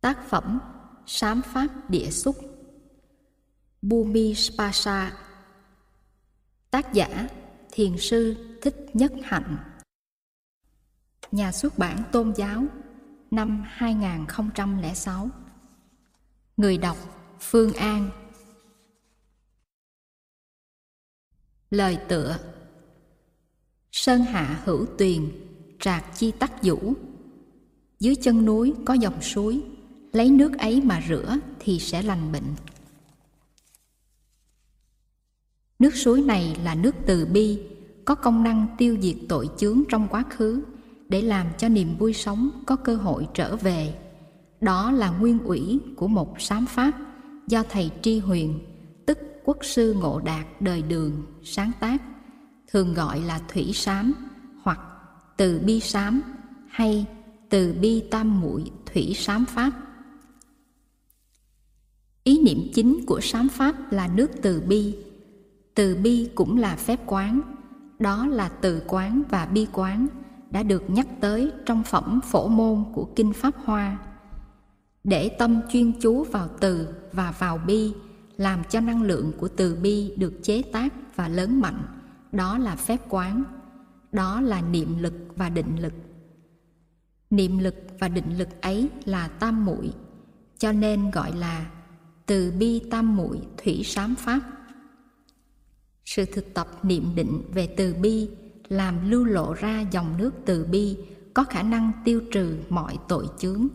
Tác phẩm Sám Pháp Địa Xúc. Bumi Spasa Tác giả Thiền sư Thích Nhất Hạnh. Nhà xuất bản Tôn giáo, năm 2006 Người đọc Phương An. Lời tựa Sơn hạ hữu tuyền, Trạc chi tắc vũ. Dưới chân núi có dòng suối. Lấy nước ấy mà rửa Thì sẽ lành bệnh. Nước suối này là nước từ bi, Có công năng tiêu diệt tội chướng trong quá khứ, Để làm cho niềm vui sống Có cơ hội trở về. Đó là nguyên ủy của một sám pháp Do Thầy Tri Huyền, Tức Quốc sư Ngộ Đạt đời đường, sáng tác, thường gọi là thủy sám hoặc từ bi sám hay từ bi tam muội thủy sám pháp ý niệm chính của sám pháp là nước từ bi. Từ bi cũng là phép quán. Đó là từ quán và bi quán đã được nhắc tới trong phẩm phổ môn của kinh pháp hoa. Để tâm chuyên chú vào từ và vào bi, làm cho năng lượng của từ bi được chế tác và lớn mạnh, đó là phép quán. Đó là niệm lực và định lực. Niệm lực và định lực ấy là tam muội, cho nên gọi là từ bi tam muội thủy sám pháp. Sự thực tập niệm định về từ bi làm lưu lộ ra dòng nước từ bi có khả năng tiêu trừ mọi tội chướng.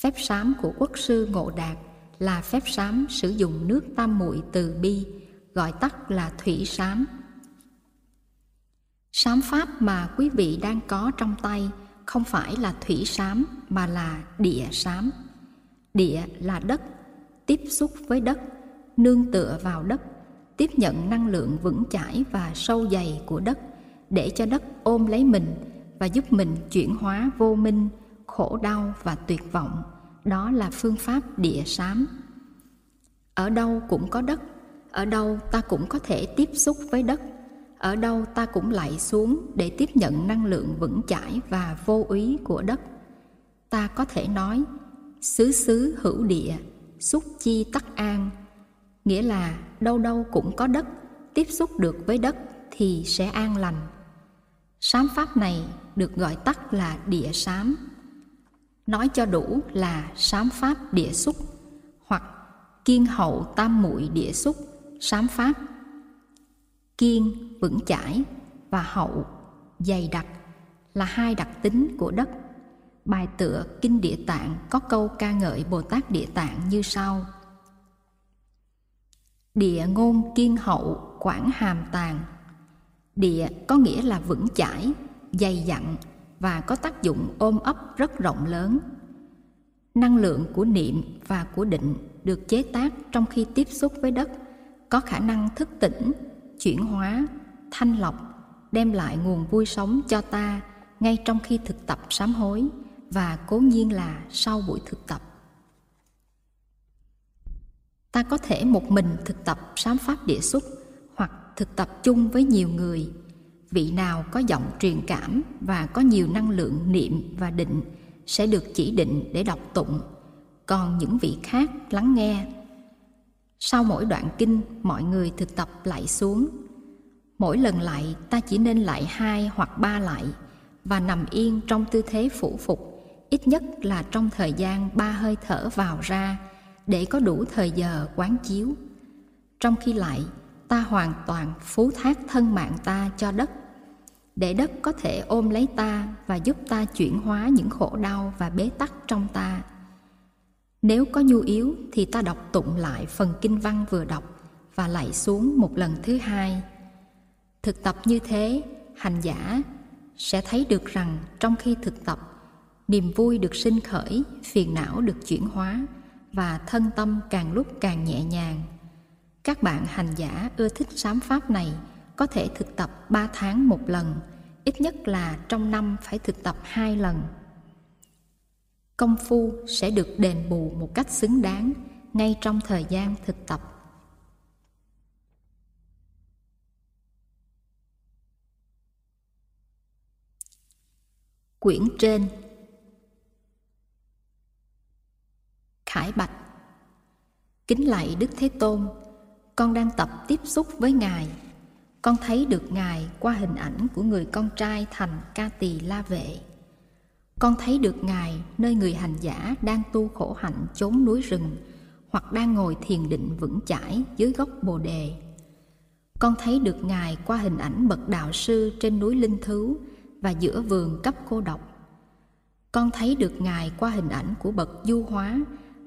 Phép sám của quốc sư ngộ đạt là phép sám sử dụng nước tam muội từ bi gọi tắt là thủy sám. Sám pháp mà quý vị đang có trong tay không phải là thủy sám mà là địa sám. Địa là đất, tiếp xúc với đất, nương tựa vào đất, tiếp nhận năng lượng vững chãi và sâu dày của đất để cho đất ôm lấy mình và giúp mình chuyển hóa vô minh, khổ đau và tuyệt vọng. Đó là phương pháp địa sám. Ở đâu cũng có đất, ở đâu ta cũng có thể tiếp xúc với đất ở đâu ta cũng lạy xuống để tiếp nhận năng lượng vững chãi và vô úy của đất ta có thể nói xứ xứ hữu địa xúc chi tắc an. Nghĩa là đâu đâu cũng có đất, tiếp xúc được với đất thì sẽ an lành. Sám pháp này được gọi tắt là địa sám. Nói cho đủ là sám pháp địa xúc, hoặc kiên hậu tam muội địa xúc, sám pháp. Kiên vững chãi và hậu dày đặc là hai đặc tính của đất bài tựa kinh địa tạng có câu ca ngợi bồ tát địa tạng như sau. Địa ngôn kiên hậu, quảng hàm tàng địa có nghĩa là vững chãi, dày dặn và có tác dụng ôm ấp rất rộng lớn. Năng lượng của niệm và của định được chế tác trong khi tiếp xúc với đất, có khả năng thức tỉnh, chuyển hóa, thanh lọc, đem lại nguồn vui sống cho ta ngay trong khi thực tập sám hối và cố nhiên là sau buổi thực tập. Ta có thể một mình thực tập sám pháp địa xúc hoặc thực tập chung với nhiều người. Vị nào có giọng truyền cảm và có nhiều năng lượng niệm và định sẽ được chỉ định để đọc tụng. Còn những vị khác lắng nghe. Sau mỗi đoạn kinh mọi người thực tập lại xuống. Mỗi lần lại ta chỉ nên lại hai hoặc ba lại và nằm yên trong tư thế phủ phục, ít nhất là trong thời gian ba hơi thở vào ra để có đủ thời giờ quán chiếu. Trong khi lại, ta hoàn toàn phú thác thân mạng ta cho đất, để đất có thể ôm lấy ta và giúp ta chuyển hóa những khổ đau và bế tắc trong ta. Nếu có nhu yếu thì ta đọc tụng lại phần kinh văn vừa đọc và lại xuống một lần thứ hai thực tập như thế hành giả sẽ thấy được rằng trong khi thực tập niềm vui được sinh khởi, phiền não được chuyển hóa, và thân tâm càng lúc càng nhẹ nhàng. Các bạn hành giả ưa thích sám pháp này, có thể thực tập ba tháng một lần, ít nhất là trong năm phải thực tập hai lần. Công phu sẽ được đền bù một cách xứng đáng ngay trong thời gian thực tập. Quyển trên khải bạch. Kính lạy đức thế tôn, con đang tập tiếp xúc với ngài. Con thấy được ngài qua hình ảnh của người con trai thành ca tỳ la vệ. Con thấy được ngài nơi người hành giả đang tu khổ hạnh chốn núi rừng hoặc đang ngồi thiền định vững chãi dưới gốc bồ đề. Con thấy được ngài qua hình ảnh bậc đạo sư trên núi linh thứ và giữa vườn cấp cô độc. Con thấy được ngài qua hình ảnh của bậc du hóa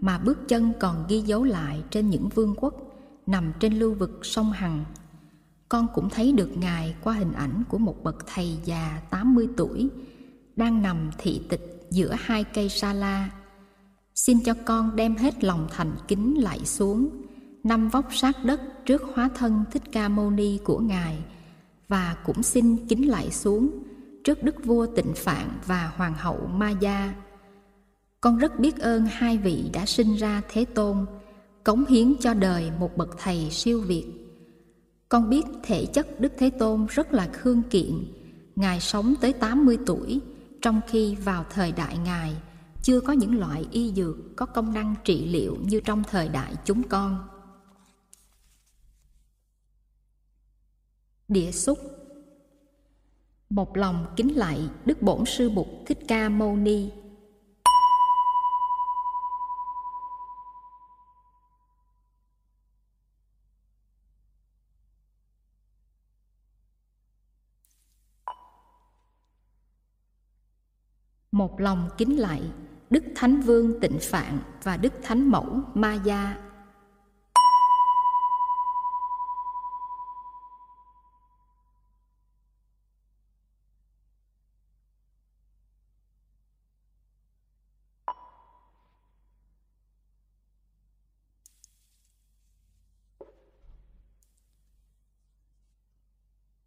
mà bước chân còn ghi dấu lại trên những vương quốc nằm trên lưu vực sông Hằng. Con cũng thấy được Ngài qua hình ảnh của một bậc thầy già 80 tuổi đang nằm thị tịch giữa hai cây sa la. Xin cho con đem hết lòng thành kính lại xuống, năm vóc sát đất trước hóa thân Thích Ca Mâu Ni của Ngài và cũng xin kính lại xuống trước đức vua Tịnh Phạn và hoàng hậu Ma Gia. Con rất biết ơn hai vị đã sinh ra Thế Tôn, cống hiến cho đời một bậc thầy siêu việt. Con biết thể chất Đức Thế Tôn rất là khương kiện, Ngài sống tới 80 tuổi, trong khi vào thời đại Ngài chưa có những loại y dược có công năng trị liệu như trong thời đại chúng con. Địa xúc Một lòng kính lạy Đức Bổn Sư Bụt Thích Ca Mâu Ni một lòng kính lạy, Đức Thánh Vương Tịnh Phạn và Đức Thánh Mẫu Ma Gia.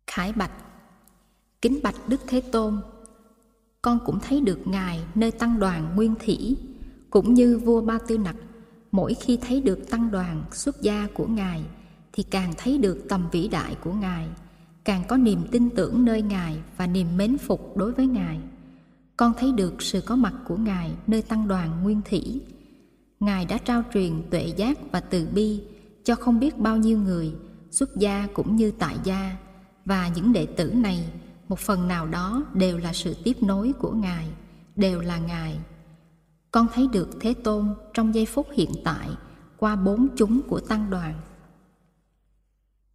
Khải Bạch Kính Bạch Đức Thế Tôn con cũng thấy được Ngài nơi tăng đoàn Nguyên Thủy, cũng như vua Ba Tư Nặc, mỗi khi thấy được tăng đoàn xuất gia của Ngài thì càng thấy được tầm vĩ đại của Ngài, càng có niềm tin tưởng nơi Ngài và niềm mến phục đối với Ngài. Con thấy được sự có mặt của Ngài nơi tăng đoàn Nguyên Thủy. Ngài đã trao truyền tuệ giác và từ bi cho không biết bao nhiêu người, xuất gia cũng như tại gia, và những đệ tử này một phần nào đó đều là sự tiếp nối của ngài, đều là ngài. Con thấy được thế tôn trong giây phút hiện tại qua bốn chúng của tăng đoàn.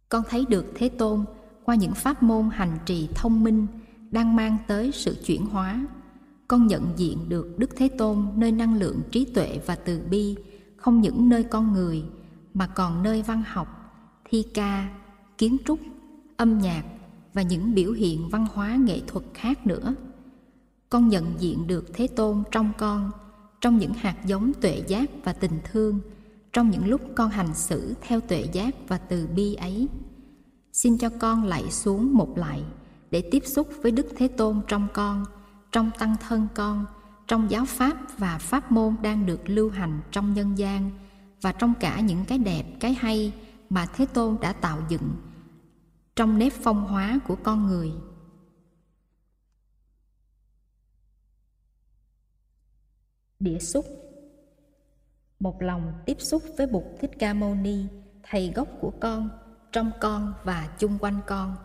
Con thấy được thế tôn qua những pháp môn hành trì thông minh đang mang tới sự chuyển hóa. Con nhận diện được đức thế tôn nơi năng lượng trí tuệ và từ bi không những nơi con người mà còn nơi văn học, thi ca, kiến trúc, âm nhạc và những biểu hiện văn hóa nghệ thuật khác nữa. Con nhận diện được thế tôn trong con, trong những hạt giống tuệ giác và tình thương, trong những lúc con hành xử theo tuệ giác và từ bi ấy. Xin cho con lạy xuống một lạy để tiếp xúc với đức thế tôn trong con, trong tăng thân con, trong giáo pháp và pháp môn đang được lưu hành trong nhân gian và trong cả những cái đẹp, cái hay mà thế tôn đã tạo dựng trong nếp phong hóa của con người. Địa xúc. Một lòng tiếp xúc với bụt thích ca mâu ni, thầy gốc của con, trong con và chung quanh con.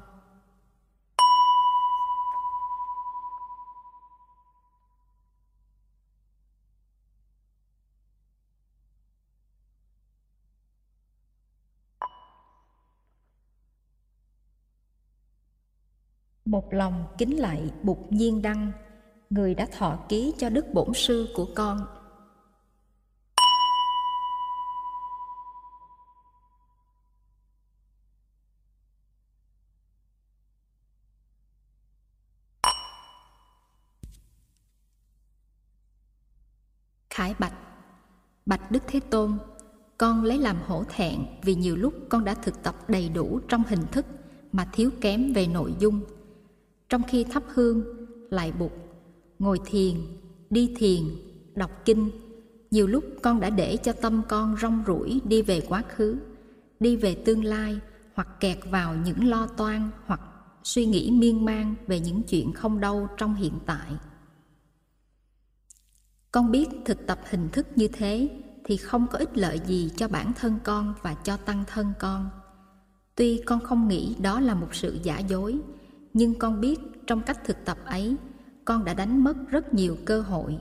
Một lòng kính lạy bụt nhiên đăng, người đã thọ ký cho đức bổn sư của con. Khải bạch bạch đức thế tôn, con lấy làm hổ thẹn vì nhiều lúc con đã thực tập đầy đủ trong hình thức mà thiếu kém về nội dung trong khi thắp hương, lại bục ngồi thiền, đi thiền, đọc kinh. Nhiều lúc con đã để cho tâm con rong ruổi đi về quá khứ, đi về tương lai, hoặc kẹt vào những lo toan, hoặc suy nghĩ miên man về những chuyện không đâu trong hiện tại. Con biết thực tập hình thức như thế thì không có ích lợi gì cho bản thân con và cho tăng thân con. Tuy con không nghĩ đó là một sự giả dối nhưng con biết trong cách thực tập ấy, con đã đánh mất rất nhiều cơ hội.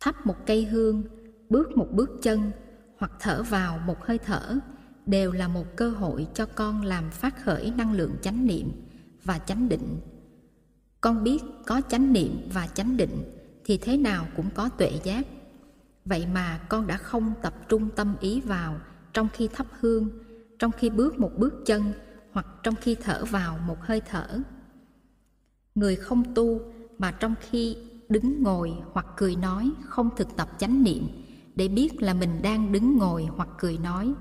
Thắp một cây hương, bước một bước chân, hoặc thở vào một hơi thở đều là một cơ hội cho con làm phát khởi năng lượng chánh niệm và chánh định. Con biết có chánh niệm và chánh định thì thế nào cũng có tuệ giác. Vậy mà con đã không tập trung tâm ý vào trong khi thắp hương, trong khi bước một bước chân hoặc trong khi thở vào một hơi thở. Người không tu mà trong khi đứng ngồi hoặc cười nói không thực tập chánh niệm để biết là mình đang đứng ngồi hoặc cười nói.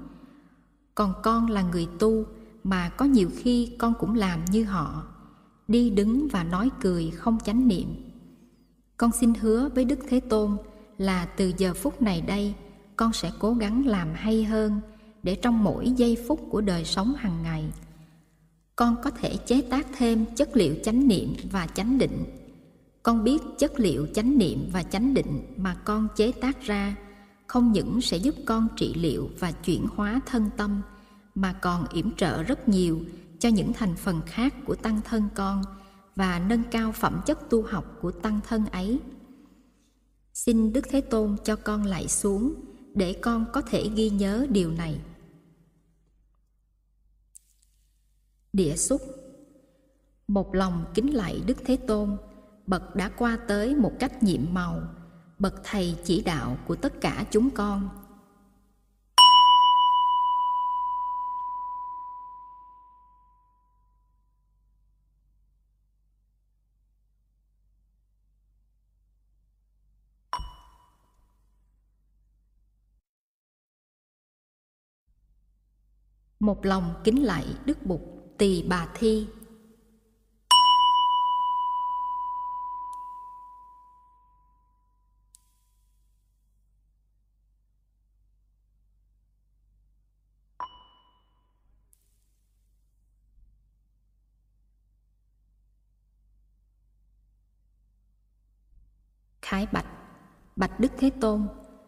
Còn con là người tu mà có nhiều khi con cũng làm như họ, đi đứng và nói cười không chánh niệm. Con xin hứa với đức thế tôn là từ giờ phút này đây, con sẽ cố gắng làm hay hơn để trong mỗi giây phút của đời sống hàng ngày con có thể chế tác thêm chất liệu chánh niệm và chánh định. Con biết chất liệu chánh niệm và chánh định mà con chế tác ra không những sẽ giúp con trị liệu và chuyển hóa thân tâm, mà còn yểm trợ rất nhiều cho những thành phần khác của tăng thân con và nâng cao phẩm chất tu học của tăng thân ấy. Xin đức thế tôn cho con lại xuống để con có thể ghi nhớ điều này. Địa xúc. Một lòng kính lạy đức thế tôn, bậc đã qua tới một cách nhiệm màu. Bậc thầy chỉ đạo của tất cả chúng con. Một lòng kính lạy đức bụt tỳ bà thi. Khái bạch bạch đức thế tôn,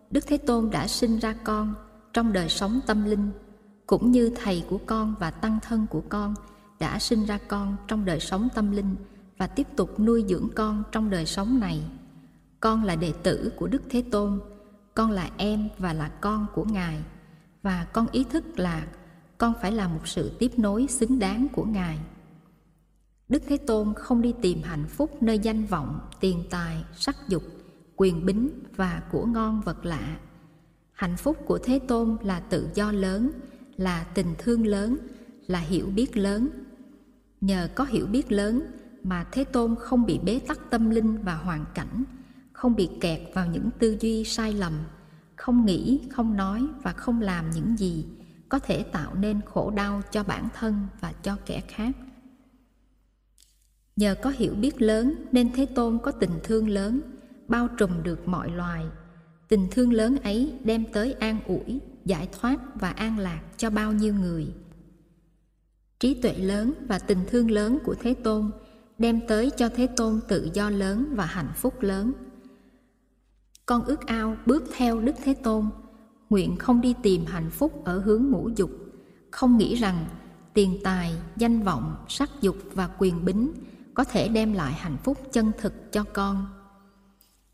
đức thế tôn đã sinh ra con, trong đời sống tâm linh cũng như thầy của con và tăng thân của con đã sinh ra con trong đời sống tâm linh và tiếp tục nuôi dưỡng con trong đời sống này. Con là đệ tử của đức thế tôn, con là em và là con của ngài. Và con ý thức là con phải là một sự tiếp nối xứng đáng của ngài. Đức thế tôn không đi tìm hạnh phúc nơi danh vọng, tiền tài, sắc dục, quyền bính và của ngon vật lạ. Hạnh phúc của thế tôn là tự do lớn là tình thương lớn, là hiểu biết lớn. Nhờ có hiểu biết lớn mà thế tôn không bị bế tắc tâm linh và hoàn cảnh, không bị kẹt vào những tư duy sai lầm, không nghĩ, không nói và không làm những gì có thể tạo nên khổ đau cho bản thân và cho kẻ khác. Nhờ có hiểu biết lớn nên thế tôn có tình thương lớn, bao trùm được mọi loài. Tình thương lớn ấy đem tới an ủi giải thoát và an lạc cho bao nhiêu người. Trí tuệ lớn và tình thương lớn của thế tôn đem tới cho thế tôn tự do lớn và hạnh phúc lớn. Con ước ao bước theo đức thế tôn, nguyện không đi tìm hạnh phúc ở hướng ngũ dục, không nghĩ rằng tiền tài, danh vọng, sắc dục và quyền bính có thể đem lại hạnh phúc chân thực cho con.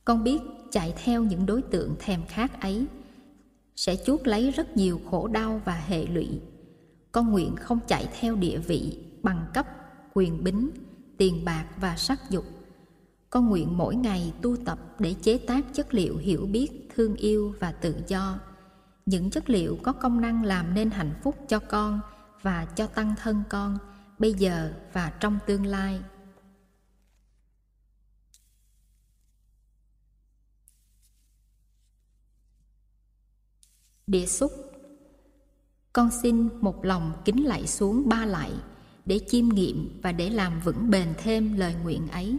Con biết chạy theo những đối tượng thèm khát ấy sẽ chuốc lấy rất nhiều khổ đau và hệ lụy. Con nguyện không chạy theo địa vị, bằng cấp, quyền bính, tiền bạc và sắc dục. Con nguyện mỗi ngày tu tập để chế tác chất liệu hiểu biết, thương yêu và tự do. Những chất liệu có công năng làm nên hạnh phúc cho con và cho tăng thân con, bây giờ và trong tương lai. Đề xúc. Con xin một lòng kính lạy xuống ba lạy để chiêm nghiệm và để làm vững bền thêm lời nguyện ấy.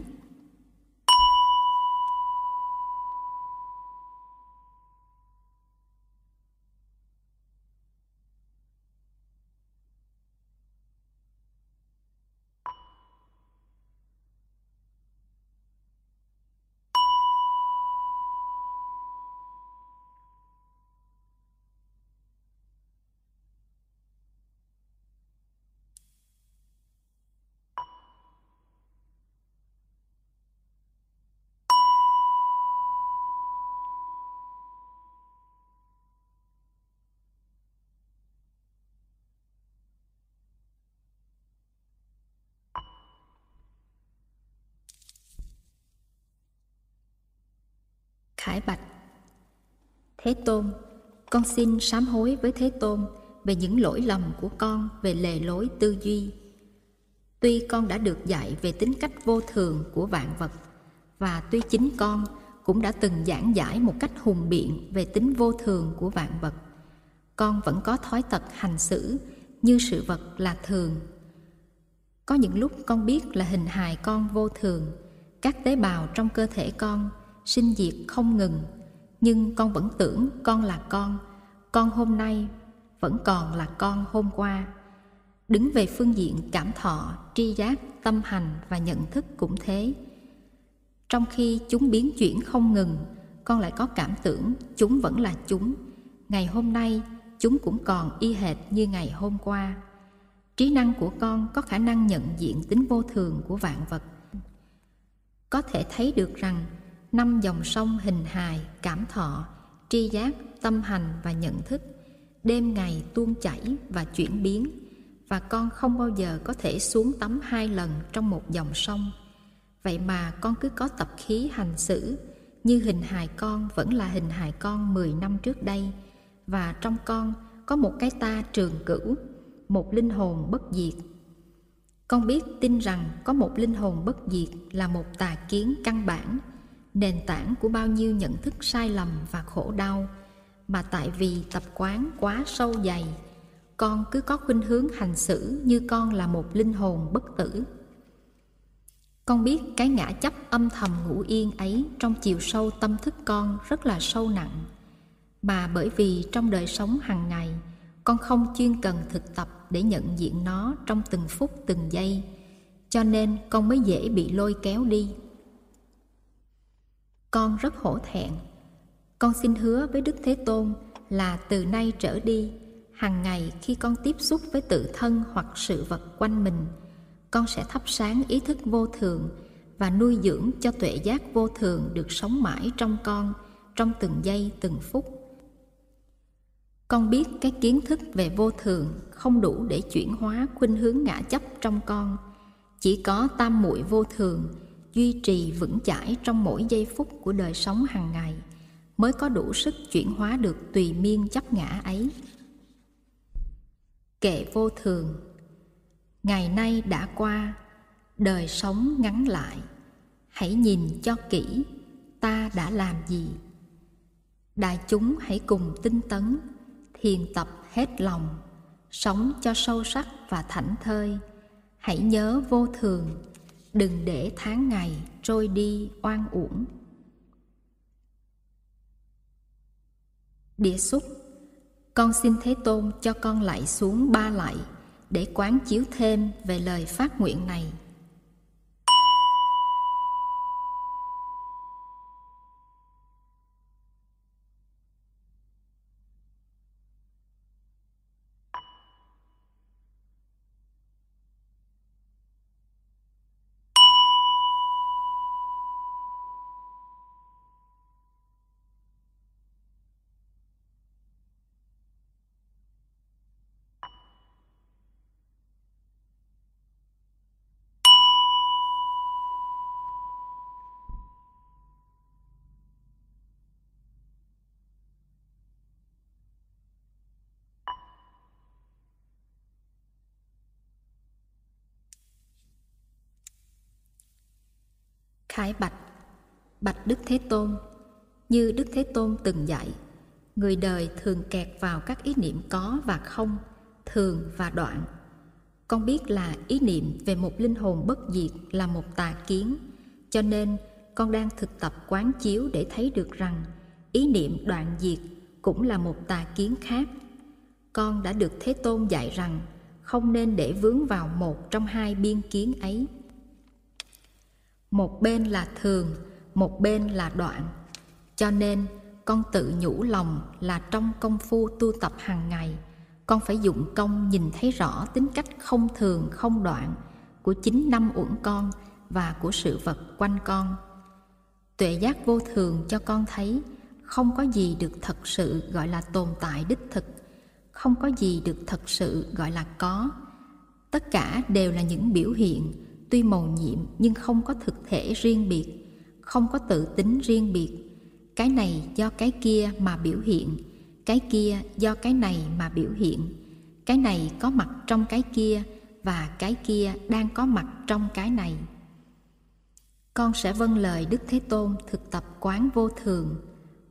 Khải bạch. Thế tôn, con xin sám hối với thế tôn về những lỗi lầm của con về lề lối tư duy. Tuy con đã được dạy về tính cách vô thường của vạn vật, và tuy chính con cũng đã từng giảng giải một cách hùng biện về tính vô thường của vạn vật, con vẫn có thói tật hành xử như sự vật là thường. Có những lúc con biết là hình hài con vô thường, các tế bào trong cơ thể con sinh diệt không ngừng. Nhưng con vẫn tưởng con là con. Con hôm nay vẫn còn là con hôm qua. Đứng về phương diện cảm thọ, tri giác, tâm hành và nhận thức cũng thế. Trong khi chúng biến chuyển không ngừng, con lại có cảm tưởng chúng vẫn là chúng. Ngày hôm nay, chúng cũng còn y hệt như ngày hôm qua. Trí năng của con có khả năng nhận diện tính vô thường của vạn vật. Có thể thấy được rằng năm dòng sông hình hài, cảm thọ, tri giác, tâm hành và nhận thức. Đêm ngày tuôn chảy và chuyển biến, và con không bao giờ có thể xuống tắm hai lần trong một dòng sông. Vậy mà con cứ có tập khí hành xử, như hình hài con vẫn là hình hài con 10 năm trước đây. Và trong con có một cái ta trường cửu, một linh hồn bất diệt. Con biết tin rằng có một linh hồn bất diệt là một tà kiến căn bản nền tảng của bao nhiêu nhận thức sai lầm và khổ đau. Mà tại vì tập quán quá sâu dày, con cứ có khuynh hướng hành xử như con là một linh hồn bất tử. Con biết cái ngã chấp âm thầm ngủ yên ấy trong chiều sâu tâm thức con rất là sâu nặng. Mà bởi vì trong đời sống hàng ngày, con không chuyên cần thực tập để nhận diện nó trong từng phút từng giây, cho nên con mới dễ bị lôi kéo đi con rất hổ thẹn. Con xin hứa với đức thế tôn là từ nay trở đi hàng ngày khi con tiếp xúc với tự thân hoặc sự vật quanh mình, con sẽ thắp sáng ý thức vô thường và nuôi dưỡng cho tuệ giác vô thường được sống mãi trong con trong từng giây, từng phút. Con biết cái kiến thức về vô thường không đủ để chuyển hóa khuynh hướng ngã chấp trong con. Chỉ có tam muội vô thường duy trì vững chãi trong mỗi giây phút của đời sống hàng ngày, mới có đủ sức chuyển hóa được tùy miên chấp ngã ấy. Kệ vô thường, ngày nay đã qua, đời sống ngắn lại. Hãy nhìn cho kỹ, ta đã làm gì? Đại chúng hãy cùng tinh tấn, thiền tập hết lòng, sống cho sâu sắc và thảnh thơi. Hãy nhớ vô thường đừng để tháng ngày trôi đi oan uổng. Địa xúc, con xin thế tôn cho con lại xuống ba lại để quán chiếu thêm về lời phát nguyện này. Khải bạch Bạch Đức Thế Tôn. Như Đức Thế Tôn từng dạy, Người đời thường kẹt vào các ý niệm có và không, Thường và đoạn. Con biết là ý niệm về một linh hồn bất diệt là một tà kiến, Cho nên con đang thực tập quán chiếu để thấy được rằng Ý niệm đoạn diệt cũng là một tà kiến khác. Con đã được Thế Tôn dạy rằng Không nên để vướng vào một trong hai biên kiến ấy một bên là thường, một bên là đoạn. Cho nên, con tự nhủ lòng là trong công phu tu tập hàng ngày, con phải dụng công nhìn thấy rõ tính cách không thường, không đoạn của chính năm uẩn con và của sự vật quanh con. Tuệ giác vô thường cho con thấy không có gì được thật sự gọi là tồn tại đích thực, không có gì được thật sự gọi là có. Tất cả đều là những biểu hiện tuy màu nhiệm nhưng không có thực thể riêng biệt, không có tự tính riêng biệt. Cái này do cái kia mà biểu hiện, cái kia do cái này mà biểu hiện. Cái này có mặt trong cái kia và cái kia đang có mặt trong cái này. Con sẽ vâng lời đức thế tôn thực tập quán vô thường,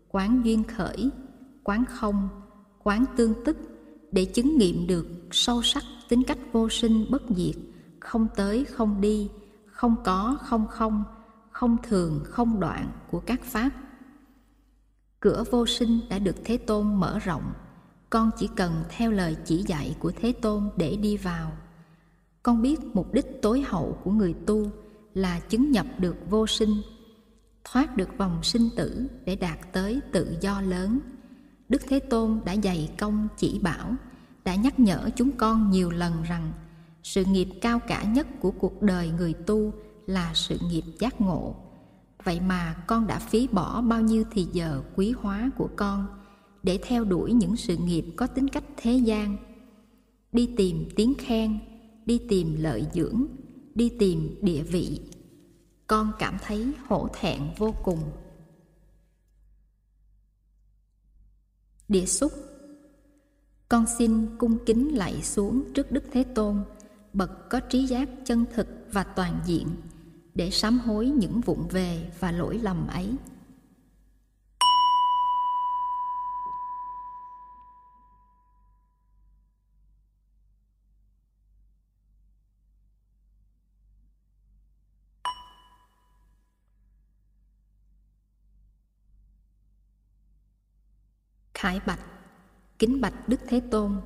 quán duyên khởi, quán không, quán tương tức để chứng nghiệm được sâu sắc tính cách vô sinh bất diệt không tới, không đi, không có, không không không thường, không đoạn của các pháp. Cửa vô sinh đã được thế tôn mở rộng. Con chỉ cần theo lời chỉ dạy của thế tôn để đi vào. Con biết mục đích tối hậu của người tu là chứng nhập được vô sinh, thoát được vòng sinh tử để đạt tới tự do lớn. Đức thế tôn đã dày công chỉ bảo, đã nhắc nhở chúng con nhiều lần rằng sự nghiệp cao cả nhất của cuộc đời người tu là sự nghiệp giác ngộ. Vậy mà con đã phí bỏ bao nhiêu thì giờ quý hóa của con để theo đuổi những sự nghiệp có tính cách thế gian? Đi tìm tiếng khen, đi tìm lợi dưỡng, đi tìm địa vị, con cảm thấy hổ thẹn vô cùng. Địa xúc. Con xin cung kính lạy xuống trước đức thế tôn bậc có trí giác chân thực và toàn diện để sám hối những vụng về và lỗi lầm ấy. Khải bạch, kính bạch đức thế tôn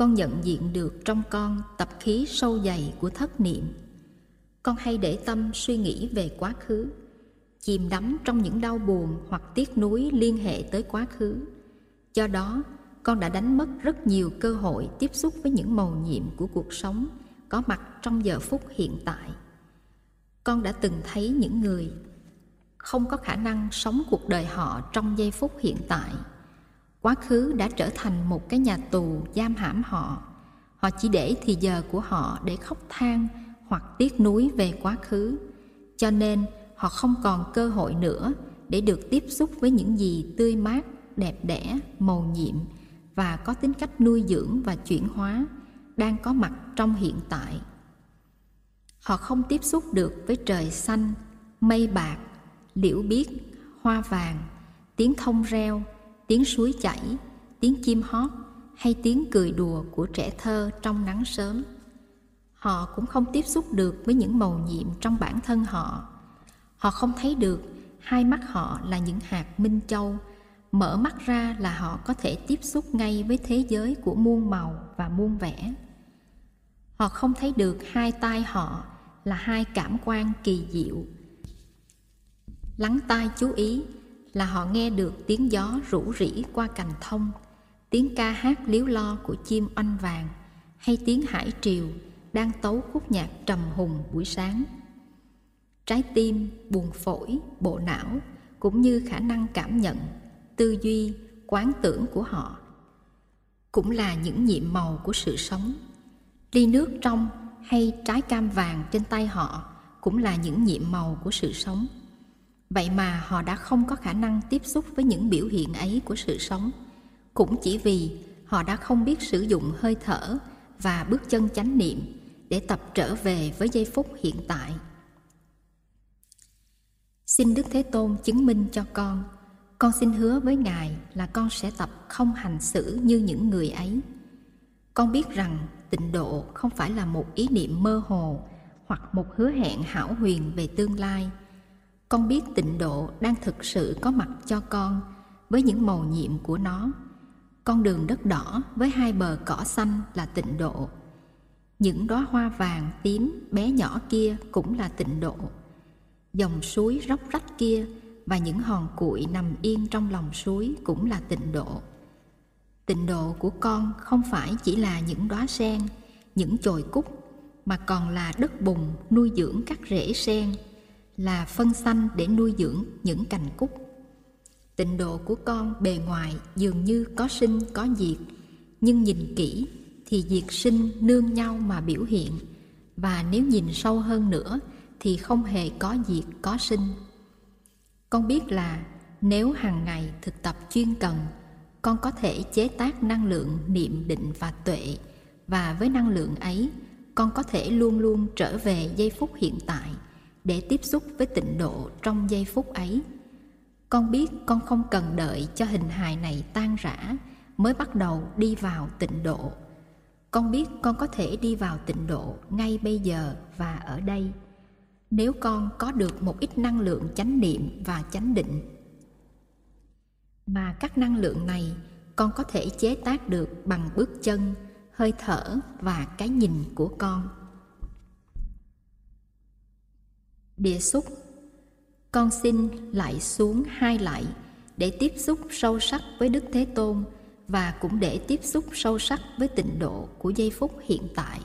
con nhận diện được trong con tập khí sâu dày của thất niệm. Con hay để tâm suy nghĩ về quá khứ, chìm đắm trong những đau buồn hoặc tiếc nuối liên hệ tới quá khứ. Do đó, con đã đánh mất rất nhiều cơ hội tiếp xúc với những màu nhiệm của cuộc sống có mặt trong giờ phút hiện tại. Con đã từng thấy những người không có khả năng sống cuộc đời họ trong giây phút hiện tại quá khứ đã trở thành một cái nhà tù giam hãm họ. Họ chỉ để thì giờ của họ để khóc than hoặc tiếc nuối về quá khứ. Cho nên, họ không còn cơ hội nữa để được tiếp xúc với những gì tươi mát, đẹp đẽ, màu nhiệm và có tính cách nuôi dưỡng và chuyển hóa đang có mặt trong hiện tại. Họ không tiếp xúc được với trời xanh, mây bạc, liễu biếc, hoa vàng, tiếng thông reo tiếng suối chảy, tiếng chim hót hay tiếng cười đùa của trẻ thơ trong nắng sớm. Họ cũng không tiếp xúc được với những màu nhiệm trong bản thân họ. Họ không thấy được hai mắt họ là những hạt minh châu, mở mắt ra là họ có thể tiếp xúc ngay với thế giới của muôn màu và muôn vẻ. Họ không thấy được hai tai họ là hai cảm quan kỳ diệu. Lắng tai chú ý là họ nghe được tiếng gió rủ rỉ qua cành thông, tiếng ca hát líu lo của chim oanh vàng, hay tiếng hải triều đang tấu khúc nhạc trầm hùng buổi sáng. Trái tim buồn phổi, bộ não cũng như khả năng cảm nhận, tư duy, quán tưởng của họ cũng là những nhiệm màu của sự sống. Ly nước trong hay trái cam vàng trên tay họ cũng là những nhiệm màu của sự sống vậy mà họ đã không có khả năng tiếp xúc với những biểu hiện ấy của sự sống. Cũng chỉ vì họ đã không biết sử dụng hơi thở và bước chân chánh niệm để tập trở về với giây phút hiện tại. Xin đức thế tôn chứng minh cho con con xin hứa với ngài là con sẽ tập không hành xử như những người ấy. Con biết rằng tịnh độ không phải là một ý niệm mơ hồ hoặc một hứa hẹn hảo huyền về tương lai con biết tịnh độ đang thực sự có mặt cho con với những màu nhiệm của nó. Con đường đất đỏ với hai bờ cỏ xanh là tịnh độ. Những đóa hoa vàng tím bé nhỏ kia cũng là tịnh độ. Dòng suối róc rách kia và những hòn cuội nằm yên trong lòng suối cũng là tịnh độ. Tịnh độ của con không phải chỉ là những đóa sen, những chồi cúc, mà còn là đất bùn nuôi dưỡng các rễ sen là phân xanh để nuôi dưỡng những cành cúc. Tịnh độ của con bề ngoài dường như có sinh, có diệt, nhưng nhìn kỹ thì diệt sinh nương nhau mà biểu hiện, và nếu nhìn sâu hơn nữa thì không hề có diệt, có sinh. Con biết là nếu hàng ngày thực tập chuyên cần, con có thể chế tác năng lượng niệm định và tuệ, và với năng lượng ấy, con có thể luôn luôn trở về giây phút hiện tại để tiếp xúc với tịnh độ trong giây phút ấy. Con biết con không cần đợi cho hình hài này tan rã mới bắt đầu đi vào tịnh độ. Con biết con có thể đi vào tịnh độ ngay bây giờ và ở đây. Nếu con có được một ít năng lượng chánh niệm và chánh định, mà các năng lượng này con có thể chế tác được bằng bước chân, hơi thở và cái nhìn của con. Địa xúc. Con xin lại xuống hai lại để tiếp xúc sâu sắc với đức thế tôn và cũng để tiếp xúc sâu sắc với tịnh độ của giây phút hiện tại.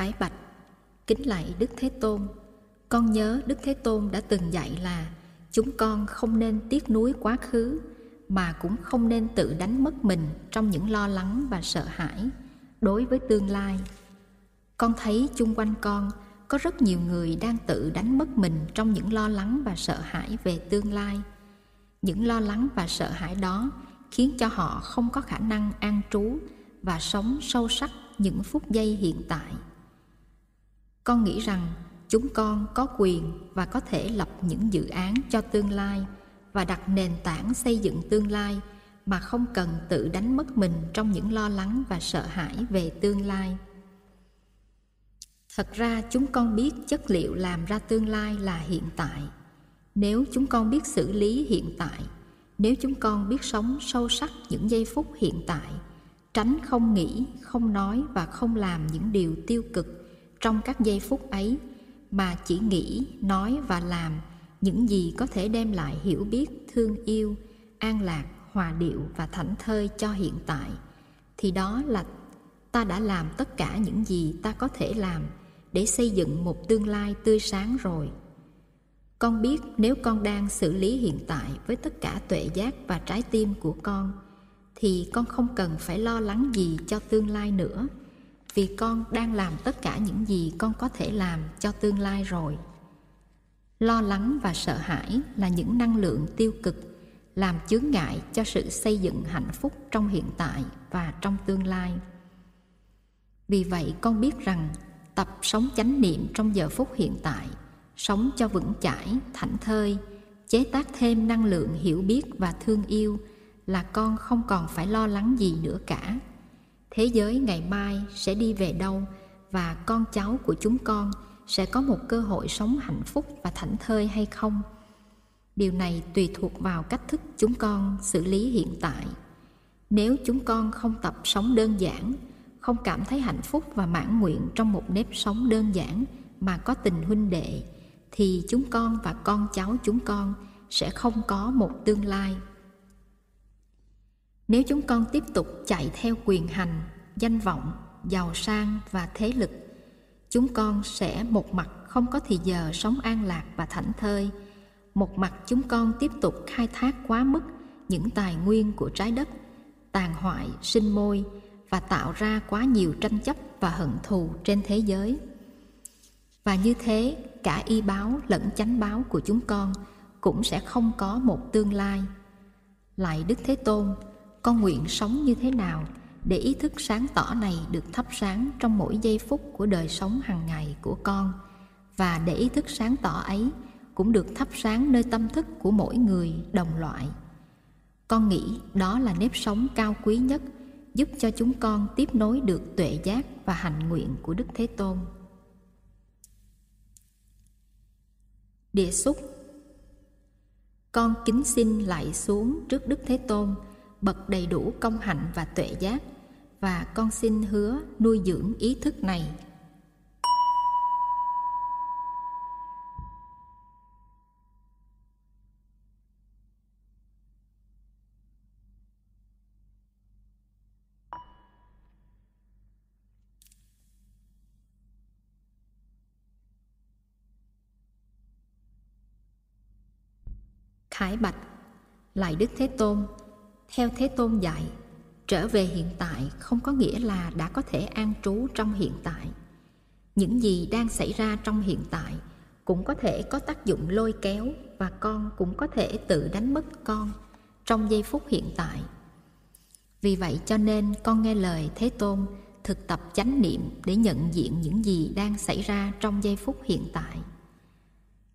Khải Bạch. Kính lạy Đức Thế Tôn, Con nhớ Đức Thế Tôn đã từng dạy là Chúng con không nên tiếc nuối quá khứ, Mà cũng không nên tự đánh mất mình Trong những lo lắng và sợ hãi. Đối với tương lai, Con thấy chung quanh con Có rất nhiều người đang tự đánh mất mình Trong những lo lắng và sợ hãi về tương lai. Những lo lắng và sợ hãi đó Khiến cho họ không có khả năng an trú Và sống sâu sắc những phút giây hiện tại con nghĩ rằng chúng con có quyền và có thể lập những dự án cho tương lai và đặt nền tảng xây dựng tương lai mà không cần tự đánh mất mình trong những lo lắng và sợ hãi về tương lai. Thật ra chúng con biết chất liệu làm ra tương lai là hiện tại. Nếu chúng con biết xử lý hiện tại, nếu chúng con biết sống sâu sắc những giây phút hiện tại, tránh không nghĩ, không nói và không làm những điều tiêu cực trong các giây phút ấy, mà chỉ nghĩ, nói và làm những gì có thể đem lại hiểu biết, thương yêu, an lạc, hòa điệu và thảnh thơi cho hiện tại, thì đó là ta đã làm tất cả những gì ta có thể làm để xây dựng một tương lai tươi sáng rồi. Con biết nếu con đang xử lý hiện tại với tất cả tuệ giác và trái tim của con, thì con không cần phải lo lắng gì cho tương lai nữa vì con đang làm tất cả những gì con có thể làm cho tương lai rồi. Lo lắng và sợ hãi là những năng lượng tiêu cực, làm chướng ngại cho sự xây dựng hạnh phúc trong hiện tại và trong tương lai. Vì vậy con biết rằng tập sống chánh niệm trong giờ phút hiện tại, sống cho vững chãi, thảnh thơi, chế tác thêm năng lượng hiểu biết và thương yêu là con không còn phải lo lắng gì nữa cả thế giới ngày mai sẽ đi về đâu và con cháu của chúng con sẽ có một cơ hội sống hạnh phúc và thảnh thơi hay không? Điều này tùy thuộc vào cách thức chúng con xử lý hiện tại. Nếu chúng con không tập sống đơn giản, không cảm thấy hạnh phúc và mãn nguyện trong một nếp sống đơn giản mà có tình huynh đệ, thì chúng con và con cháu chúng con sẽ không có một tương lai nếu chúng con tiếp tục chạy theo quyền hành, danh vọng, giàu sang và thế lực, chúng con sẽ một mặt không có thì giờ sống an lạc và thảnh thơi. Một mặt chúng con tiếp tục khai thác quá mức những tài nguyên của trái đất, tàn hoại, sinh môi và tạo ra quá nhiều tranh chấp và hận thù trên thế giới. Và như thế, cả y báo lẫn chánh báo của chúng con cũng sẽ không có một tương lai. Lại đức thế tôn con nguyện sống như thế nào để ý thức sáng tỏ này được thắp sáng trong mỗi giây phút của đời sống hàng ngày của con. Và để ý thức sáng tỏ ấy cũng được thắp sáng nơi tâm thức của mỗi người đồng loại. Con nghĩ đó là nếp sống cao quý nhất, giúp cho chúng con tiếp nối được tuệ giác và hạnh nguyện của đức thế tôn. Địa xúc. Con kính xin lại xuống trước đức thế tôn bậc đầy đủ công hạnh và tuệ giác, và con xin hứa nuôi dưỡng ý thức này. Khải Bạch Lại Đức Thế Tôn. Theo Thế Tôn dạy, Trở về hiện tại không có nghĩa là đã có thể an trú trong hiện tại. Những gì đang xảy ra trong hiện tại cũng có thể có tác dụng lôi kéo và con cũng có thể tự đánh mất con trong giây phút hiện tại. Vì vậy cho nên con nghe lời thế tôn thực tập chánh niệm để nhận diện những gì đang xảy ra trong giây phút hiện tại.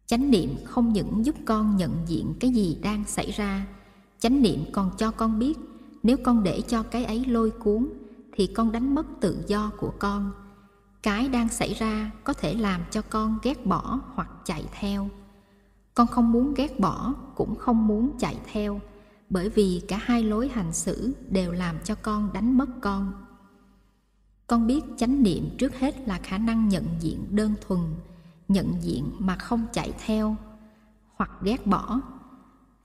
Chánh niệm không những giúp con nhận diện cái gì đang xảy ra chánh niệm còn cho con biết. Nếu con để cho cái ấy lôi cuốn, thì con đánh mất tự do của con. Cái đang xảy ra có thể làm cho con ghét bỏ hoặc chạy theo. Con không muốn ghét bỏ, cũng không muốn chạy theo, bởi vì cả hai lối hành xử đều làm cho con đánh mất con. Con biết chánh niệm trước hết là khả năng nhận diện đơn thuần, nhận diện mà không chạy theo, hoặc ghét bỏ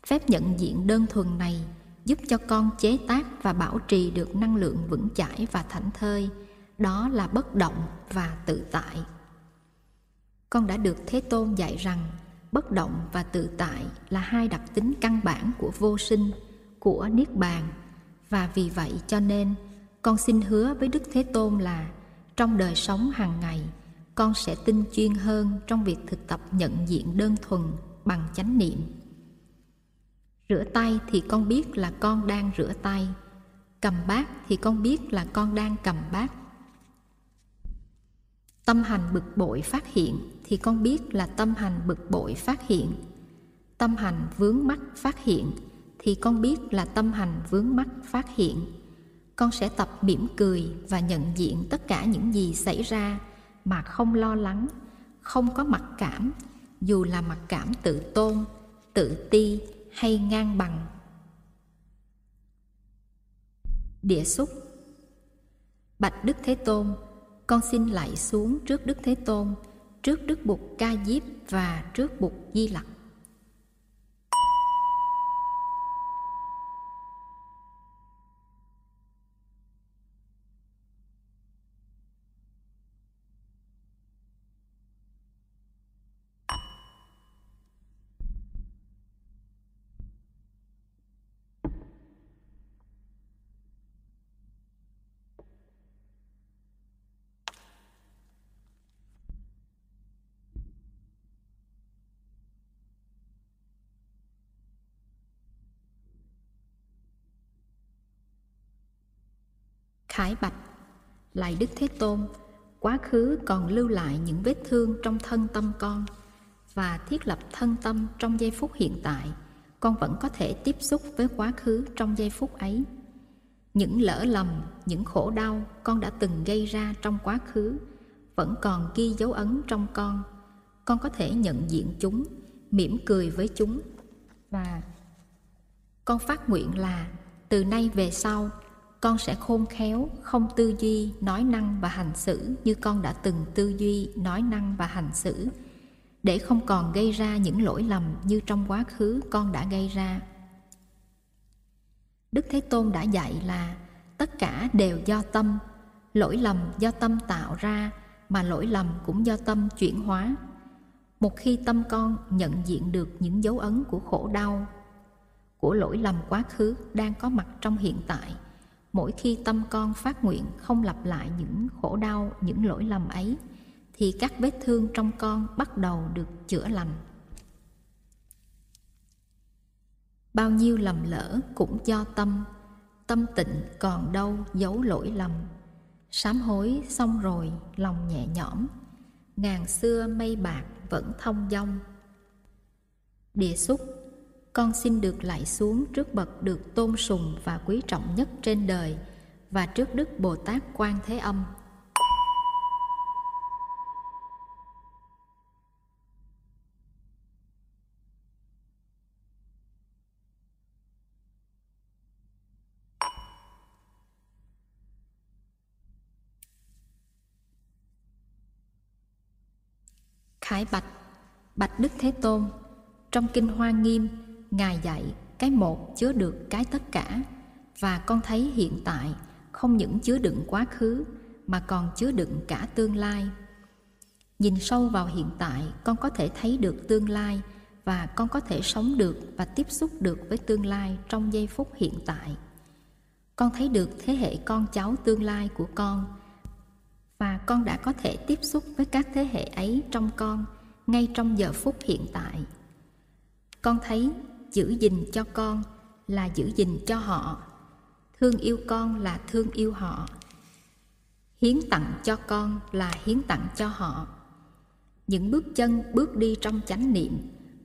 phép nhận diện đơn thuần này giúp cho con chế tác và bảo trì được năng lượng vững chãi và thảnh thơi. Đó là bất động và tự tại. Con đã được thế tôn dạy rằng, bất động và tự tại là hai đặc tính căn bản của vô sinh, của niết bàn. Và vì vậy cho nên, con xin hứa với đức thế tôn là trong đời sống hàng ngày, con sẽ tinh chuyên hơn trong việc thực tập nhận diện đơn thuần bằng chánh niệm rửa tay thì con biết là con đang rửa tay. Cầm bát thì con biết là con đang cầm bát. Tâm hành bực bội phát hiện thì con biết là tâm hành bực bội phát hiện. Tâm hành vướng mắc phát hiện thì con biết là tâm hành vướng mắc phát hiện. Con sẽ tập mỉm cười và nhận diện tất cả những gì xảy ra mà không lo lắng, không có mặc cảm. Dù là mặc cảm tự tôn, tự ti hay ngang bằng? Địa xúc. Bạch đức thế tôn, con xin lạy xuống trước đức thế tôn, trước đức bụt ca diếp và trước bụt di lặc. Khải bạch. Lạy Đức Thế Tôn Quá khứ còn lưu lại những vết thương trong thân tâm con Và thiết lập thân tâm trong giây phút hiện tại Con vẫn có thể tiếp xúc với quá khứ trong giây phút ấy. Những lỡ lầm, những khổ đau con đã từng gây ra trong quá khứ Vẫn còn ghi dấu ấn trong con. Con có thể nhận diện chúng, mỉm cười với chúng Và con phát nguyện là từ nay về sau con sẽ khôn khéo, không tư duy, nói năng và hành xử như con đã từng tư duy, nói năng và hành xử. Để không còn gây ra những lỗi lầm như trong quá khứ con đã gây ra. Đức thế tôn đã dạy là tất cả đều do tâm. Lỗi lầm do tâm tạo ra, mà lỗi lầm cũng do tâm chuyển hóa. Một khi tâm con nhận diện được những dấu ấn của khổ đau, của lỗi lầm quá khứ đang có mặt trong hiện tại mỗi khi tâm con phát nguyện không lặp lại những khổ đau, những lỗi lầm ấy, thì các vết thương trong con bắt đầu được chữa lành. Bao nhiêu lầm lỡ cũng do tâm tâm tịnh còn đâu giấu lỗi lầm. Sám hối xong rồi, lòng nhẹ nhõm, ngàn xưa mây bạc vẫn thông dong. Địa xúc con xin được lại xuống trước bậc được tôn sùng và quý trọng nhất trên đời và trước đức bồ tát quan thế âm. Khải bạch bạch đức thế tôn, trong kinh hoa nghiêm ngài dạy, cái một chứa được cái tất cả. Và con thấy hiện tại, không những chứa đựng quá khứ, mà còn chứa đựng cả tương lai. Nhìn sâu vào hiện tại, con có thể thấy được tương lai và con có thể sống được và tiếp xúc được với tương lai trong giây phút hiện tại. Con thấy được thế hệ con cháu tương lai của con và con đã có thể tiếp xúc với các thế hệ ấy trong con ngay trong giờ phút hiện tại. Con thấy giữ gìn cho con là giữ gìn cho họ. Thương yêu con là thương yêu họ. Hiến tặng cho con là hiến tặng cho họ. Những bước chân, bước đi trong chánh niệm,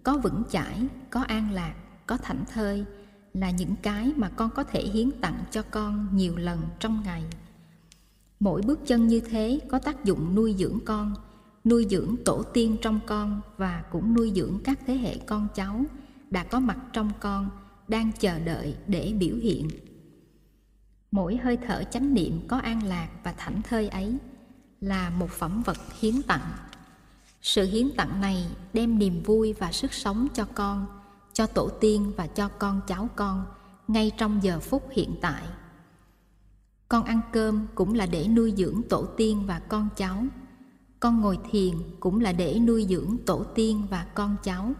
có vững chãi, có an lạc, có thảnh thơi, là những cái mà con có thể hiến tặng cho con nhiều lần trong ngày. Mỗi bước chân như thế có tác dụng nuôi dưỡng con, nuôi dưỡng tổ tiên trong con và cũng nuôi dưỡng các thế hệ con cháu đã có mặt trong con, đang chờ đợi để biểu hiện. Mỗi hơi thở chánh niệm có an lạc và thảnh thơi ấy là một phẩm vật hiến tặng. Sự hiến tặng này đem niềm vui và sức sống cho con, cho tổ tiên và cho con cháu con ngay trong giờ phút hiện tại. Con ăn cơm cũng là để nuôi dưỡng tổ tiên và con cháu. Con ngồi thiền cũng là để nuôi dưỡng tổ tiên và con cháu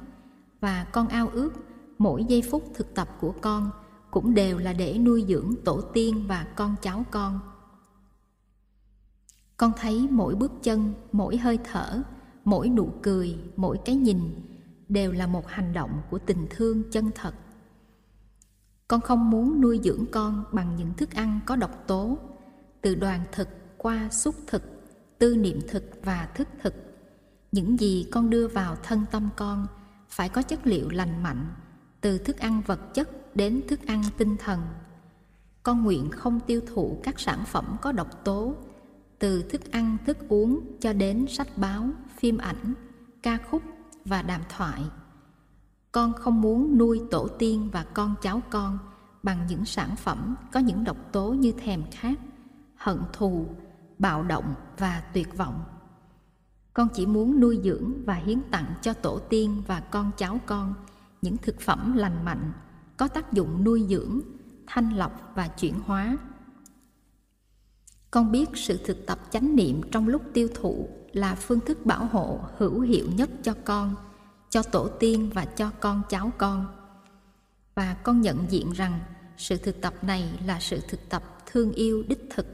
và con ao ước, mỗi giây phút thực tập của con cũng đều là để nuôi dưỡng tổ tiên và con cháu con. Con thấy mỗi bước chân, mỗi hơi thở, mỗi nụ cười, mỗi cái nhìn đều là một hành động của tình thương chân thật. Con không muốn nuôi dưỡng con bằng những thức ăn có độc tố, từ đoàn thực qua xúc thực, tư niệm thực và thức thực. Những gì con đưa vào thân tâm con phải có chất liệu lành mạnh, từ thức ăn vật chất đến thức ăn tinh thần. Con nguyện không tiêu thụ các sản phẩm có độc tố, từ thức ăn, thức uống cho đến sách báo, phim ảnh, ca khúc và đàm thoại. Con không muốn nuôi tổ tiên và con cháu con bằng những sản phẩm có những độc tố như thèm khát, hận thù, bạo động và tuyệt vọng con chỉ muốn nuôi dưỡng và hiến tặng cho tổ tiên và con cháu con những thực phẩm lành mạnh, có tác dụng nuôi dưỡng, thanh lọc và chuyển hóa. Con biết sự thực tập chánh niệm trong lúc tiêu thụ là phương thức bảo hộ hữu hiệu nhất cho con, cho tổ tiên và cho con cháu con. Và con nhận diện rằng sự thực tập này là sự thực tập thương yêu đích thực.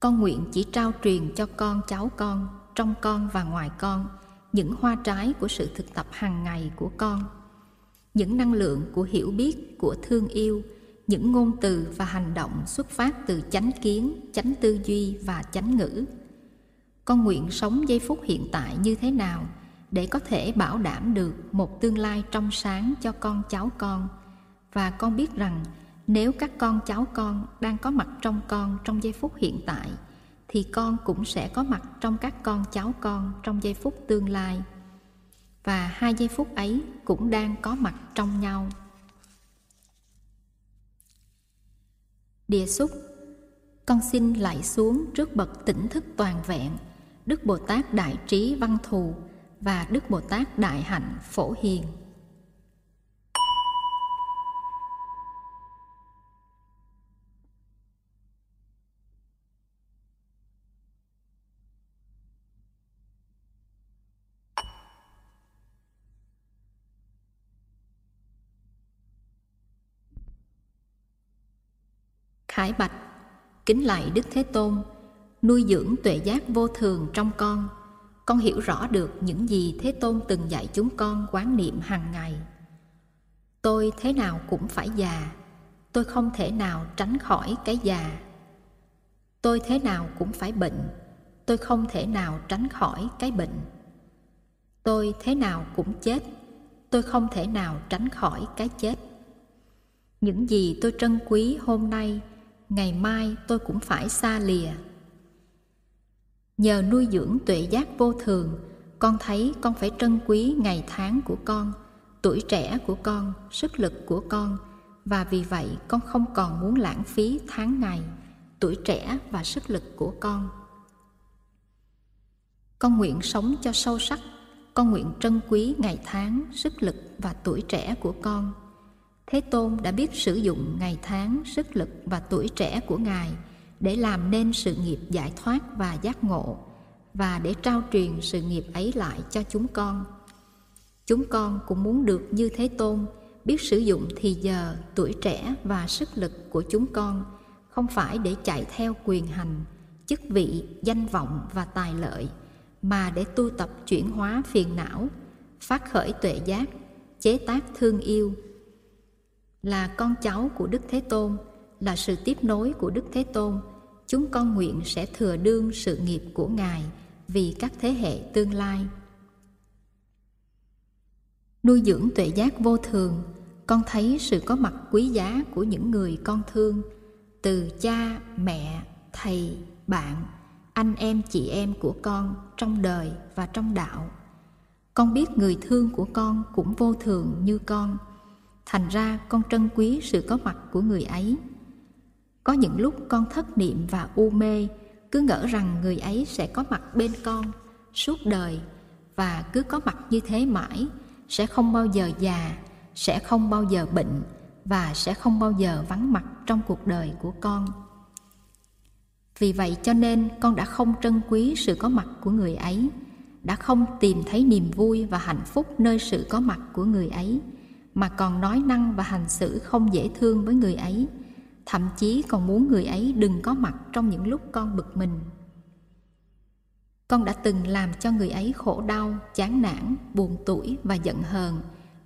Con nguyện chỉ trao truyền cho con cháu con trong con và ngoài con, những hoa trái của sự thực tập hàng ngày của con, những năng lượng của hiểu biết, của thương yêu, những ngôn từ và hành động xuất phát từ chánh kiến, chánh tư duy và chánh ngữ. Con nguyện sống giây phút hiện tại như thế nào để có thể bảo đảm được một tương lai trong sáng cho con cháu con? Và con biết rằng nếu các con cháu con đang có mặt trong con trong giây phút hiện tại thì con cũng sẽ có mặt trong các con cháu con trong giây phút tương lai. Và hai giây phút ấy cũng đang có mặt trong nhau. Địa xúc, con xin lạy xuống trước bậc tỉnh thức toàn vẹn, đức bồ tát đại trí văn thù và đức bồ tát đại hạnh phổ hiền. Khải Bạch. Kính lạy Đức Thế Tôn, Nuôi dưỡng tuệ giác vô thường trong con. Con hiểu rõ được những gì Thế Tôn từng dạy chúng con quán niệm hàng ngày. Tôi thế nào cũng phải già. Tôi không thể nào tránh khỏi cái già. Tôi thế nào cũng phải bệnh. Tôi không thể nào tránh khỏi cái bệnh. Tôi thế nào cũng chết. Tôi không thể nào tránh khỏi cái chết. Những gì tôi trân quý hôm nay ngày mai tôi cũng phải xa lìa. Nhờ nuôi dưỡng tuệ giác vô thường, con thấy con phải trân quý ngày tháng của con, tuổi trẻ của con, sức lực của con, và vì vậy con không còn muốn lãng phí tháng ngày, tuổi trẻ và sức lực của con. Con nguyện sống cho sâu sắc, con nguyện trân quý ngày tháng, sức lực và tuổi trẻ của con thế tôn đã biết sử dụng ngày tháng, sức lực và tuổi trẻ của ngài để làm nên sự nghiệp giải thoát và giác ngộ và để trao truyền sự nghiệp ấy lại cho chúng con. Chúng con cũng muốn được như thế tôn, biết sử dụng thì giờ, tuổi trẻ và sức lực của chúng con không phải để chạy theo quyền hành, chức vị, danh vọng và tài lợi, mà để tu tập chuyển hóa phiền não, phát khởi tuệ giác, chế tác thương yêu là con cháu của đức thế tôn, là sự tiếp nối của đức thế tôn. Chúng con nguyện sẽ thừa đương sự nghiệp của ngài vì các thế hệ tương lai. Nuôi dưỡng tuệ giác vô thường, con thấy sự có mặt quý giá của những người con thương, từ cha, mẹ, thầy, bạn, anh em, chị em của con trong đời và trong đạo. Con biết người thương của con cũng vô thường như con thành ra con trân quý sự có mặt của người ấy. Có những lúc con thất niệm và u mê, cứ ngỡ rằng người ấy sẽ có mặt bên con suốt đời, và cứ có mặt như thế mãi, sẽ không bao giờ già, sẽ không bao giờ bệnh, và sẽ không bao giờ vắng mặt trong cuộc đời của con. Vì vậy cho nên con đã không trân quý sự có mặt của người ấy, đã không tìm thấy niềm vui và hạnh phúc nơi sự có mặt của người ấy mà còn nói năng và hành xử không dễ thương với người ấy. Thậm chí còn muốn người ấy đừng có mặt trong những lúc con bực mình. Con đã từng làm cho người ấy khổ đau, chán nản, buồn tủi và giận hờn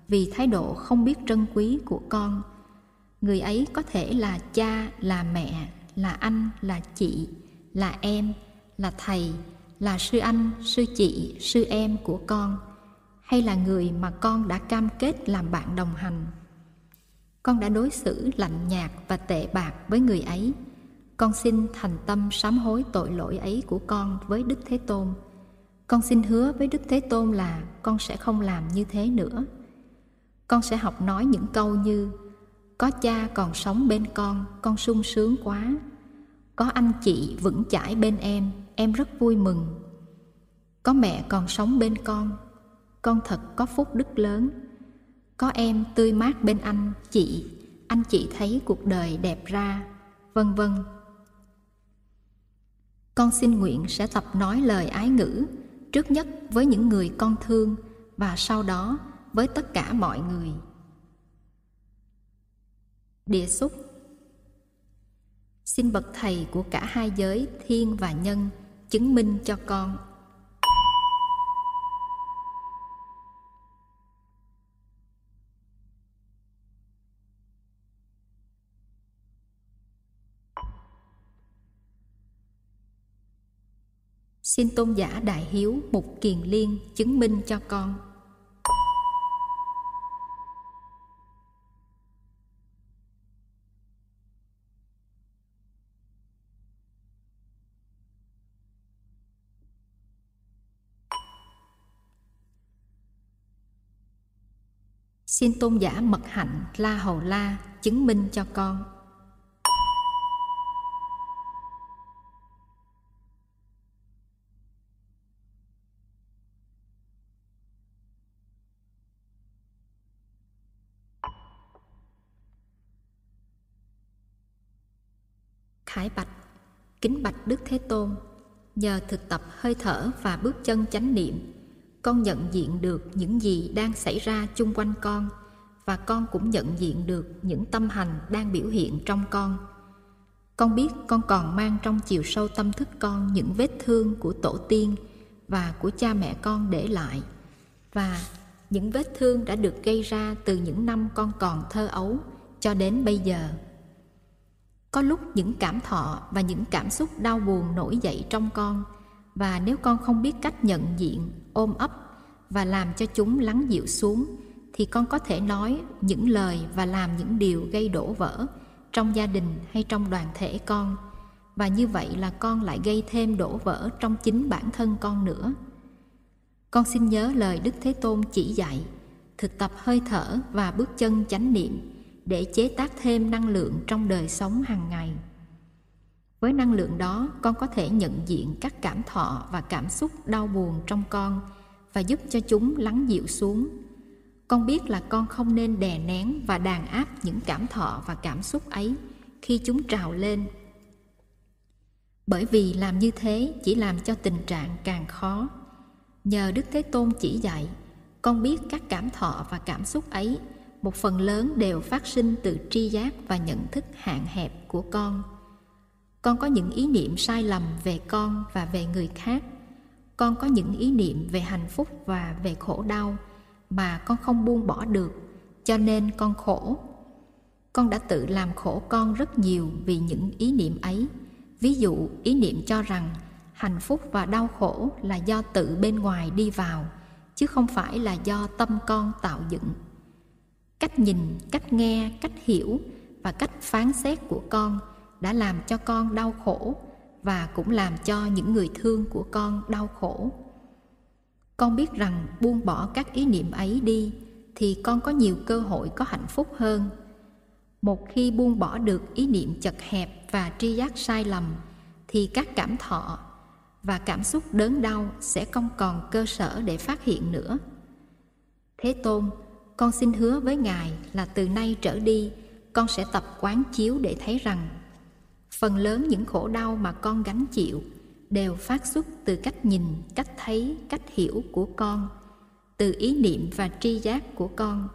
vì thái độ không biết trân quý của con. Người ấy có thể là cha, là mẹ, là anh, là chị, là em, là thầy, là sư anh, sư chị, sư em của con hay là người mà con đã cam kết làm bạn đồng hành? Con đã đối xử lạnh nhạt và tệ bạc với người ấy. Con xin thành tâm sám hối tội lỗi ấy của con với đức thế tôn. Con xin hứa với đức thế tôn là con sẽ không làm như thế nữa. Con sẽ học nói những câu như, có cha còn sống bên con con sung sướng quá. Có anh chị vững chãi bên em em rất vui mừng. Có mẹ còn sống bên con con thật có phúc đức lớn. Có em tươi mát bên anh, chị. Anh chị thấy cuộc đời đẹp ra, vân vân. Con xin nguyện sẽ tập nói lời ái ngữ, trước nhất với những người con thương và sau đó với tất cả mọi người. Địa xúc. Xin bậc thầy của cả hai giới, thiên và nhân, chứng minh cho con. Xin tôn giả đại hiếu mục kiền liên chứng minh cho con. Xin tôn giả mật hạnh la hầu la chứng minh cho con. Khải bạch. Kính bạch đức thế tôn, nhờ thực tập hơi thở và bước chân chánh niệm, con nhận diện được những gì đang xảy ra chung quanh con, và con cũng nhận diện được những tâm hành đang biểu hiện trong con. Con biết con còn mang trong chiều sâu tâm thức con những vết thương của tổ tiên và của cha mẹ con để lại, và những vết thương đã được gây ra từ những năm con còn thơ ấu cho đến bây giờ có lúc những cảm thọ và những cảm xúc đau buồn nổi dậy trong con. Và nếu con không biết cách nhận diện, ôm ấp và làm cho chúng lắng dịu xuống, thì con có thể nói những lời và làm những điều gây đổ vỡ trong gia đình hay trong đoàn thể con. Và như vậy là con lại gây thêm đổ vỡ trong chính bản thân con nữa. Con xin nhớ lời đức thế tôn chỉ dạy, thực tập hơi thở và bước chân chánh niệm để chế tác thêm năng lượng trong đời sống hàng ngày. Với năng lượng đó, con có thể nhận diện các cảm thọ và cảm xúc đau buồn trong con và giúp cho chúng lắng dịu xuống. Con biết là con không nên đè nén và đàn áp những cảm thọ và cảm xúc ấy khi chúng trào lên. Bởi vì làm như thế chỉ làm cho tình trạng càng khó. Nhờ đức thế tôn chỉ dạy, con biết các cảm thọ và cảm xúc ấy một phần lớn đều phát sinh từ tri giác và nhận thức hạn hẹp của con. Con có những ý niệm sai lầm về con và về người khác. Con có những ý niệm về hạnh phúc và về khổ đau mà con không buông bỏ được, cho nên con khổ. Con đã tự làm khổ con rất nhiều vì những ý niệm ấy. Ví dụ, ý niệm cho rằng hạnh phúc và đau khổ là do tự bên ngoài đi vào, chứ không phải là do tâm con tạo dựng cách nhìn, cách nghe, cách hiểu và cách phán xét của con đã làm cho con đau khổ và cũng làm cho những người thương của con đau khổ. Con biết rằng buông bỏ các ý niệm ấy đi thì con có nhiều cơ hội có hạnh phúc hơn. Một khi buông bỏ được ý niệm chật hẹp và tri giác sai lầm thì các cảm thọ và cảm xúc đớn đau sẽ không còn cơ sở để phát hiện nữa. Thế tôn con xin hứa với ngài là từ nay trở đi, con sẽ tập quán chiếu để thấy rằng, phần lớn những khổ đau mà con gánh chịu đều phát xuất từ cách nhìn, cách thấy, cách hiểu của con, từ ý niệm và tri giác của con.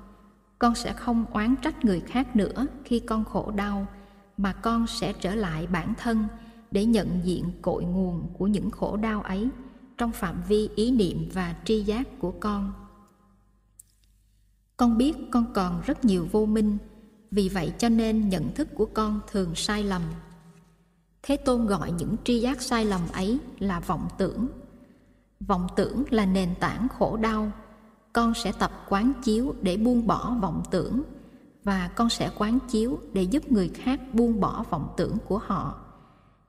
Con sẽ không oán trách người khác nữa khi con khổ đau, mà con sẽ trở lại bản thân để nhận diện cội nguồn của những khổ đau ấy trong phạm vi ý niệm và tri giác của con con biết con còn rất nhiều vô minh, vì vậy cho nên nhận thức của con thường sai lầm. Thế tôn gọi những tri giác sai lầm ấy là vọng tưởng. Vọng tưởng là nền tảng khổ đau. Con sẽ tập quán chiếu để buông bỏ vọng tưởng, và con sẽ quán chiếu để giúp người khác buông bỏ vọng tưởng của họ,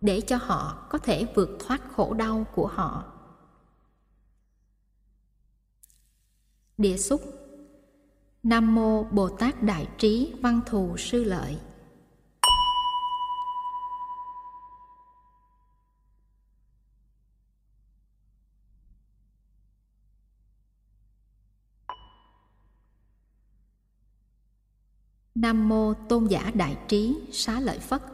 để cho họ có thể vượt thoát khổ đau của họ. Địa xúc nam mô bồ tát đại trí văn thù sư lợi Nam mô Tôn giả Đại trí Xá lợi Phất.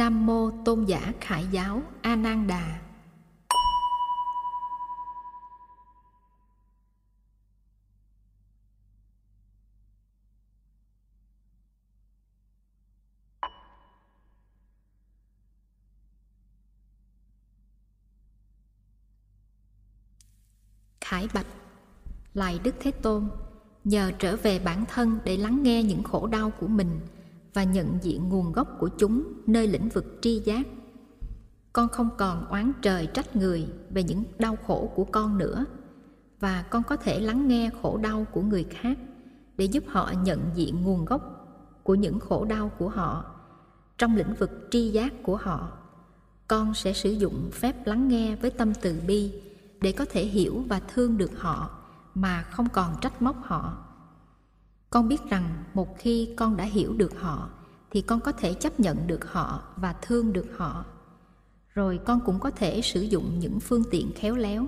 Nam mô Tôn giả Khải giáo A Nan Đà. Khải bạch lại Đức Thế Tôn, Nhờ trở về bản thân để lắng nghe những khổ đau của mình và nhận diện nguồn gốc của chúng nơi lĩnh vực tri giác. Con không còn oán trời trách người về những đau khổ của con nữa, Và con có thể lắng nghe khổ đau của người khác Để giúp họ nhận diện nguồn gốc của những khổ đau của họ. Trong lĩnh vực tri giác của họ, Con sẽ sử dụng phép lắng nghe với tâm từ bi để có thể hiểu và thương được họ mà không còn trách móc họ con biết rằng một khi con đã hiểu được họ, thì con có thể chấp nhận được họ và thương được họ. Rồi con cũng có thể sử dụng những phương tiện khéo léo,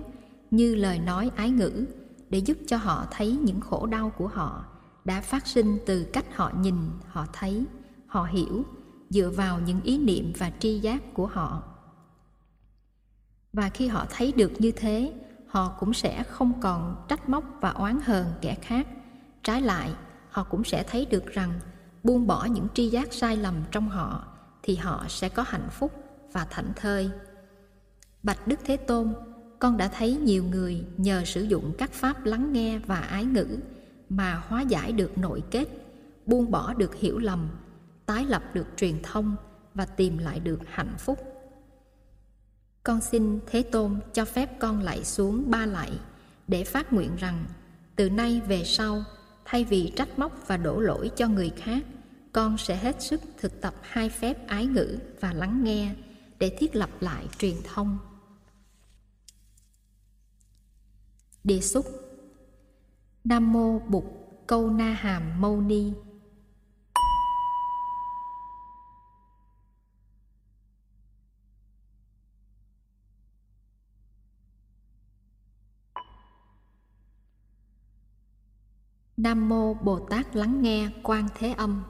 như lời nói ái ngữ, để giúp cho họ thấy những khổ đau của họ đã phát sinh từ cách họ nhìn, họ thấy, họ hiểu, dựa vào những ý niệm và tri giác của họ. Và khi họ thấy được như thế, họ cũng sẽ không còn trách móc và oán hờn kẻ khác. Trái lại họ cũng sẽ thấy được rằng buông bỏ những tri giác sai lầm trong họ thì họ sẽ có hạnh phúc và thảnh thơi. Bạch đức thế tôn, con đã thấy nhiều người nhờ sử dụng các pháp lắng nghe và ái ngữ mà hóa giải được nội kết, buông bỏ được hiểu lầm, tái lập được truyền thông và tìm lại được hạnh phúc. Con xin Thế Tôn cho phép con lại xuống ba lạy để phát nguyện rằng từ nay về sau thay vì trách móc và đổ lỗi cho người khác, con sẽ hết sức thực tập hai phép ái ngữ và lắng nghe để thiết lập lại truyền thông. Đề xúc. Nam mô bụt câu na hàm mâu ni. Nam mô Bồ Tát lắng nghe Quan Thế Âm.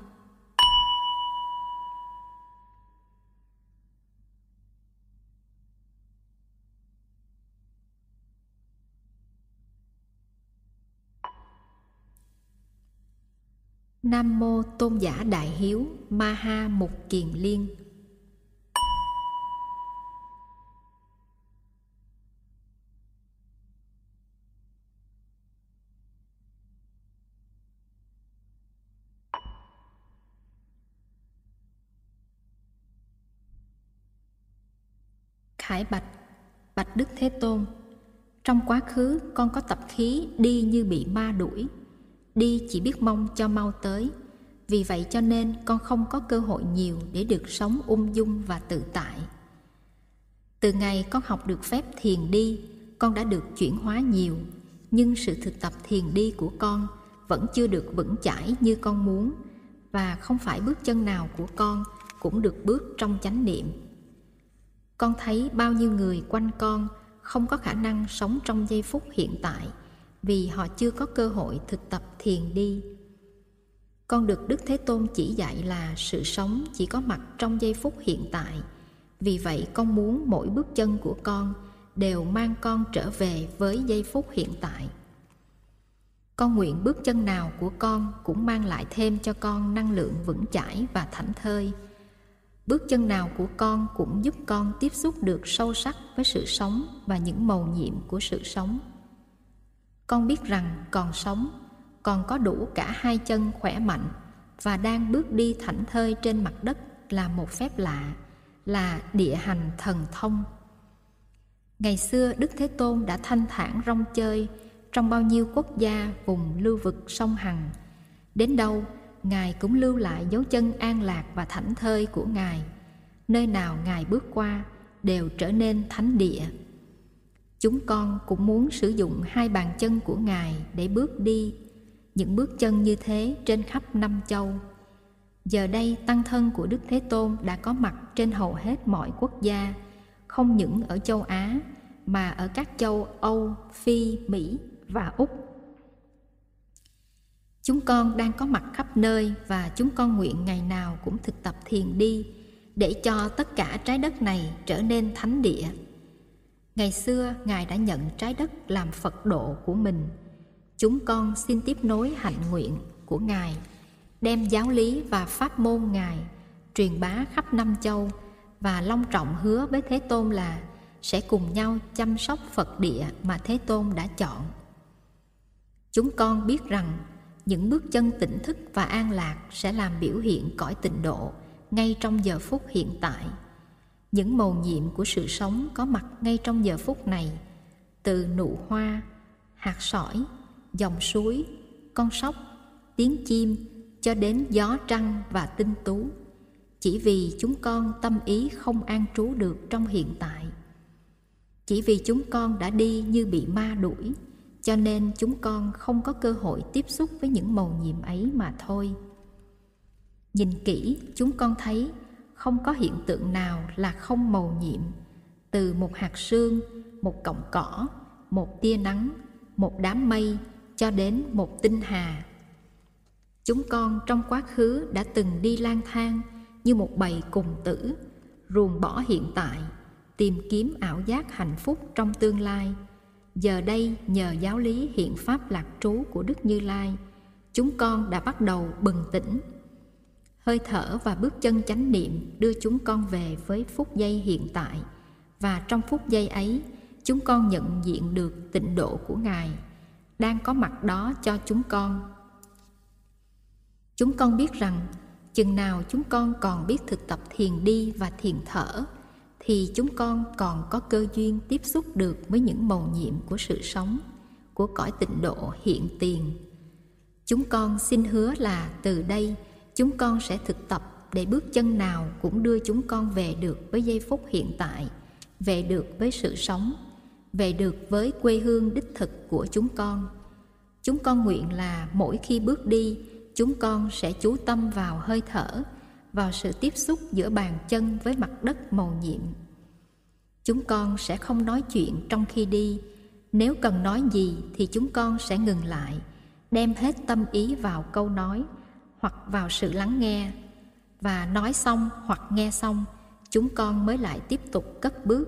Nam mô Tôn giả Đại Hiếu Ma Ha Mục Kiền Liên. Hỏi bạch, bạch Đức Thế Tôn, trong quá khứ con có tập khí đi như bị ma đuổi, đi chỉ biết mong cho mau tới. Vì vậy cho nên con không có cơ hội nhiều để được sống ung dung và tự tại. Từ ngày con học được phép thiền đi, con đã được chuyển hóa nhiều, nhưng sự thực tập thiền đi của con vẫn chưa được vững chãi như con muốn và không phải bước chân nào của con cũng được bước trong chánh niệm con thấy bao nhiêu người quanh con không có khả năng sống trong giây phút hiện tại vì họ chưa có cơ hội thực tập thiền đi. Con được đức thế tôn chỉ dạy là sự sống chỉ có mặt trong giây phút hiện tại. Vì vậy con muốn mỗi bước chân của con đều mang con trở về với giây phút hiện tại. Con nguyện bước chân nào của con cũng mang lại thêm cho con năng lượng vững chãi và thảnh thơi bước chân nào của con cũng giúp con tiếp xúc được sâu sắc với sự sống và những màu nhiệm của sự sống. Con biết rằng còn sống, còn có đủ cả hai chân khỏe mạnh và đang bước đi thảnh thơi trên mặt đất là một phép lạ, là địa hành thần thông. Ngày xưa đức thế tôn đã thanh thản rong chơi trong bao nhiêu quốc gia vùng lưu vực sông hằng. Đến đâu Ngài cũng lưu lại dấu chân an lạc và thảnh thơi của Ngài. Nơi nào Ngài bước qua đều trở nên thánh địa. Chúng con cũng muốn sử dụng hai bàn chân của Ngài để bước đi, những bước chân như thế trên khắp năm châu. Giờ đây tăng thân của Đức Thế Tôn đã có mặt trên hầu hết mọi quốc gia, không những ở châu Á mà ở các châu Âu, Phi, Mỹ và Úc Chúng con đang có mặt khắp nơi và chúng con nguyện ngày nào cũng thực tập thiền đi để cho tất cả trái đất này trở nên thánh địa. Ngày xưa Ngài đã nhận trái đất làm Phật độ của mình. Chúng con xin tiếp nối hạnh nguyện của Ngài, đem giáo lý và pháp môn Ngài truyền bá khắp năm châu và long trọng hứa với Thế Tôn là sẽ cùng nhau chăm sóc Phật địa mà Thế Tôn đã chọn. Chúng con biết rằng những bước chân tỉnh thức và an lạc sẽ làm biểu hiện cõi tịnh độ ngay trong giờ phút hiện tại. Những màu nhiệm của sự sống có mặt ngay trong giờ phút này, từ nụ hoa, hạt sỏi, dòng suối, con sóc, tiếng chim cho đến gió trăng và tinh tú. Chỉ vì chúng con tâm ý không an trú được trong hiện tại. Chỉ vì chúng con đã đi như bị ma đuổi cho nên chúng con không có cơ hội tiếp xúc với những màu nhiệm ấy mà thôi. Nhìn kỹ, chúng con thấy không có hiện tượng nào là không màu nhiệm. Từ một hạt sương, một cọng cỏ, một tia nắng, một đám mây, cho đến một tinh hà. Chúng con trong quá khứ đã từng đi lang thang như một bầy cùng tử, ruồng bỏ hiện tại, tìm kiếm ảo giác hạnh phúc trong tương lai. Giờ đây nhờ giáo lý hiện pháp lạc trú của Đức Như Lai, chúng con đã bắt đầu bừng tỉnh. Hơi thở và bước chân chánh niệm đưa chúng con về với phút giây hiện tại và trong phút giây ấy, chúng con nhận diện được tịnh độ của Ngài đang có mặt đó cho chúng con. Chúng con biết rằng chừng nào chúng con còn biết thực tập thiền đi và thiền thở thì chúng con còn có cơ duyên tiếp xúc được với những màu nhiệm của sự sống, của cõi tịnh độ hiện tiền. Chúng con xin hứa là từ đây, chúng con sẽ thực tập để bước chân nào cũng đưa chúng con về được với giây phút hiện tại, về được với sự sống, về được với quê hương đích thực của chúng con. Chúng con nguyện là mỗi khi bước đi, chúng con sẽ chú tâm vào hơi thở vào sự tiếp xúc giữa bàn chân với mặt đất màu nhiệm. Chúng con sẽ không nói chuyện trong khi đi. Nếu cần nói gì thì chúng con sẽ ngừng lại, đem hết tâm ý vào câu nói hoặc vào sự lắng nghe. Và nói xong hoặc nghe xong, chúng con mới lại tiếp tục cất bước.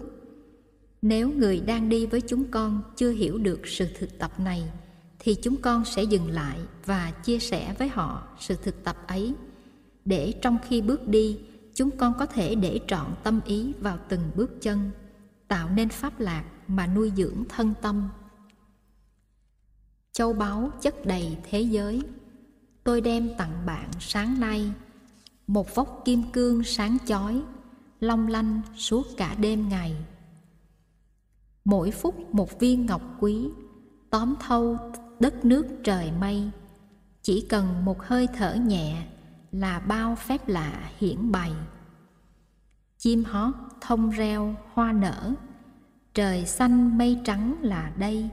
Nếu người đang đi với chúng con chưa hiểu được sự thực tập này, thì chúng con sẽ dừng lại và chia sẻ với họ sự thực tập ấy để trong khi bước đi, chúng con có thể để trọn tâm ý vào từng bước chân, tạo nên pháp lạc mà nuôi dưỡng thân tâm. Châu báu chất đầy thế giới, tôi đem tặng bạn sáng nay một vóc kim cương sáng chói, long lanh suốt cả đêm ngày. Mỗi phút một viên ngọc quý, tóm thâu đất nước trời mây, chỉ cần một hơi thở nhẹ là bao phép lạ hiển bày. Chim hót, thông reo, hoa nở, trời xanh mây trắng là đây.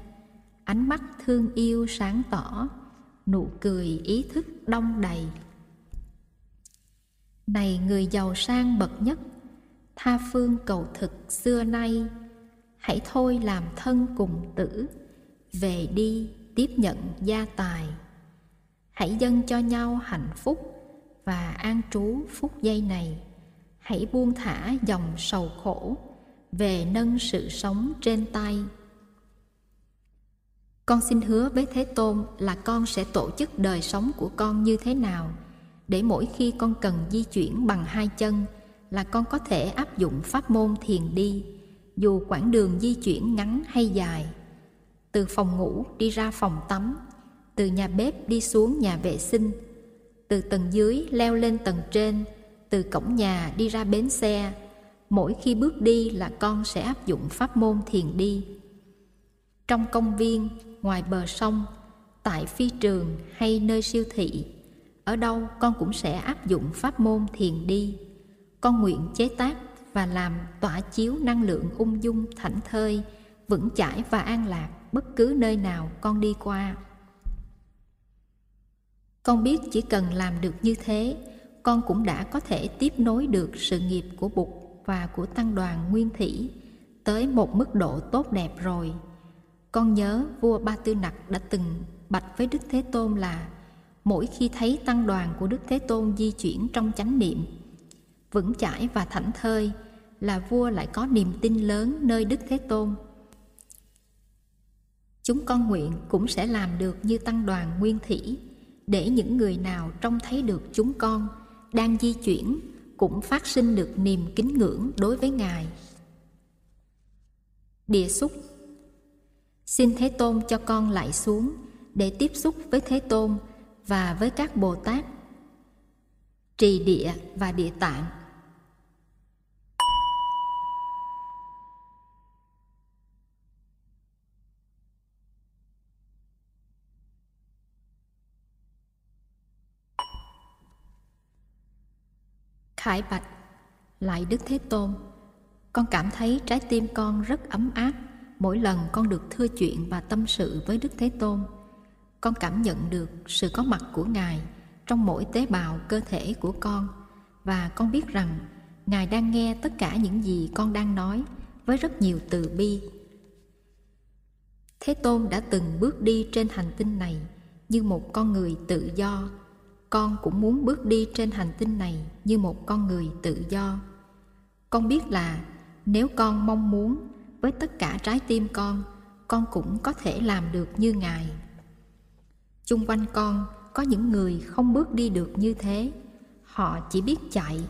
Ánh mắt thương yêu sáng tỏ, nụ cười ý thức đông đầy. Này người giàu sang bậc nhất, tha phương cầu thực xưa nay, hãy thôi làm thân cùng tử, về đi tiếp nhận gia tài. Hãy dâng cho nhau hạnh phúc và an trú phút giây này, hãy buông thả dòng sầu khổ về nâng sự sống trên tay. Con xin hứa với thế tôn là con sẽ tổ chức đời sống của con như thế nào, để mỗi khi con cần di chuyển bằng hai chân là con có thể áp dụng pháp môn thiền đi, dù quãng đường di chuyển ngắn hay dài. Từ phòng ngủ đi ra phòng tắm, từ nhà bếp đi xuống nhà vệ sinh từ tầng dưới leo lên tầng trên, từ cổng nhà đi ra bến xe. Mỗi khi bước đi là con sẽ áp dụng pháp môn thiền đi. Trong công viên, ngoài bờ sông, tại phi trường hay nơi siêu thị, ở đâu con cũng sẽ áp dụng pháp môn thiền đi. Con nguyện chế tác và làm tỏa chiếu năng lượng ung dung thảnh thơi, vững chãi và an lạc bất cứ nơi nào con đi qua con biết chỉ cần làm được như thế, con cũng đã có thể tiếp nối được sự nghiệp của bụt và của tăng đoàn nguyên thủy tới một mức độ tốt đẹp rồi. Con nhớ vua ba tư nặc đã từng bạch với đức thế tôn là, mỗi khi thấy tăng đoàn của đức thế tôn di chuyển trong chánh niệm, vững chãi và thảnh thơi, là vua lại có niềm tin lớn nơi đức thế tôn. Chúng con nguyện cũng sẽ làm được như tăng đoàn nguyên thủy để những người nào trông thấy được chúng con đang di chuyển cũng phát sinh được niềm kính ngưỡng đối với ngài. Địa xúc. Xin thế tôn cho con lại xuống để tiếp xúc với thế tôn và với các bồ tát, trì địa và địa tạng. Khải bạch. Lại Đức Thế Tôn, Con cảm thấy trái tim con rất ấm áp. Mỗi lần con được thưa chuyện và tâm sự với Đức Thế Tôn, Con cảm nhận được sự có mặt của Ngài Trong mỗi tế bào cơ thể của con. Và con biết rằng Ngài đang nghe tất cả những gì con đang nói Với rất nhiều từ bi. Thế Tôn đã từng bước đi trên hành tinh này Như một con người tự do con cũng muốn bước đi trên hành tinh này như một con người tự do. Con biết là nếu con mong muốn với tất cả trái tim con con cũng có thể làm được như ngài. Chung quanh con có những người không bước đi được như thế. Họ chỉ biết chạy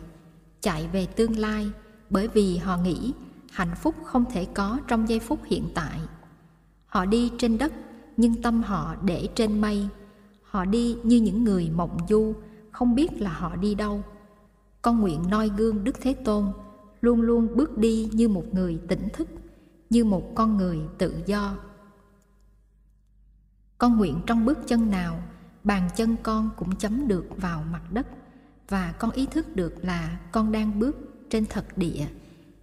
chạy về tương lai bởi vì họ nghĩ hạnh phúc không thể có trong giây phút hiện tại. Họ đi trên đất nhưng tâm họ để trên mây. Họ đi như những người mộng du, không biết là họ đi đâu. Con nguyện noi gương Đức Thế Tôn, luôn luôn bước đi như một người tỉnh thức, như một con người tự do. Con nguyện trong bước chân nào, bàn chân con cũng chấm được vào mặt đất, và con ý thức được là con đang bước trên thật địa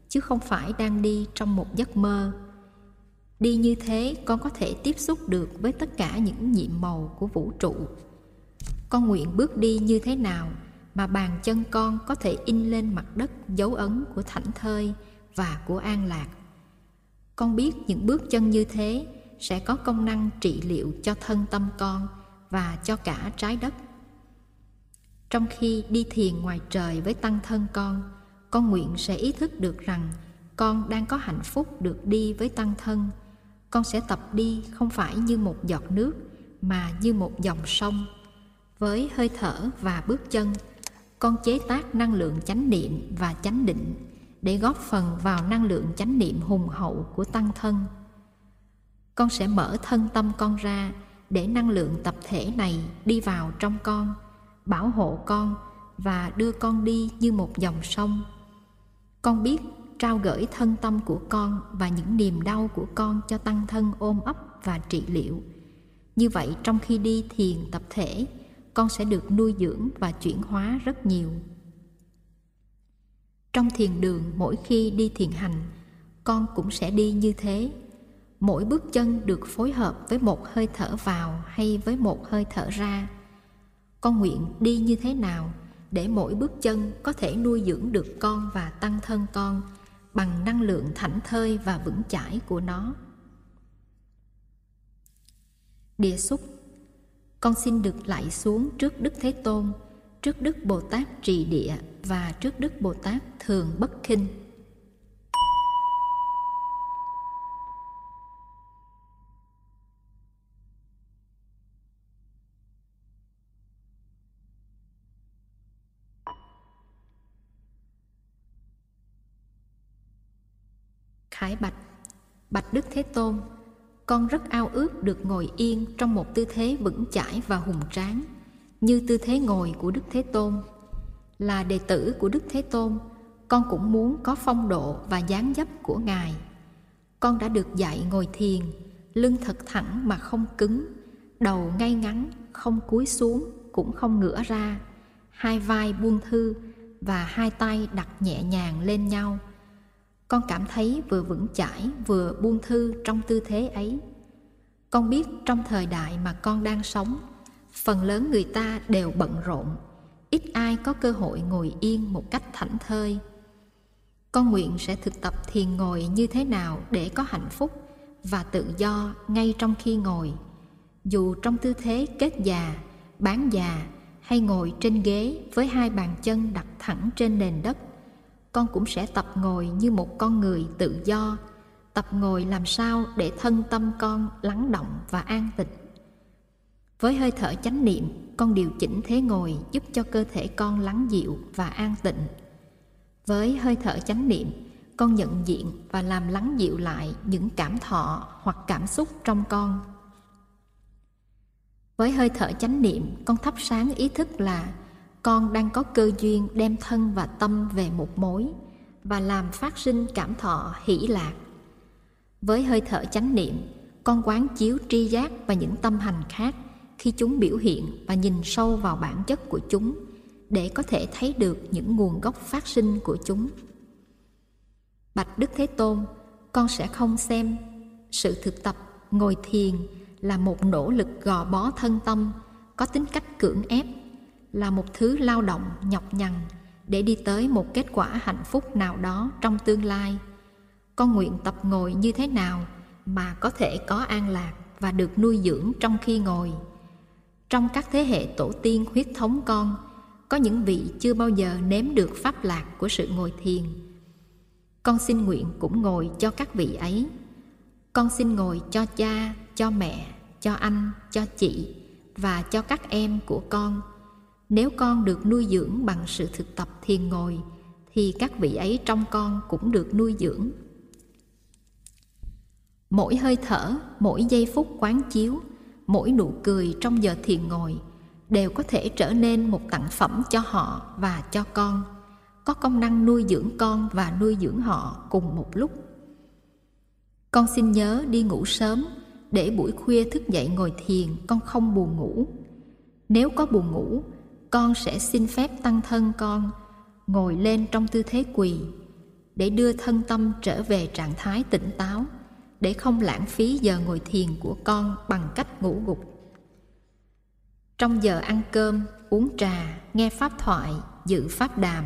chứ không phải đang đi trong một giấc mơ đi như thế, con có thể tiếp xúc được với tất cả những nhiệm màu của vũ trụ. Con nguyện bước đi như thế nào mà bàn chân con có thể in lên mặt đất dấu ấn của thảnh thơi và của an lạc? Con biết những bước chân như thế sẽ có công năng trị liệu cho thân tâm con và cho cả trái đất. Trong khi đi thiền ngoài trời với tăng thân con con nguyện sẽ ý thức được rằng con đang có hạnh phúc được đi với tăng thân con sẽ tập đi không phải như một giọt nước, mà như một dòng sông. Với hơi thở và bước chân, con chế tác năng lượng chánh niệm và chánh định để góp phần vào năng lượng chánh niệm hùng hậu của tăng thân. Con sẽ mở thân tâm con ra để năng lượng tập thể này đi vào trong con, bảo hộ con và đưa con đi như một dòng sông. Con biết trao gửi thân tâm của con và những niềm đau của con cho tăng thân ôm ấp và trị liệu. Như vậy, trong khi đi thiền tập thể, con sẽ được nuôi dưỡng và chuyển hóa rất nhiều. Trong thiền đường, mỗi khi đi thiền hành, con cũng sẽ đi như thế. Mỗi bước chân được phối hợp với một hơi thở vào hay với một hơi thở ra. Con nguyện đi như thế nào để mỗi bước chân có thể nuôi dưỡng được con và tăng thân con? Bằng năng lượng thảnh thơi và vững chãi của nó. Địa xúc, con xin được lạy xuống trước đức thế tôn, trước đức bồ tát trì địa và trước đức bồ tát thường bất khinh. Bạch đức thế tôn, con rất ao ước được ngồi yên trong một tư thế vững chãi và hùng tráng, như tư thế ngồi của đức thế tôn. Là đệ tử của đức thế tôn, con cũng muốn có phong độ và dáng dấp của ngài. Con đã được dạy ngồi thiền, lưng thật thẳng mà không cứng, đầu ngay ngắn, không cúi xuống, cũng không ngửa ra, hai vai buông thư và hai tay đặt nhẹ nhàng lên nhau con cảm thấy vừa vững chãi, vừa buông thư trong tư thế ấy. Con biết trong thời đại mà con đang sống, phần lớn người ta đều bận rộn, ít ai có cơ hội ngồi yên một cách thảnh thơi. Con nguyện sẽ thực tập thiền ngồi như thế nào để có hạnh phúc và tự do ngay trong khi ngồi. Dù trong tư thế kết già, bán già hay ngồi trên ghế với hai bàn chân đặt thẳng trên nền đất con cũng sẽ tập ngồi như một con người tự do. Tập ngồi làm sao để thân tâm con lắng động và an tịnh. Với hơi thở chánh niệm, con điều chỉnh thế ngồi giúp cho cơ thể con lắng dịu và an tịnh. Với hơi thở chánh niệm, con nhận diện và làm lắng dịu lại những cảm thọ hoặc cảm xúc trong con. Với hơi thở chánh niệm, con thắp sáng ý thức là con đang có cơ duyên đem thân và tâm về một mối và làm phát sinh cảm thọ hỷ lạc. Với hơi thở chánh niệm, con quán chiếu tri giác và những tâm hành khác khi chúng biểu hiện và nhìn sâu vào bản chất của chúng để có thể thấy được những nguồn gốc phát sinh của chúng. Bạch đức thế tôn, con sẽ không xem sự thực tập ngồi thiền là một nỗ lực gò bó thân tâm, có tính cách cưỡng ép là một thứ lao động, nhọc nhằn để đi tới một kết quả hạnh phúc nào đó trong tương lai. Con nguyện tập ngồi như thế nào mà có thể có an lạc và được nuôi dưỡng trong khi ngồi. Trong các thế hệ tổ tiên huyết thống con, có những vị chưa bao giờ nếm được pháp lạc của sự ngồi thiền. Con xin nguyện cũng ngồi cho các vị ấy. Con xin ngồi cho cha, cho mẹ, cho anh, cho chị và cho các em của con nếu con được nuôi dưỡng bằng sự thực tập thiền ngồi, thì các vị ấy trong con cũng được nuôi dưỡng. Mỗi hơi thở, mỗi giây phút quán chiếu, mỗi nụ cười trong giờ thiền ngồi đều có thể trở nên một tặng phẩm cho họ và cho con. Có công năng nuôi dưỡng con và nuôi dưỡng họ cùng một lúc. Con xin nhớ đi ngủ sớm, để buổi khuya thức dậy ngồi thiền, con không buồn ngủ. Nếu có buồn ngủ con sẽ xin phép tăng thân con, ngồi lên trong tư thế quỳ, để đưa thân tâm trở về trạng thái tỉnh táo, để không lãng phí giờ ngồi thiền của con bằng cách ngủ gục. Trong giờ ăn cơm, uống trà, nghe pháp thoại, dự pháp đàm,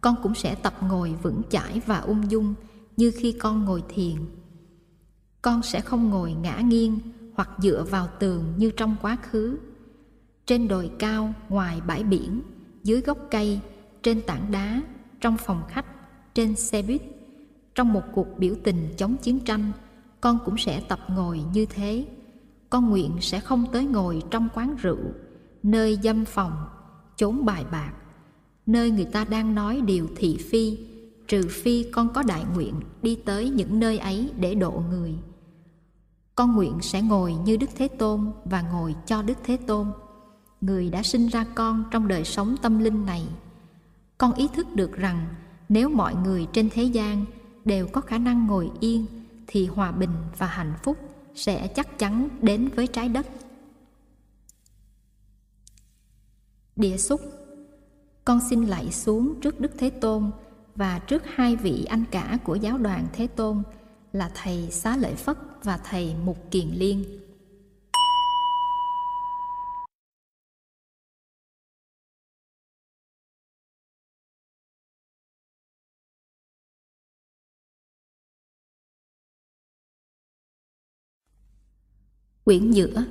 con cũng sẽ tập ngồi vững chãi và ung dung như khi con ngồi thiền. Con sẽ không ngồi ngã nghiêng hoặc dựa vào tường như trong quá khứ trên đồi cao ngoài bãi biển, dưới gốc cây, trên tảng đá, trong phòng khách, trên xe buýt. Trong một cuộc biểu tình chống chiến tranh, con cũng sẽ tập ngồi như thế. Con nguyện sẽ không tới ngồi trong quán rượu, nơi dâm phòng, chốn bài bạc, nơi người ta đang nói điều thị phi, trừ phi con có đại nguyện đi tới những nơi ấy để độ người. Con nguyện sẽ ngồi như đức thế tôn và ngồi cho đức thế tôn người đã sinh ra con trong đời sống tâm linh này. Con ý thức được rằng nếu mọi người trên thế gian đều có khả năng ngồi yên thì hòa bình và hạnh phúc sẽ chắc chắn đến với trái đất. Địa xúc. Con xin lạy xuống trước đức thế tôn và trước hai vị anh cả của giáo đoàn thế tôn là thầy xá lợi phất và thầy mục kiền liên. Quyển giữa.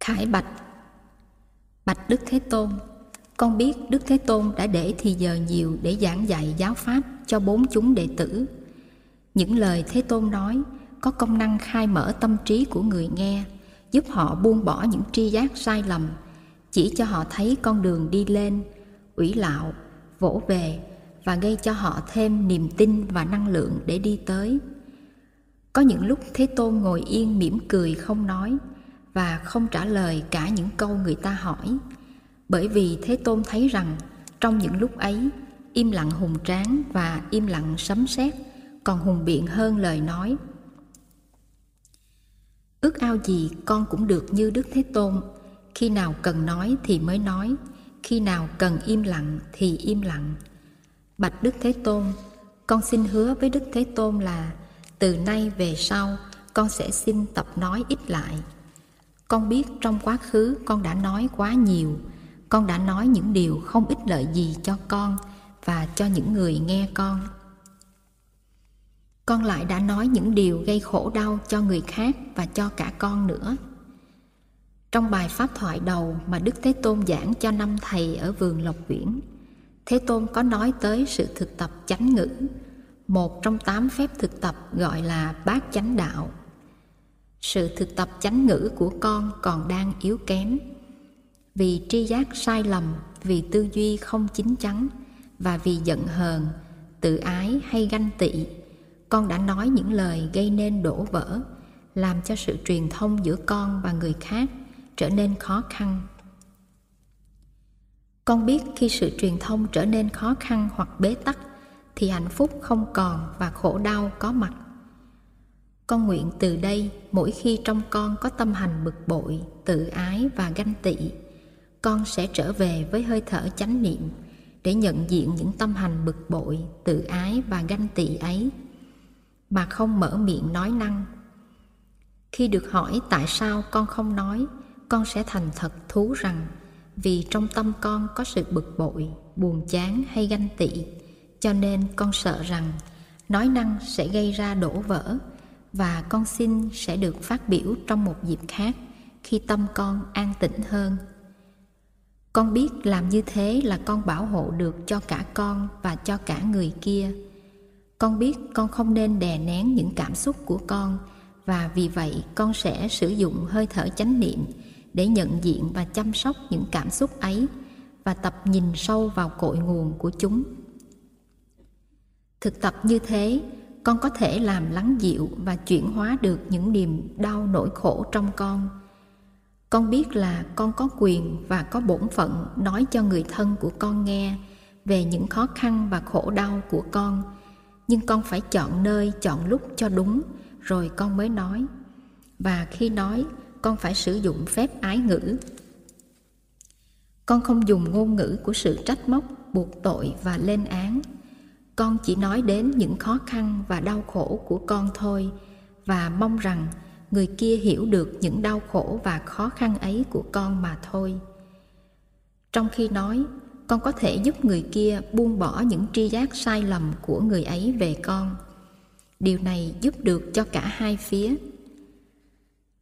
Khải bạch. Bạch đức thế tôn. Con biết đức thế tôn đã để thì giờ nhiều để giảng dạy giáo pháp cho bốn chúng đệ tử. Những lời thế tôn nói có công năng khai mở tâm trí của người nghe, giúp họ buông bỏ những tri giác sai lầm, chỉ cho họ thấy con đường đi lên, ủy lạo, vỗ về và gây cho họ thêm niềm tin và năng lượng để đi tới có những lúc thế tôn ngồi yên mỉm cười không nói và không trả lời cả những câu người ta hỏi. Bởi vì thế tôn thấy rằng trong những lúc ấy, im lặng hùng tráng và im lặng sấm sét còn hùng biện hơn lời nói. Ước ao gì con cũng được như đức thế tôn, khi nào cần nói thì mới nói, khi nào cần im lặng thì im lặng. Bạch đức thế tôn, con xin hứa với đức thế tôn là từ nay về sau, con sẽ xin tập nói ít lại. Con biết trong quá khứ con đã nói quá nhiều. Con đã nói những điều không ích lợi gì cho con và cho những người nghe con. Con lại đã nói những điều gây khổ đau cho người khác và cho cả con nữa. Trong bài pháp thoại đầu mà đức thế tôn giảng cho năm thầy ở vườn lộc uyển, thế tôn có nói tới sự thực tập chánh ngữ một trong tám phép thực tập gọi là bát chánh đạo. Sự thực tập chánh ngữ của con còn đang yếu kém. Vì tri giác sai lầm, vì tư duy không chín chắn và vì giận hờn, tự ái hay ganh tị, con đã nói những lời gây nên đổ vỡ, làm cho sự truyền thông giữa con và người khác trở nên khó khăn. Con biết khi sự truyền thông trở nên khó khăn hoặc bế tắc thì hạnh phúc không còn và khổ đau có mặt. Con nguyện từ đây, mỗi khi trong con có tâm hành bực bội, tự ái và ganh tị, con sẽ trở về với hơi thở chánh niệm để nhận diện những tâm hành bực bội, tự ái và ganh tị ấy. Mà không mở miệng nói năng. Khi được hỏi tại sao con không nói, con sẽ thành thật thú rằng vì trong tâm con có sự bực bội, buồn chán hay ganh tị cho nên con sợ rằng nói năng sẽ gây ra đổ vỡ và con xin sẽ được phát biểu trong một dịp khác khi tâm con an tĩnh hơn. Con biết làm như thế là con bảo hộ được cho cả con và cho cả người kia. Con biết con không nên đè nén những cảm xúc của con và vì vậy con sẽ sử dụng hơi thở chánh niệm để nhận diện và chăm sóc những cảm xúc ấy và tập nhìn sâu vào cội nguồn của chúng thực tập như thế, con có thể làm lắng dịu và chuyển hóa được những niềm đau nỗi khổ trong con. Con biết là con có quyền và có bổn phận nói cho người thân của con nghe về những khó khăn và khổ đau của con, nhưng con phải chọn nơi, chọn lúc cho đúng, rồi con mới nói. Và khi nói, con phải sử dụng phép ái ngữ. Con không dùng ngôn ngữ của sự trách móc, buộc tội và lên án con chỉ nói đến những khó khăn và đau khổ của con thôi, và mong rằng người kia hiểu được những đau khổ và khó khăn ấy của con mà thôi. Trong khi nói, con có thể giúp người kia buông bỏ những tri giác sai lầm của người ấy về con. Điều này giúp được cho cả hai phía.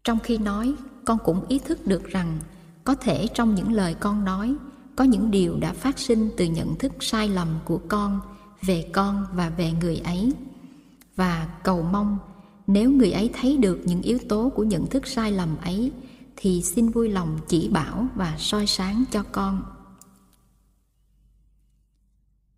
Trong khi nói, con cũng ý thức được rằng có thể trong những lời con nói, có những điều đã phát sinh từ nhận thức sai lầm của con về con và về người ấy. Và cầu mong nếu người ấy thấy được những yếu tố của nhận thức sai lầm ấy, thì xin vui lòng chỉ bảo và soi sáng cho con.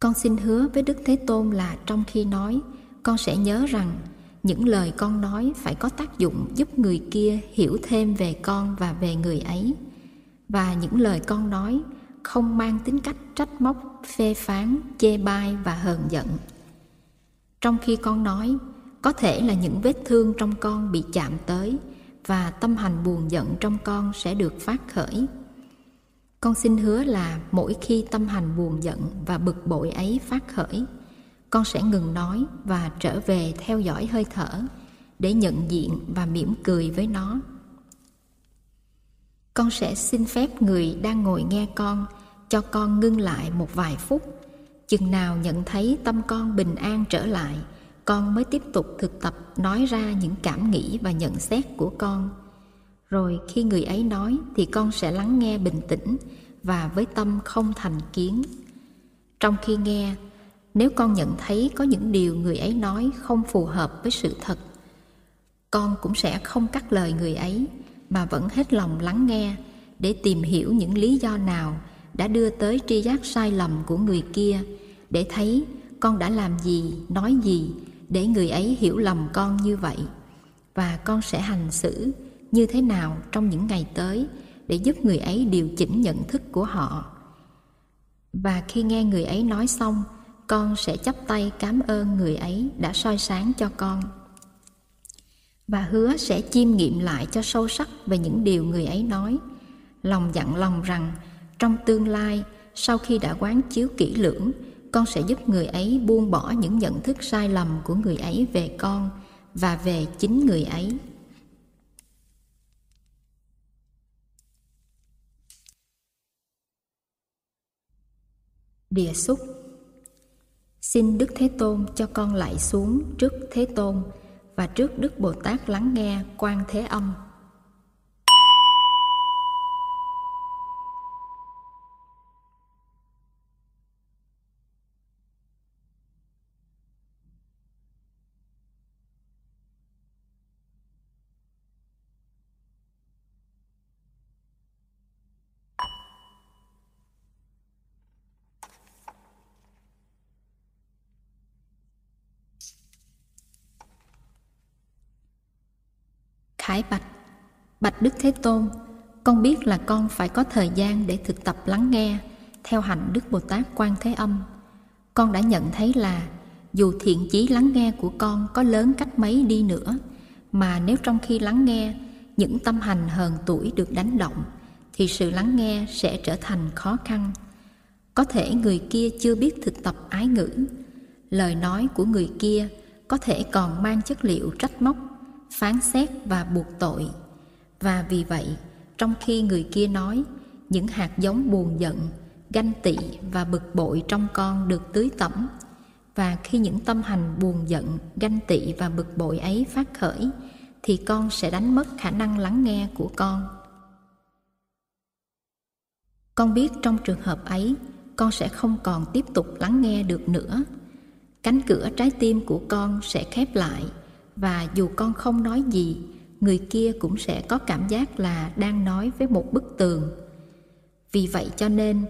Con xin hứa với đức thế tôn là trong khi nói, con sẽ nhớ rằng những lời con nói phải có tác dụng giúp người kia hiểu thêm về con và về người ấy. Và những lời con nói không mang tính cách trách móc, phê phán, chê bai và hờn giận. Trong khi con nói, có thể là những vết thương trong con bị chạm tới và tâm hành buồn giận trong con sẽ được phát khởi. Con xin hứa là mỗi khi tâm hành buồn giận và bực bội ấy phát khởi, con sẽ ngừng nói và trở về theo dõi hơi thở để nhận diện và mỉm cười với nó con sẽ xin phép người đang ngồi nghe con, cho con ngưng lại một vài phút. Chừng nào nhận thấy tâm con bình an trở lại, con mới tiếp tục thực tập nói ra những cảm nghĩ và nhận xét của con. Rồi khi người ấy nói thì con sẽ lắng nghe bình tĩnh và với tâm không thành kiến. Trong khi nghe, nếu con nhận thấy có những điều người ấy nói không phù hợp với sự thật, con cũng sẽ không cắt lời người ấy mà vẫn hết lòng lắng nghe để tìm hiểu những lý do nào đã đưa tới tri giác sai lầm của người kia, để thấy con đã làm gì, nói gì để người ấy hiểu lầm con như vậy. Và con sẽ hành xử như thế nào trong những ngày tới để giúp người ấy điều chỉnh nhận thức của họ. Và khi nghe người ấy nói xong, con sẽ chắp tay cảm ơn người ấy đã soi sáng cho con và hứa sẽ chiêm nghiệm lại cho sâu sắc về những điều người ấy nói. Lòng dặn lòng rằng, trong tương lai, sau khi đã quán chiếu kỹ lưỡng, con sẽ giúp người ấy buông bỏ những nhận thức sai lầm của người ấy về con và về chính người ấy. Địa xúc. Xin đức thế tôn cho con lại xuống trước thế tôn và trước đức bồ tát lắng nghe quan thế âm. Khải bạch. Bạch Đức Thế Tôn, Con biết là con phải có thời gian để thực tập lắng nghe, Theo hành Đức Bồ Tát Quan Thế Âm. Con đã nhận thấy là, Dù thiện chí lắng nghe của con có lớn cách mấy đi nữa, Mà nếu trong khi lắng nghe, Những tâm hành hờn tuổi được đánh động, Thì sự lắng nghe sẽ trở thành khó khăn. Có thể người kia chưa biết thực tập ái ngữ. Lời nói của người kia có thể còn mang chất liệu trách móc phán xét và buộc tội. Và vì vậy, trong khi người kia nói, những hạt giống buồn giận, ganh tị và bực bội trong con được tưới tẩm. Và khi những tâm hành buồn giận, ganh tị và bực bội ấy phát khởi, thì con sẽ đánh mất khả năng lắng nghe của con. Con biết trong trường hợp ấy, con sẽ không còn tiếp tục lắng nghe được nữa. Cánh cửa trái tim của con sẽ khép lại và dù con không nói gì, người kia cũng sẽ có cảm giác là đang nói với một bức tường. Vì vậy cho nên,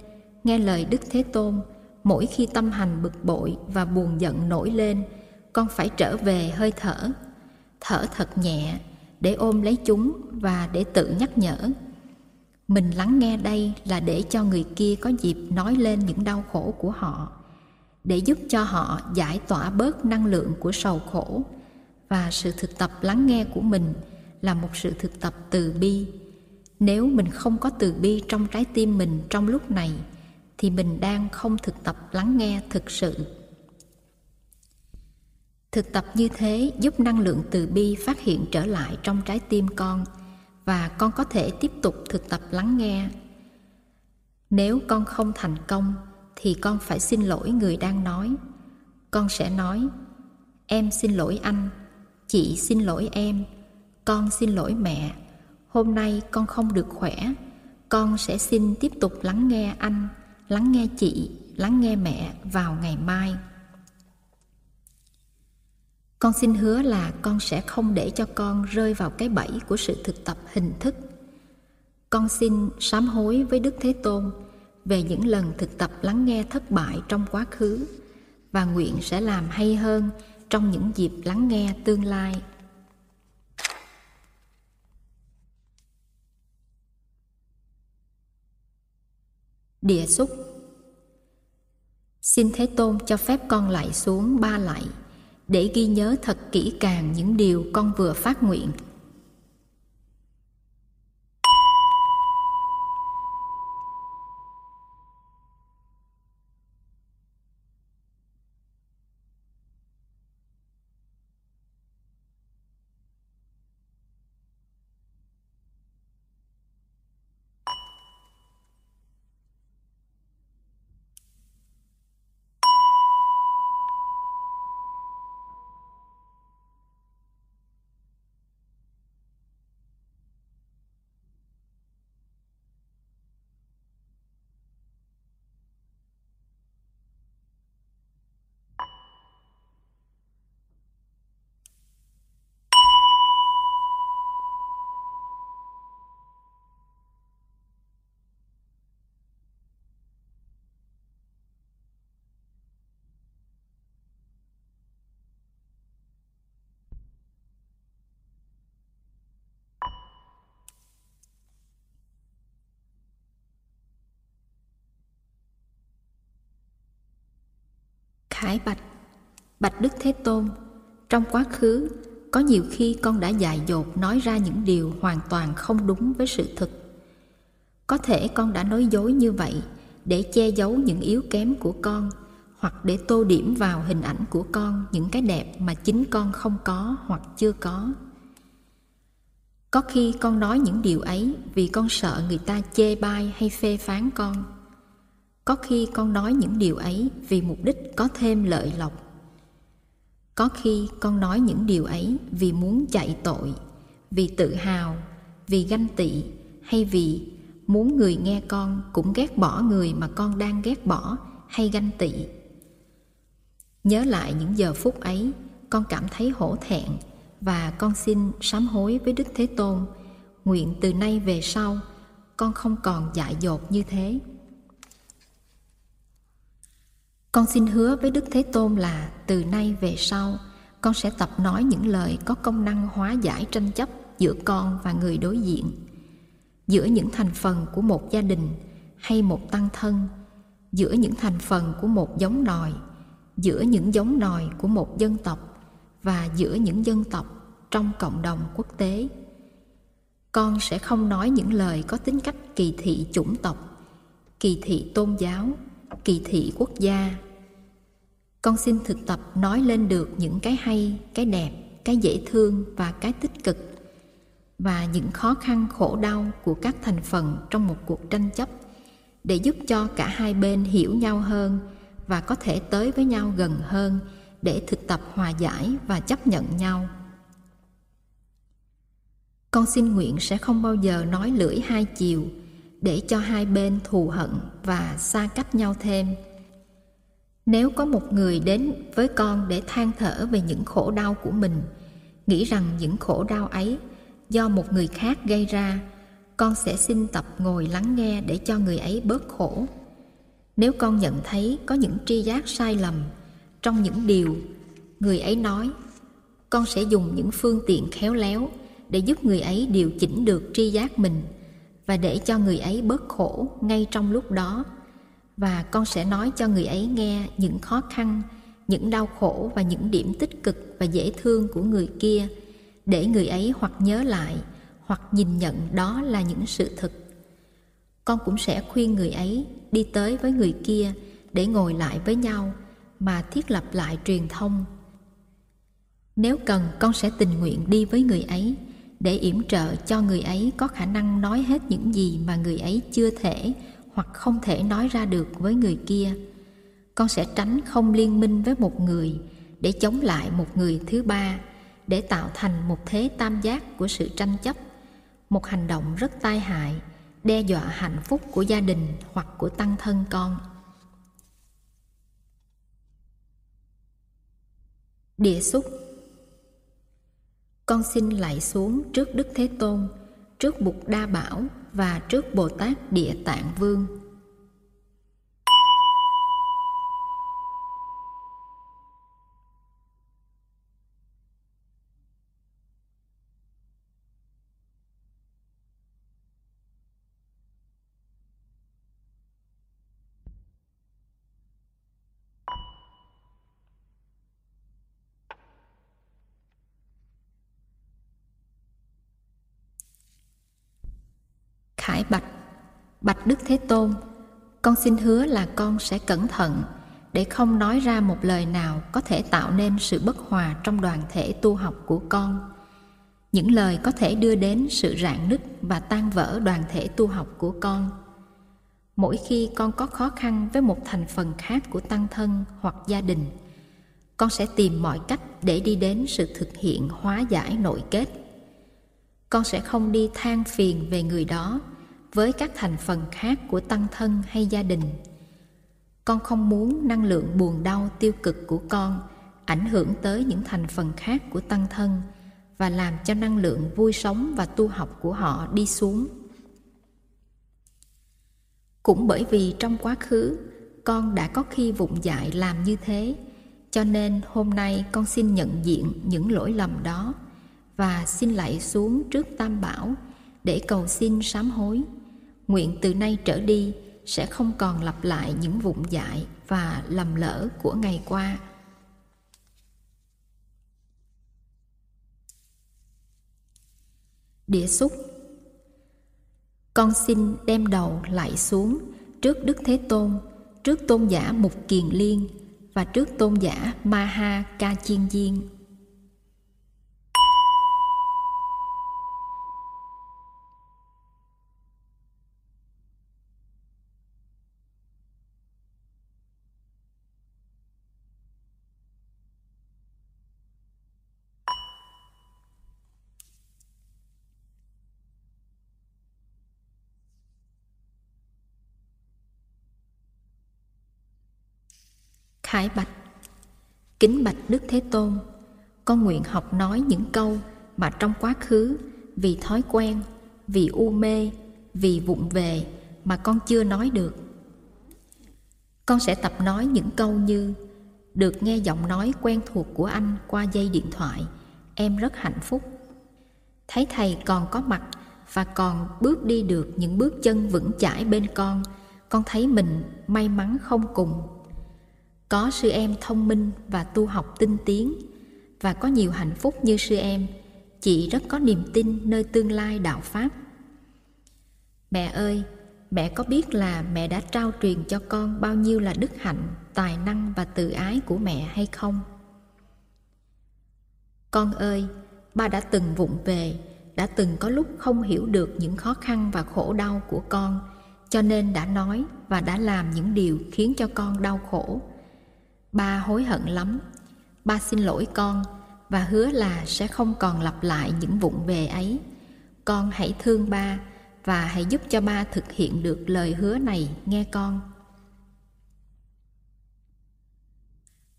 nghe lời đức thế tôn, mỗi khi tâm hành bực bội và buồn giận nổi lên, con phải trở về hơi thở. Thở thật nhẹ, để ôm lấy chúng và để tự nhắc nhở. Mình lắng nghe đây là để cho người kia có dịp nói lên những đau khổ của họ, để giúp cho họ giải tỏa bớt năng lượng của sầu khổ và sự thực tập lắng nghe của mình là một sự thực tập từ bi. Nếu mình không có từ bi trong trái tim mình trong lúc này, thì mình đang không thực tập lắng nghe thực sự. Thực tập như thế giúp năng lượng từ bi phát hiện trở lại trong trái tim con và con có thể tiếp tục thực tập lắng nghe. Nếu con không thành công, thì con phải xin lỗi người đang nói. Con sẽ nói, em xin lỗi anh chị xin lỗi em, con xin lỗi mẹ. Hôm nay con không được khỏe, con sẽ xin tiếp tục lắng nghe anh, lắng nghe chị, lắng nghe mẹ vào ngày mai. Con xin hứa là con sẽ không để cho con rơi vào cái bẫy của sự thực tập hình thức. Con xin sám hối với đức thế tôn về những lần thực tập lắng nghe thất bại trong quá khứ và nguyện sẽ làm hay hơn trong những dịp lắng nghe tương lai. Địa xúc. Xin thế tôn cho phép con lại xuống ba lạy để ghi nhớ thật kỹ càng những điều con vừa phát nguyện. Hải bạch Bạch Đức Thế Tôn. Trong quá khứ, Có nhiều khi con đã dại dột nói ra những điều hoàn toàn không đúng với sự thực. Có thể con đã nói dối như vậy Để che giấu những yếu kém của con, Hoặc để tô điểm vào hình ảnh của con Những cái đẹp mà chính con không có hoặc chưa có. Có khi con nói những điều ấy Vì con sợ người ta chê bai hay phê phán con có khi con nói những điều ấy vì mục đích có thêm lợi lộc. Có khi con nói những điều ấy vì muốn chạy tội, vì tự hào, vì ganh tị, hay vì muốn người nghe con cũng ghét bỏ người mà con đang ghét bỏ hay ganh tị. Nhớ lại những giờ phút ấy, con cảm thấy hổ thẹn và con xin sám hối với đức thế tôn. Nguyện từ nay về sau, con không còn dại dột như thế con xin hứa với Đức Thế Tôn là từ nay về sau con sẽ tập nói những lời có công năng hóa giải tranh chấp giữa con và người đối diện, giữa những thành phần của một gia đình hay một tăng thân, giữa những thành phần của một giống nòi, giữa những giống nòi của một dân tộc và giữa những dân tộc trong cộng đồng quốc tế. Con sẽ không nói những lời có tính cách kỳ thị chủng tộc, kỳ thị tôn giáo kỳ thị quốc gia. Con xin thực tập nói lên được những cái hay, cái đẹp, cái dễ thương và cái tích cực, và những khó khăn, khổ đau của các thành phần trong một cuộc tranh chấp để giúp cho cả hai bên hiểu nhau hơn và có thể tới với nhau gần hơn để thực tập hòa giải và chấp nhận nhau. Con xin nguyện sẽ không bao giờ nói lưỡi hai chiều để cho hai bên thù hận và xa cách nhau thêm. Nếu có một người đến với con để than thở về những khổ đau của mình, nghĩ rằng những khổ đau ấy do một người khác gây ra, con sẽ xin tập ngồi lắng nghe để cho người ấy bớt khổ. Nếu con nhận thấy có những tri giác sai lầm trong những điều người ấy nói, con sẽ dùng những phương tiện khéo léo để giúp người ấy điều chỉnh được tri giác mình và để cho người ấy bớt khổ ngay trong lúc đó. Và con sẽ nói cho người ấy nghe những khó khăn, những đau khổ và những điểm tích cực và dễ thương của người kia, để người ấy hoặc nhớ lại, hoặc nhìn nhận đó là những sự thực. Con cũng sẽ khuyên người ấy đi tới với người kia để ngồi lại với nhau mà thiết lập lại truyền thông. Nếu cần, con sẽ tình nguyện đi với người ấy để yểm trợ cho người ấy có khả năng nói hết những gì mà người ấy chưa thể hoặc không thể nói ra được với người kia. Con sẽ tránh không liên minh với một người để chống lại một người thứ ba, để tạo thành một thế tam giác của sự tranh chấp, một hành động rất tai hại, đe dọa hạnh phúc của gia đình hoặc của tăng thân con. Địa xúc con xin lạy xuống trước đức thế tôn, trước bục đa bảo và trước bồ tát địa tạng vương Khải bạch Bạch Đức Thế Tôn, Con xin hứa là con sẽ cẩn thận Để không nói ra một lời nào Có thể tạo nên sự bất hòa Trong đoàn thể tu học của con. Những lời có thể đưa đến Sự rạn nứt và tan vỡ Đoàn thể tu học của con. Mỗi khi con có khó khăn Với một thành phần khác của tăng thân Hoặc gia đình, Con sẽ tìm mọi cách để đi đến Sự thực hiện hóa giải nội kết. Con sẽ không đi than phiền về người đó với các thành phần khác của tăng thân hay gia đình. Con không muốn năng lượng buồn đau tiêu cực của con ảnh hưởng tới những thành phần khác của tăng thân và làm cho năng lượng vui sống và tu học của họ đi xuống. Cũng bởi vì trong quá khứ, con đã có khi vụng dại làm như thế, cho nên hôm nay con xin nhận diện những lỗi lầm đó và xin lạy xuống trước tam bảo để cầu xin sám hối nguyện từ nay trở đi sẽ không còn lặp lại những vụng dại và lầm lỡ của ngày qua. Địa xúc. Con xin đem đầu lại xuống trước đức thế tôn, trước tôn giả mục kiền liên và trước tôn giả ma ha ca chiên diên Khải bạch. Kính bạch Đức Thế Tôn, Con nguyện học nói những câu Mà trong quá khứ, Vì thói quen, Vì u mê, Vì vụng về Mà con chưa nói được. Con sẽ tập nói những câu như, Được nghe giọng nói quen thuộc của anh Qua dây điện thoại, Em rất hạnh phúc. Thấy thầy còn có mặt Và còn bước đi được những bước chân vững chãi bên con Con thấy mình may mắn không cùng có sư em thông minh và tu học tinh tiến, và có nhiều hạnh phúc như sư em, chị rất có niềm tin nơi tương lai đạo pháp. Mẹ ơi, mẹ có biết là mẹ đã trao truyền cho con bao nhiêu là đức hạnh, tài năng và từ ái của mẹ hay không? Con ơi, ba đã từng vụng về, đã từng có lúc không hiểu được những khó khăn và khổ đau của con, cho nên đã nói và đã làm những điều khiến cho con đau khổ ba hối hận lắm. Ba xin lỗi con và hứa là sẽ không còn lặp lại những vụng về ấy. Con hãy thương ba và hãy giúp cho ba thực hiện được lời hứa này, nghe con.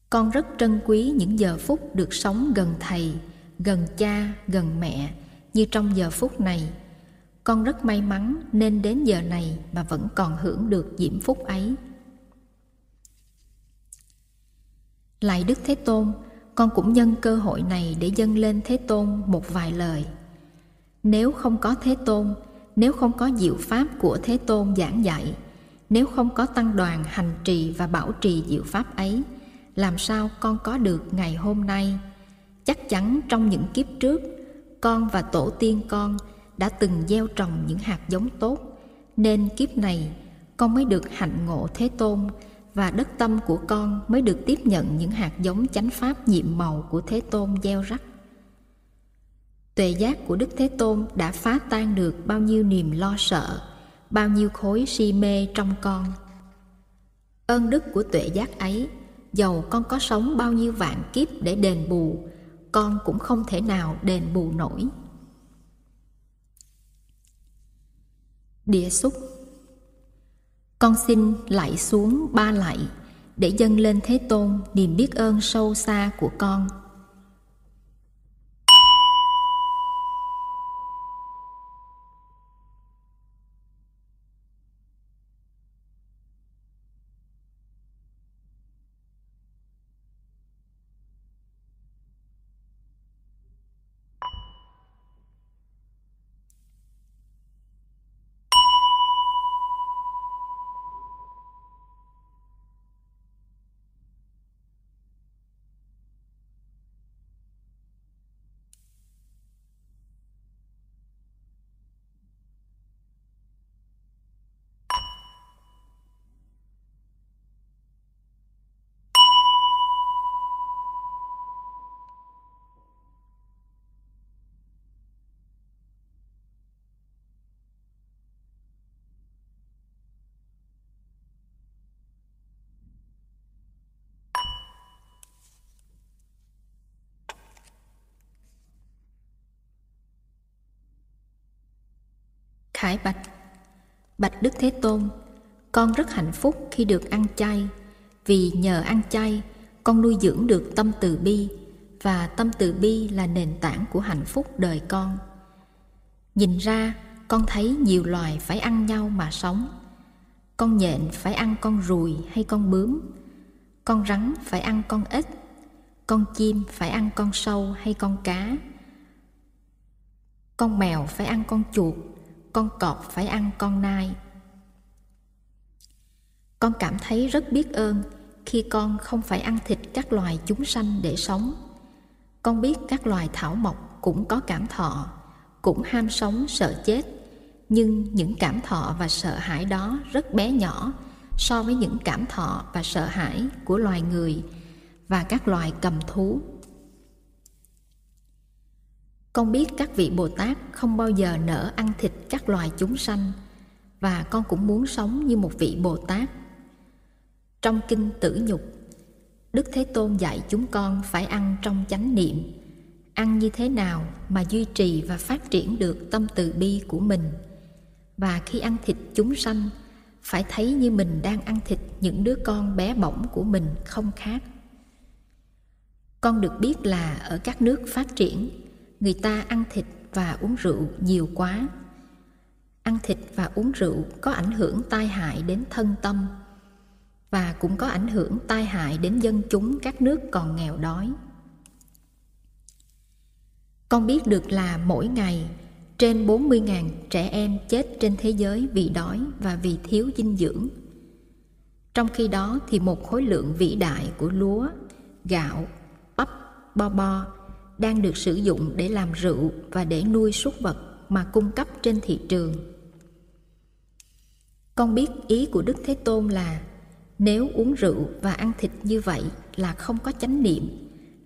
Con rất trân quý những giờ phút được sống gần thầy, gần cha, gần mẹ như trong giờ phút này. Con rất may mắn nên đến giờ này mà vẫn còn hưởng được diễm phúc ấy. Lại Đức Thế Tôn, con cũng nhân cơ hội này để dâng lên Thế Tôn một vài lời. Nếu không có Thế Tôn, nếu không có diệu pháp của Thế Tôn giảng dạy, nếu không có tăng đoàn hành trì và bảo trì diệu pháp ấy, làm sao con có được ngày hôm nay? Chắc chắn trong những kiếp trước, con và tổ tiên con đã từng gieo trồng những hạt giống tốt nên kiếp này con mới được hạnh ngộ thế tôn và đất tâm của con mới được tiếp nhận những hạt giống chánh pháp nhiệm màu của thế tôn gieo rắc. Tuệ giác của đức thế tôn đã phá tan được bao nhiêu niềm lo sợ, bao nhiêu khối si mê trong con. Ơn đức của tuệ giác ấy, dầu con có sống bao nhiêu vạn kiếp để đền bù, con cũng không thể nào đền bù nổi. Địa xúc con xin lạy xuống ba lạy để dâng lên thế tôn niềm biết ơn sâu xa của con. Khải bạch. Bạch Đức Thế Tôn, Con rất hạnh phúc khi được ăn chay. Vì nhờ ăn chay, Con nuôi dưỡng được tâm từ bi, Và tâm từ bi là nền tảng của hạnh phúc đời con. Nhìn ra, con thấy nhiều loài phải ăn nhau mà sống. Con nhện phải ăn con ruồi hay con bướm. Con rắn phải ăn con ếch. Con chim phải ăn con sâu hay con cá. Con mèo phải ăn con chuột con cọp phải ăn con nai. Con cảm thấy rất biết ơn khi con không phải ăn thịt các loài chúng sanh để sống. Con biết các loài thảo mộc cũng có cảm thọ, cũng ham sống sợ chết, nhưng những cảm thọ và sợ hãi đó rất bé nhỏ so với những cảm thọ và sợ hãi của loài người và các loài cầm thú con biết các vị Bồ Tát không bao giờ nỡ ăn thịt các loài chúng sanh và con cũng muốn sống như một vị Bồ Tát. Trong kinh Tử Nhục, Đức Thế Tôn dạy chúng con phải ăn trong chánh niệm, ăn như thế nào mà duy trì và phát triển được tâm từ bi của mình. Và khi ăn thịt chúng sanh, phải thấy như mình đang ăn thịt những đứa con bé bỏng của mình không khác. Con được biết là ở các nước phát triển, người ta ăn thịt và uống rượu nhiều quá ăn thịt và uống rượu có ảnh hưởng tai hại đến thân tâm và cũng có ảnh hưởng tai hại đến dân chúng các nước còn nghèo đói con biết được là mỗi ngày trên 40.000 trẻ em chết trên thế giới vì đói và vì thiếu dinh dưỡng. Trong khi đó thì một khối lượng vĩ đại của lúa, gạo, bắp, bo bo đang được sử dụng để làm rượu và để nuôi súc vật mà cung cấp trên thị trường. Con biết ý của Đức Thế Tôn là nếu uống rượu và ăn thịt như vậy là không có chánh niệm,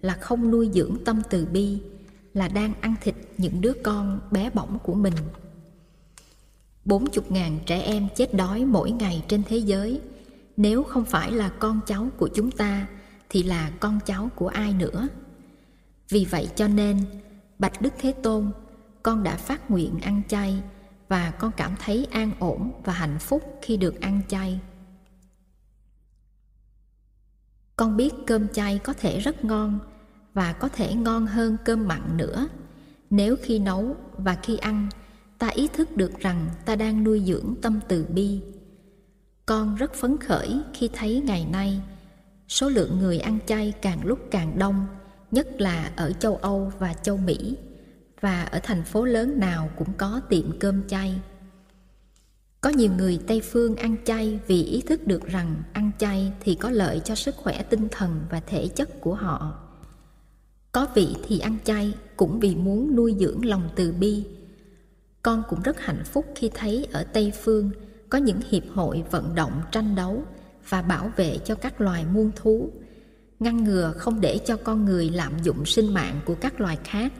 là không nuôi dưỡng tâm từ bi, là đang ăn thịt những đứa con bé bỏng của mình. Bốn chục ngàn trẻ em chết đói mỗi ngày trên thế giới, nếu không phải là con cháu của chúng ta thì là con cháu của ai nữa? Vì vậy cho nên, Bạch Đức Thế Tôn, con đã phát nguyện ăn chay và con cảm thấy an ổn và hạnh phúc khi được ăn chay. Con biết cơm chay có thể rất ngon và có thể ngon hơn cơm mặn nữa nếu khi nấu và khi ăn ta ý thức được rằng ta đang nuôi dưỡng tâm từ bi. Con rất phấn khởi khi thấy ngày nay số lượng người ăn chay càng lúc càng đông nhất là ở châu Âu và châu Mỹ, và ở thành phố lớn nào cũng có tiệm cơm chay. Có nhiều người Tây phương ăn chay vì ý thức được rằng ăn chay thì có lợi cho sức khỏe tinh thần và thể chất của họ. Có vị thì ăn chay cũng vì muốn nuôi dưỡng lòng từ bi. con cũng rất hạnh phúc khi thấy ở tây phương có những hiệp hội vận động tranh đấu và bảo vệ cho các loài muôn thú ngăn ngừa không để cho con người lạm dụng sinh mạng của các loài khác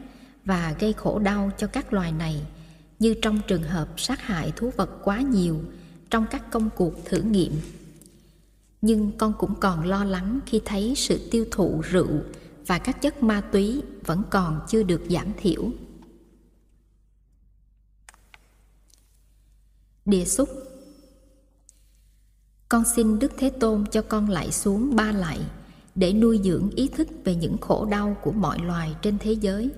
và gây khổ đau cho các loài này. Như trong trường hợp sát hại thú vật quá nhiều trong các công cuộc thử nghiệm. Nhưng con cũng còn lo lắng khi thấy sự tiêu thụ rượu và các chất ma túy vẫn còn chưa được giảm thiểu. Địa xúc. Con xin đức thế tôn cho con lại xuống ba lại để nuôi dưỡng ý thức về những khổ đau của mọi loài trên thế giới.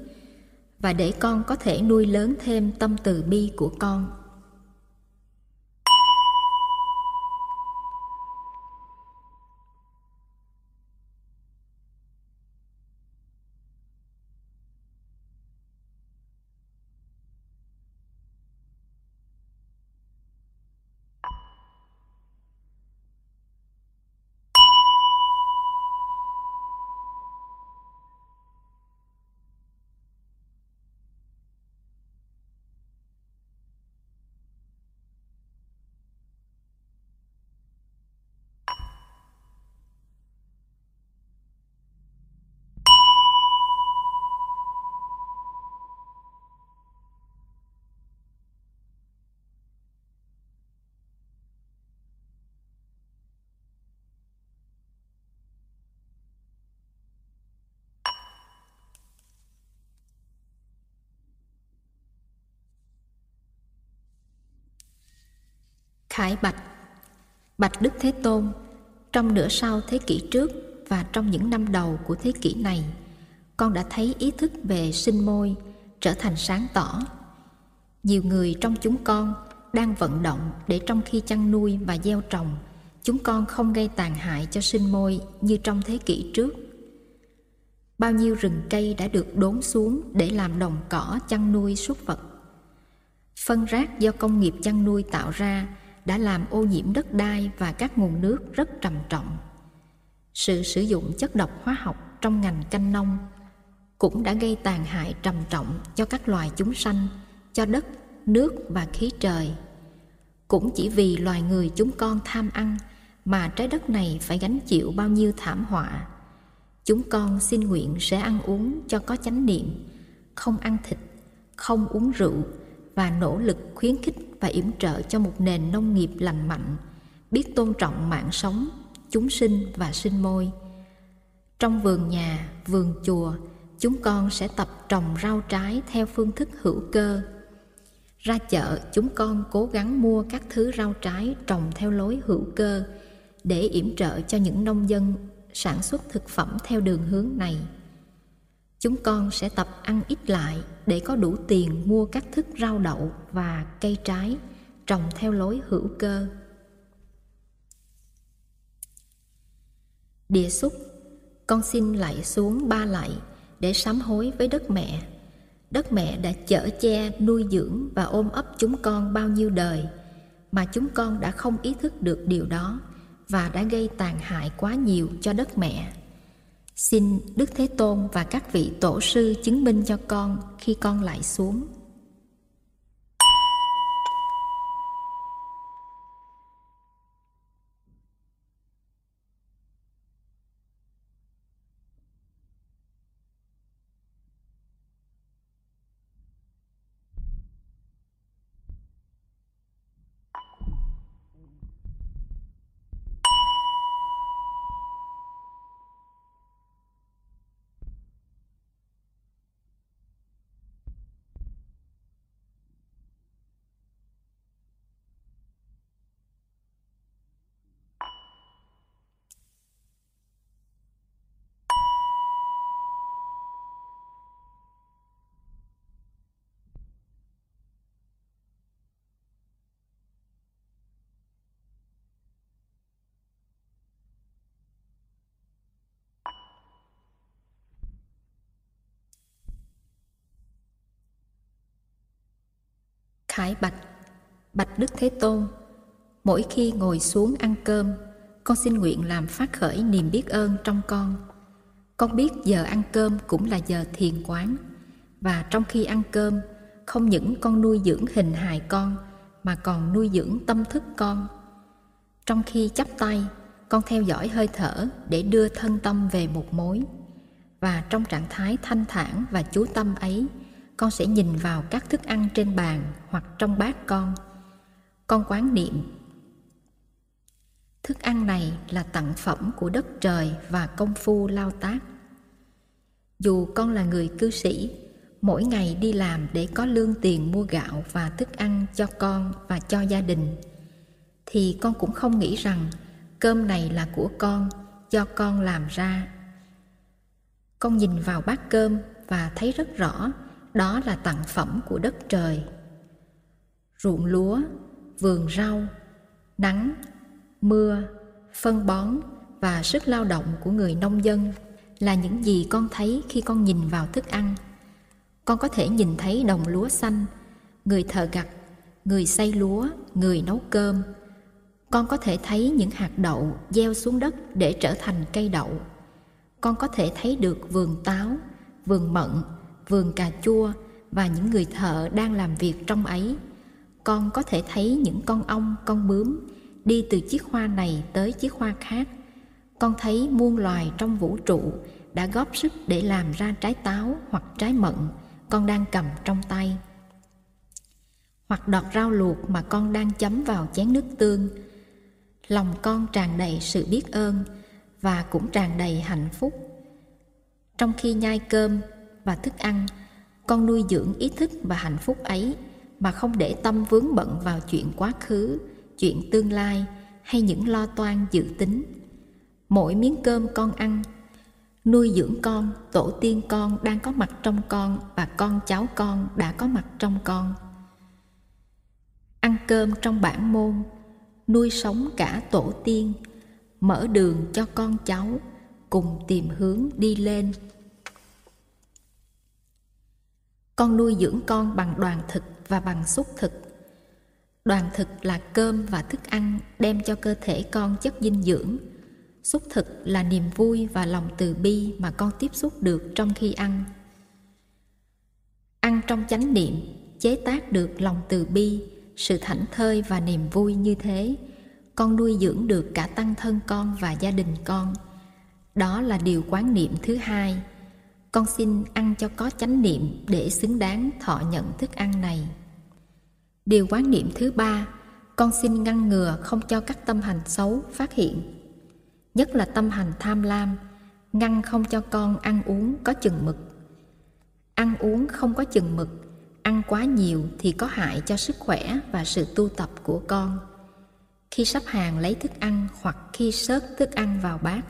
Và để con có thể nuôi lớn thêm tâm từ bi của con. Khải Bạch. Bạch Đức Thế Tôn, Trong nửa sau thế kỷ trước và trong những năm đầu của thế kỷ này, con đã thấy ý thức về sinh môi trở thành sáng tỏ. Nhiều người trong chúng con đang vận động để trong khi chăn nuôi và gieo trồng, chúng con không gây tàn hại cho sinh môi như trong thế kỷ trước. Bao nhiêu rừng cây đã được đốn xuống để làm đồng cỏ chăn nuôi súc vật. Phân rác do công nghiệp chăn nuôi tạo ra đã làm ô nhiễm đất đai và các nguồn nước rất trầm trọng. Sự sử dụng chất độc hóa học trong ngành canh nông cũng đã gây tàn hại trầm trọng cho các loài chúng sanh, cho đất, nước và khí trời. Cũng chỉ vì loài người chúng con tham ăn mà trái đất này phải gánh chịu bao nhiêu thảm họa. Chúng con xin nguyện sẽ ăn uống cho có chánh niệm, không ăn thịt, không uống rượu và nỗ lực khuyến khích và yểm trợ cho một nền nông nghiệp lành mạnh, biết tôn trọng mạng sống, chúng sinh và sinh môi. Trong vườn nhà, vườn chùa, chúng con sẽ tập trồng rau trái theo phương thức hữu cơ. Ra chợ, chúng con cố gắng mua các thứ rau trái trồng theo lối hữu cơ để yểm trợ cho những nông dân sản xuất thực phẩm theo đường hướng này. Chúng con sẽ tập ăn ít lại để có đủ tiền mua các thức rau đậu và cây trái trồng theo lối hữu cơ. Địa xúc, con xin lại xuống ba lạy để sám hối với đất mẹ. Đất mẹ đã chở che, nuôi dưỡng và ôm ấp chúng con bao nhiêu đời mà chúng con đã không ý thức được điều đó và đã gây tàn hại quá nhiều cho đất mẹ. Xin Đức Thế Tôn và các vị tổ sư chứng minh cho con khi con lại xuống. Thái Bạch. Bạch Đức Thế Tôn, Mỗi khi ngồi xuống ăn cơm, Con xin nguyện làm phát khởi niềm biết ơn trong con. Con biết giờ ăn cơm cũng là giờ thiền quán, Và trong khi ăn cơm, không những con nuôi dưỡng hình hài con, mà còn nuôi dưỡng tâm thức con. Trong khi chắp tay, con theo dõi hơi thở để đưa thân tâm về một mối, và trong trạng thái thanh thản và chú tâm ấy con sẽ nhìn vào các thức ăn trên bàn hoặc trong bát con. Con quán niệm, thức ăn này là tặng phẩm của đất trời và công phu lao tác. Dù con là người cư sĩ, mỗi ngày đi làm để có lương tiền mua gạo và thức ăn cho con và cho gia đình, thì con cũng không nghĩ rằng cơm này là của con, do con làm ra. Con nhìn vào bát cơm và thấy rất rõ đó là tặng phẩm của đất trời. Ruộng lúa, vườn rau, nắng, mưa, phân bón và sức lao động của người nông dân là những gì con thấy khi con nhìn vào thức ăn. Con có thể nhìn thấy đồng lúa xanh, người thợ gặt, người xây lúa, người nấu cơm. Con có thể thấy những hạt đậu gieo xuống đất để trở thành cây đậu. Con có thể thấy được vườn táo, vườn mận vườn cà chua và những người thợ đang làm việc trong ấy. Con có thể thấy những con ong, con bướm đi từ chiếc hoa này tới chiếc hoa khác. Con thấy muôn loài trong vũ trụ đã góp sức để làm ra trái táo hoặc trái mận con đang cầm trong tay. Hoặc đọt rau luộc mà con đang chấm vào chén nước tương. Lòng con tràn đầy sự biết ơn và cũng tràn đầy hạnh phúc. Trong khi nhai cơm và thức ăn. Con nuôi dưỡng ý thức và hạnh phúc ấy mà không để tâm vướng bận vào chuyện quá khứ, chuyện tương lai hay những lo toan dự tính. Mỗi miếng cơm con ăn, nuôi dưỡng con, tổ tiên con đang có mặt trong con và con cháu con đã có mặt trong con. Ăn cơm trong bản môn, nuôi sống cả tổ tiên, mở đường cho con cháu cùng tìm hướng đi lên. Con nuôi dưỡng con bằng đoàn thực và bằng xúc thực. Đoàn thực là cơm và thức ăn đem cho cơ thể con chất dinh dưỡng. Xúc thực là niềm vui và lòng từ bi mà con tiếp xúc được trong khi ăn. Ăn trong chánh niệm, chế tác được lòng từ bi, sự thảnh thơi và niềm vui như thế, con nuôi dưỡng được cả tăng thân con và gia đình con. Đó là điều quán niệm thứ hai con xin ăn cho có chánh niệm để xứng đáng thọ nhận thức ăn này. Điều quán niệm thứ ba, con xin ngăn ngừa không cho các tâm hành xấu phát hiện. Nhất là tâm hành tham lam, ngăn không cho con ăn uống có chừng mực. Ăn uống không có chừng mực, ăn quá nhiều thì có hại cho sức khỏe và sự tu tập của con. Khi sắp hàng lấy thức ăn hoặc khi sớt thức ăn vào bát,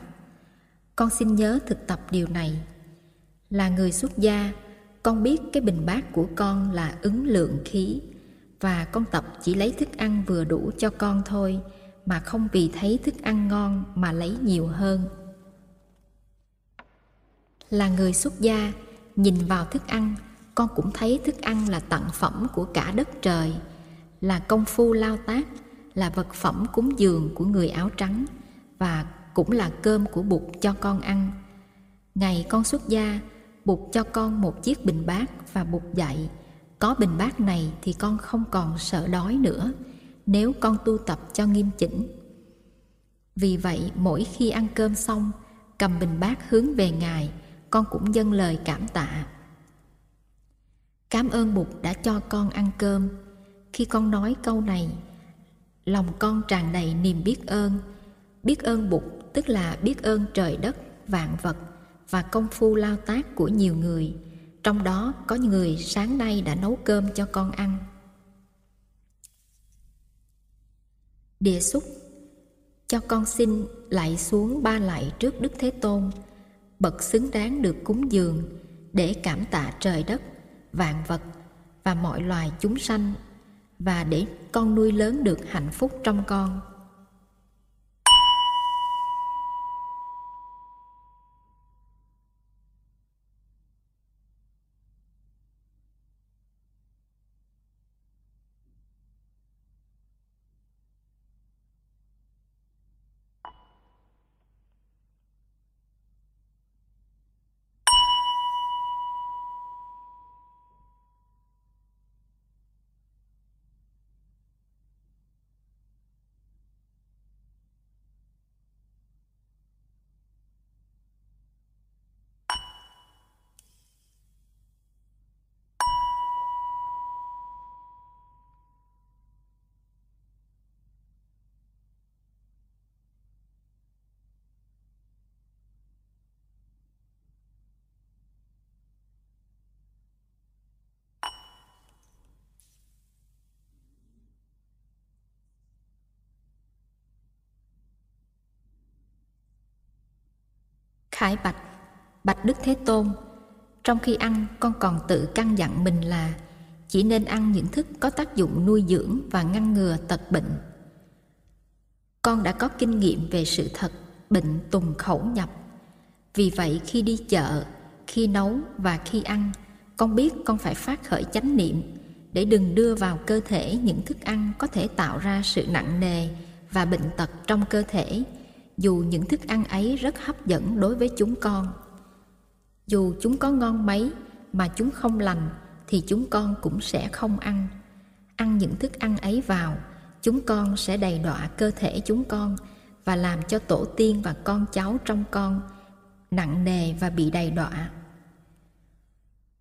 con xin nhớ thực tập điều này là người xuất gia, con biết cái bình bát của con là ứng lượng khí, và con tập chỉ lấy thức ăn vừa đủ cho con thôi, mà không vì thấy thức ăn ngon mà lấy nhiều hơn. Là người xuất gia, nhìn vào thức ăn, con cũng thấy thức ăn là tặng phẩm của cả đất trời, là công phu lao tác, là vật phẩm cúng dường của người áo trắng, và cũng là cơm của bụt cho con ăn. Ngày con xuất gia bụt cho con một chiếc bình bát và bụt dạy có bình bát này thì con không còn sợ đói nữa, nếu con tu tập cho nghiêm chỉnh. Vì vậy, mỗi khi ăn cơm xong, cầm bình bát hướng về ngài, con cũng dâng lời cảm tạ. Cảm ơn bụt đã cho con ăn cơm. Khi con nói câu này, lòng con tràn đầy niềm biết ơn. Biết ơn bụt tức là biết ơn trời đất, vạn vật và công phu lao tác của nhiều người. Trong đó, có người sáng nay đã nấu cơm cho con ăn. Địa xúc, cho con xin lạy xuống ba lạy trước đức thế tôn, bậc xứng đáng được cúng dường để cảm tạ trời đất, vạn vật và mọi loài chúng sanh, và để con nuôi lớn được hạnh phúc trong con. Khải bạch, bạch Đức Thế Tôn, trong khi ăn con còn tự căn dặn mình là chỉ nên ăn những thức có tác dụng nuôi dưỡng và ngăn ngừa tật bệnh. Con đã có kinh nghiệm về sự thật bệnh tùng khẩu nhập. Vì vậy khi đi chợ, khi nấu và khi ăn, con biết con phải phát khởi chánh niệm để đừng đưa vào cơ thể những thức ăn có thể tạo ra sự nặng nề và bệnh tật trong cơ thể dù những thức ăn ấy rất hấp dẫn đối với chúng con. Dù chúng có ngon mấy mà chúng không lành, thì chúng con cũng sẽ không ăn. Ăn những thức ăn ấy vào, chúng con sẽ đầy đọa cơ thể chúng con và làm cho tổ tiên và con cháu trong con nặng nề và bị đầy đọa.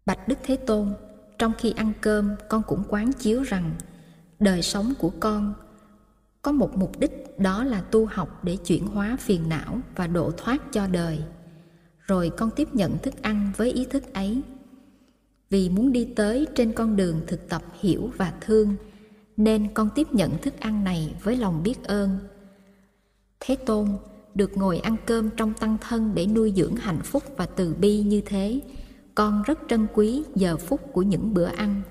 Bạch đức thế tôn, trong khi ăn cơm, con cũng quán chiếu rằng đời sống của con có một mục đích, đó là tu học để chuyển hóa phiền não và độ thoát cho đời. Rồi con tiếp nhận thức ăn với ý thức ấy. Vì muốn đi tới trên con đường thực tập hiểu và thương, nên con tiếp nhận thức ăn này với lòng biết ơn. Thế tôn, được ngồi ăn cơm trong tăng thân để nuôi dưỡng hạnh phúc và từ bi như thế, con rất trân quý giờ phút của những bữa ăn.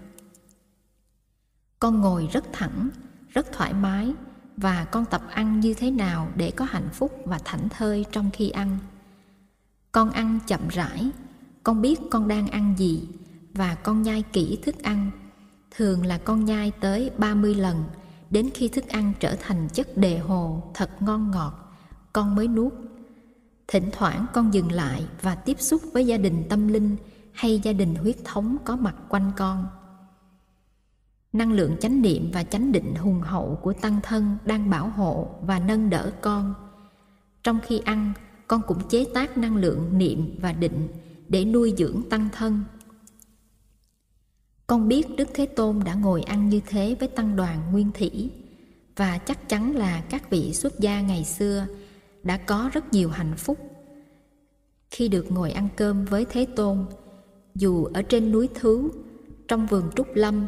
Con ngồi rất thẳng, rất thoải mái và con tập ăn như thế nào để có hạnh phúc và thảnh thơi trong khi ăn. Con ăn chậm rãi, con biết con đang ăn gì và con nhai kỹ thức ăn. Thường là con nhai tới 30 lần, đến khi thức ăn trở thành chất đề hồ, thật ngon ngọt, con mới nuốt. Thỉnh thoảng con dừng lại và tiếp xúc với gia đình tâm linh hay gia đình huyết thống có mặt quanh con năng lượng chánh niệm và chánh định hùng hậu của tăng thân đang bảo hộ và nâng đỡ con. Trong khi ăn, con cũng chế tác năng lượng niệm và định để nuôi dưỡng tăng thân. Con biết đức thế tôn đã ngồi ăn như thế với tăng đoàn nguyên thủy, và chắc chắn là các vị xuất gia ngày xưa đã có rất nhiều hạnh phúc. Khi được ngồi ăn cơm với thế tôn, dù ở trên núi thứ, trong vườn trúc lâm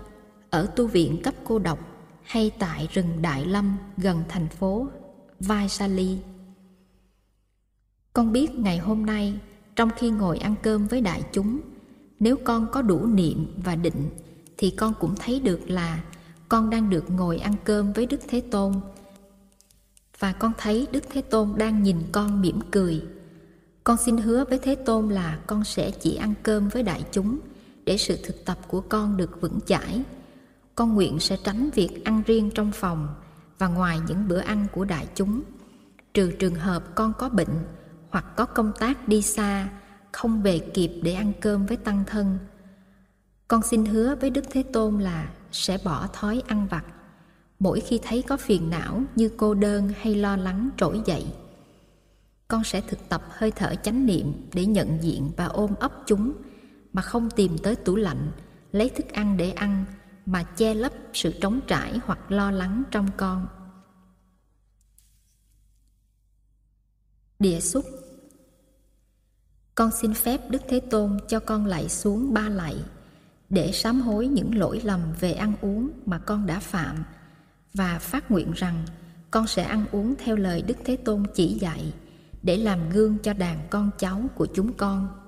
ở tu viện cấp cô độc hay tại rừng Đại Lâm gần thành phố Vaisali. Con biết ngày hôm nay trong khi ngồi ăn cơm với đại chúng, nếu con có đủ niệm và định thì con cũng thấy được là con đang được ngồi ăn cơm với Đức Thế Tôn và con thấy Đức Thế Tôn đang nhìn con mỉm cười. Con xin hứa với Thế Tôn là con sẽ chỉ ăn cơm với đại chúng để sự thực tập của con được vững chãi con nguyện sẽ tránh việc ăn riêng trong phòng và ngoài những bữa ăn của đại chúng. Trừ trường hợp con có bệnh hoặc có công tác đi xa, không về kịp để ăn cơm với tăng thân, con xin hứa với đức thế tôn là sẽ bỏ thói ăn vặt. Mỗi khi thấy có phiền não như cô đơn hay lo lắng trỗi dậy, con sẽ thực tập hơi thở chánh niệm để nhận diện và ôm ấp chúng mà không tìm tới tủ lạnh, lấy thức ăn để ăn mà che lấp sự trống trải hoặc lo lắng trong con. Địa xúc. Con xin phép đức thế tôn cho con lạy xuống ba lạy để sám hối những lỗi lầm về ăn uống mà con đã phạm và phát nguyện rằng con sẽ ăn uống theo lời đức thế tôn chỉ dạy để làm gương cho đàn con cháu của chúng con.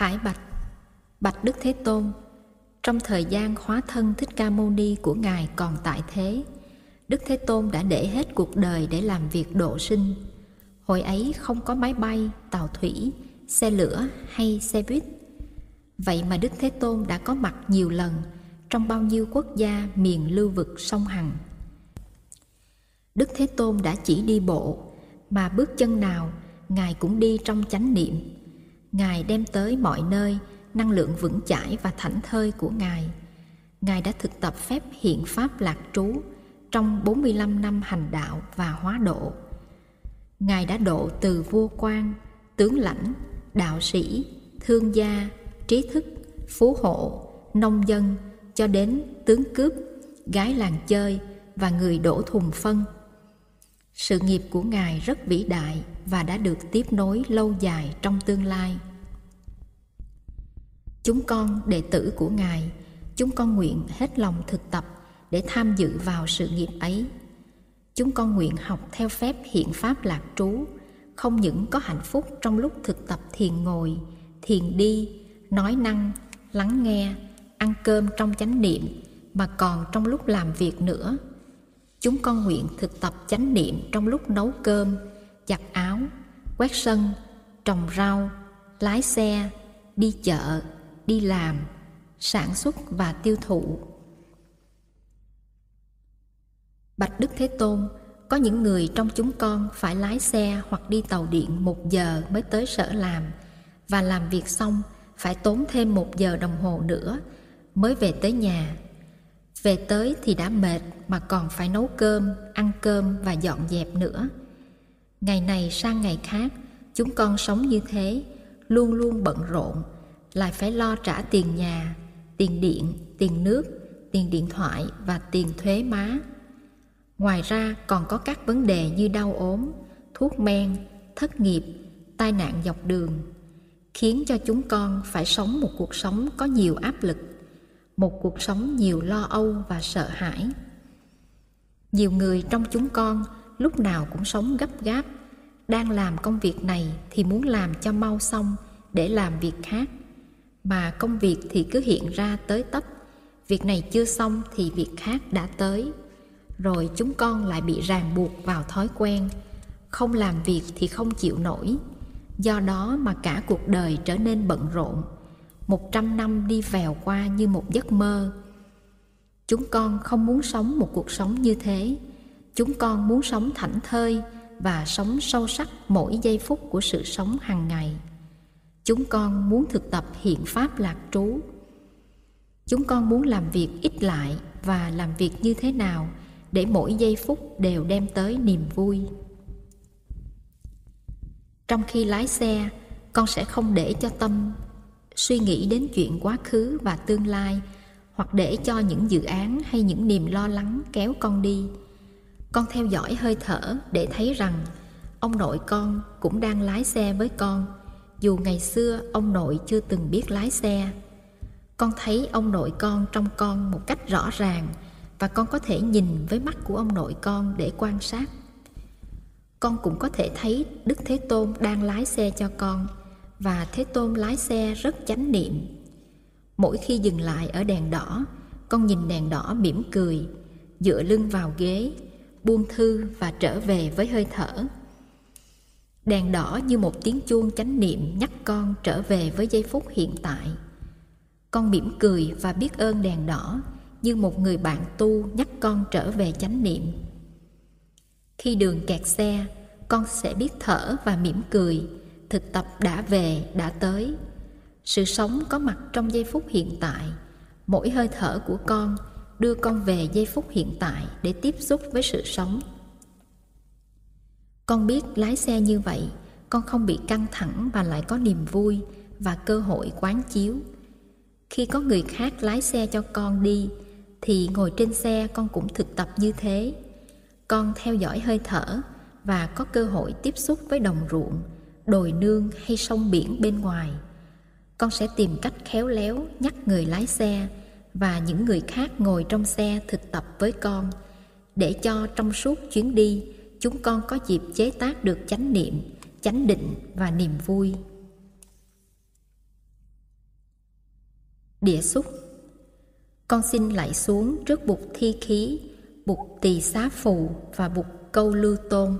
Khải bạch Bạch Đức Thế Tôn. Trong thời gian hóa thân Thích Ca Mâu Ni của Ngài còn tại thế Đức Thế Tôn đã để hết cuộc đời để làm việc độ sinh. Hồi ấy không có máy bay, tàu thủy, xe lửa hay xe buýt. Vậy mà Đức Thế Tôn đã có mặt nhiều lần trong bao nhiêu quốc gia miền lưu vực sông Hằng. Đức Thế Tôn đã chỉ đi bộ, mà bước chân nào Ngài cũng đi trong chánh niệm. Ngài đem tới mọi nơi năng lượng vững chãi và thảnh thơi của Ngài. Ngài đã thực tập phép hiện pháp lạc trú trong 45 năm hành đạo và hóa độ. Ngài đã độ từ vua quan, tướng lãnh, đạo sĩ, thương gia, trí thức, phú hộ, nông dân cho đến tướng cướp, gái làng chơi và người đổ thùng phân. Sự nghiệp của Ngài rất vĩ đại và đã được tiếp nối lâu dài trong tương lai. Chúng con, đệ tử của Ngài, chúng con nguyện hết lòng thực tập để tham dự vào sự nghiệp ấy. Chúng con nguyện học theo phép hiện pháp lạc trú, không những có hạnh phúc trong lúc thực tập thiền ngồi, thiền đi, nói năng, lắng nghe, ăn cơm trong chánh niệm mà còn trong lúc làm việc nữa. Chúng con nguyện thực tập chánh niệm trong lúc nấu cơm, giặt áo, quét sân, trồng rau, lái xe, đi chợ, đi làm, sản xuất và tiêu thụ. Bạch Đức Thế Tôn, có những người trong chúng con phải lái xe hoặc đi tàu điện một giờ mới tới sở làm và làm việc xong phải tốn thêm một giờ đồng hồ nữa mới về tới nhà. Về tới thì đã mệt mà còn phải nấu cơm, ăn cơm và dọn dẹp nữa. Ngày này sang ngày khác, chúng con sống như thế, luôn luôn bận rộn, lại phải lo trả tiền nhà, tiền điện, tiền nước, tiền điện thoại và tiền thuế má. Ngoài ra còn có các vấn đề như đau ốm, thuốc men, thất nghiệp, tai nạn dọc đường, khiến cho chúng con phải sống một cuộc sống có nhiều áp lực, một cuộc sống nhiều lo âu và sợ hãi. Nhiều người trong chúng con lúc nào cũng sống gấp gáp, đang làm công việc này thì muốn làm cho mau xong để làm việc khác, mà công việc thì cứ hiện ra tới tấp, việc này chưa xong thì việc khác đã tới. Rồi chúng con lại bị ràng buộc vào thói quen. Không làm việc thì không chịu nổi. Do đó mà cả cuộc đời trở nên bận rộn. Một trăm năm đi vèo qua như một giấc mơ. Chúng con không muốn sống một cuộc sống như thế chúng con muốn sống thảnh thơi và sống sâu sắc mỗi giây phút của sự sống hàng ngày. Chúng con muốn thực tập hiện pháp lạc trú. Chúng con muốn làm việc ít lại và làm việc như thế nào để mỗi giây phút đều đem tới niềm vui. Trong khi lái xe, con sẽ không để cho tâm suy nghĩ đến chuyện quá khứ và tương lai hoặc để cho những dự án hay những niềm lo lắng kéo con đi con theo dõi hơi thở để thấy rằng ông nội con cũng đang lái xe với con, dù ngày xưa ông nội chưa từng biết lái xe. Con thấy ông nội con trong con một cách rõ ràng và con có thể nhìn với mắt của ông nội con để quan sát. Con cũng có thể thấy đức thế tôn đang lái xe cho con và thế tôn lái xe rất chánh niệm. Mỗi khi dừng lại ở đèn đỏ, con nhìn đèn đỏ mỉm cười, dựa lưng vào ghế buông thư và trở về với hơi thở. Đèn đỏ như một tiếng chuông chánh niệm nhắc con trở về với giây phút hiện tại. Con mỉm cười và biết ơn đèn đỏ như một người bạn tu nhắc con trở về chánh niệm. Khi đường kẹt xe, con sẽ biết thở và mỉm cười. Thực tập đã về, đã tới. Sự sống có mặt trong giây phút hiện tại. Mỗi hơi thở của con đưa con về giây phút hiện tại để tiếp xúc với sự sống. Con biết lái xe như vậy, con không bị căng thẳng và lại có niềm vui và cơ hội quán chiếu. Khi có người khác lái xe cho con đi, thì ngồi trên xe con cũng thực tập như thế. Con theo dõi hơi thở và có cơ hội tiếp xúc với đồng ruộng, đồi nương hay sông biển bên ngoài. Con sẽ tìm cách khéo léo nhắc người lái xe và những người khác ngồi trong xe thực tập với con. Để cho trong suốt chuyến đi chúng con có dịp chế tác được chánh niệm chánh định và niềm vui. Địa xúc. Con xin lại xuống trước bục thi khí, bục tỳ xá phù và bục câu lưu tôn.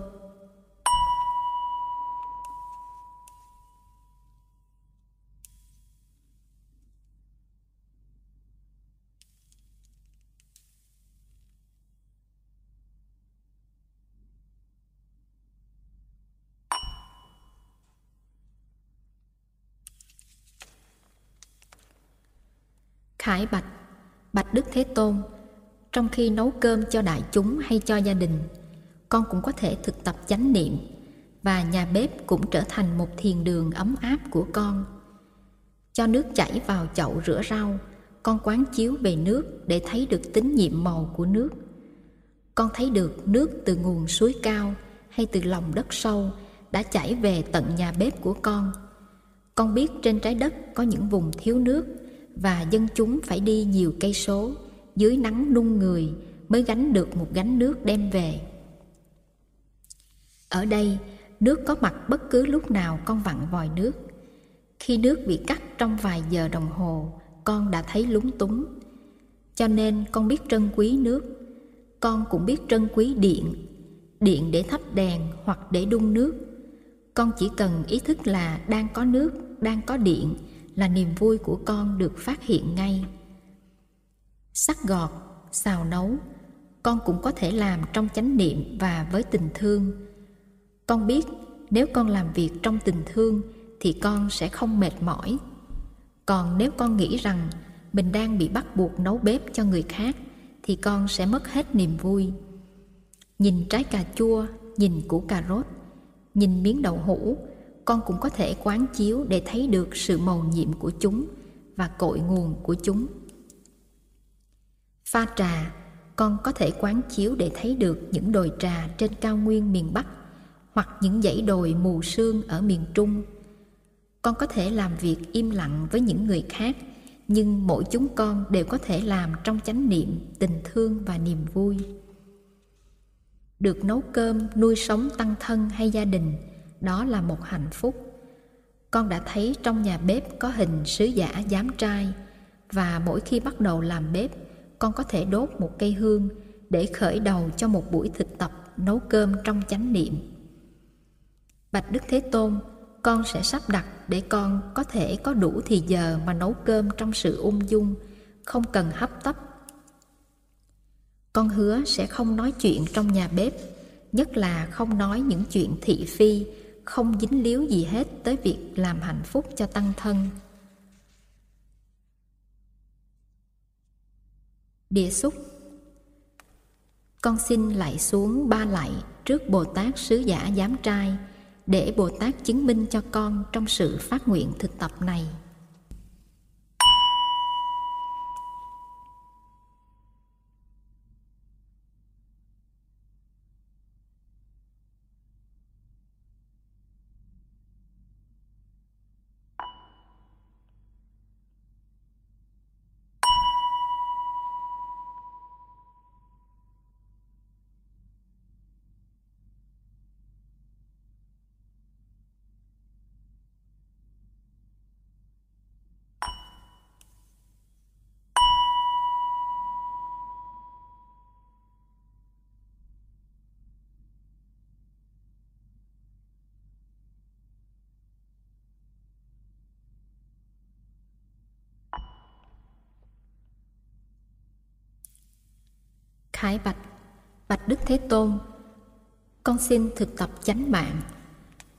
Khải bạch bạch đức thế tôn, trong khi nấu cơm cho đại chúng hay cho gia đình, con cũng có thể thực tập chánh niệm và nhà bếp cũng trở thành một thiền đường ấm áp của con. Cho nước chảy vào chậu rửa rau, con quán chiếu về nước để thấy được tính nhiệm màu của nước. Con thấy được nước từ nguồn suối cao hay từ lòng đất sâu đã chảy về tận nhà bếp của con. Con biết trên trái đất có những vùng thiếu nước và dân chúng phải đi nhiều cây số, dưới nắng nung người mới gánh được một gánh nước đem về. Ở đây, nước có mặt bất cứ lúc nào con vặn vòi nước. Khi nước bị cắt trong vài giờ đồng hồ, con đã thấy lúng túng. Cho nên con biết trân quý nước. Con cũng biết trân quý điện điện để thắp đèn hoặc để đun nước. Con chỉ cần ý thức là đang có nước, đang có điện là niềm vui của con được phát hiện ngay. Sắc gọt, xào nấu, con cũng có thể làm trong chánh niệm và với tình thương. Con biết nếu con làm việc trong tình thương thì con sẽ không mệt mỏi. Còn nếu con nghĩ rằng mình đang bị bắt buộc nấu bếp cho người khác thì con sẽ mất hết niềm vui. Nhìn trái cà chua, nhìn củ cà rốt, nhìn miếng đậu hũ con cũng có thể quán chiếu để thấy được sự màu nhiệm của chúng và cội nguồn của chúng. Pha trà, con có thể quán chiếu để thấy được những đồi trà trên cao nguyên miền bắc hoặc những dãy đồi mù sương ở miền trung. Con có thể làm việc im lặng với những người khác, nhưng mỗi chúng con đều có thể làm trong chánh niệm, tình thương và niềm vui. Được nấu cơm, nuôi sống tăng thân hay gia đình đó là một hạnh phúc. Con đã thấy trong nhà bếp có hình sứ giả giám trai, và mỗi khi bắt đầu làm bếp, con có thể đốt một cây hương để khởi đầu cho một buổi thực tập nấu cơm trong chánh niệm. Bạch đức thế tôn, con sẽ sắp đặt để con có thể có đủ thì giờ mà nấu cơm trong sự ung dung, không cần hấp tấp. Con hứa sẽ không nói chuyện trong nhà bếp, nhất là không nói những chuyện thị phi không dính líu gì hết tới việc làm hạnh phúc cho tăng thân. Địa xúc. Con xin lạy xuống ba lạy trước bồ tát sứ giả giám trai để bồ tát chứng minh cho con trong sự phát nguyện thực tập này. Khải bạch. Bạch Đức Thế Tôn, Con xin thực tập chánh mạng.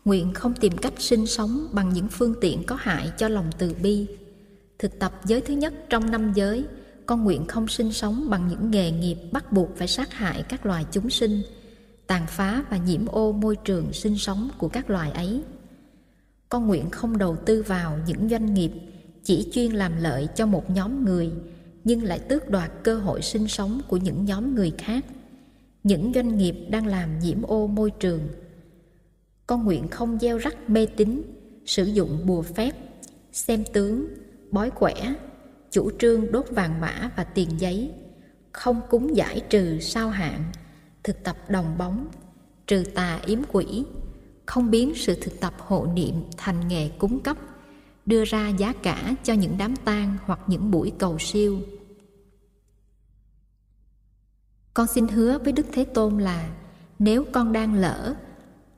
Nguyện không tìm cách sinh sống bằng những phương tiện có hại cho lòng từ bi. Thực tập giới thứ nhất trong năm giới, Con nguyện không sinh sống bằng những nghề nghiệp bắt buộc phải sát hại các loài chúng sinh, Tàn phá và nhiễm ô môi trường sinh sống của các loài ấy. Con nguyện không đầu tư vào những doanh nghiệp chỉ chuyên làm lợi cho một nhóm người nhưng lại tước đoạt cơ hội sinh sống của những nhóm người khác. Những doanh nghiệp đang làm nhiễm ô môi trường. Con nguyện không gieo rắc mê tín, sử dụng bùa phép, xem tướng, bói quẻ, chủ trương đốt vàng mã và tiền giấy, không cúng giải trừ sao hạn thực tập đồng bóng, trừ tà yếm quỷ, không biến sự thực tập hộ niệm thành nghề cúng cấp đưa ra giá cả cho những đám tang hoặc những buổi cầu siêu. Con xin hứa với đức thế tôn là nếu con đang lỡ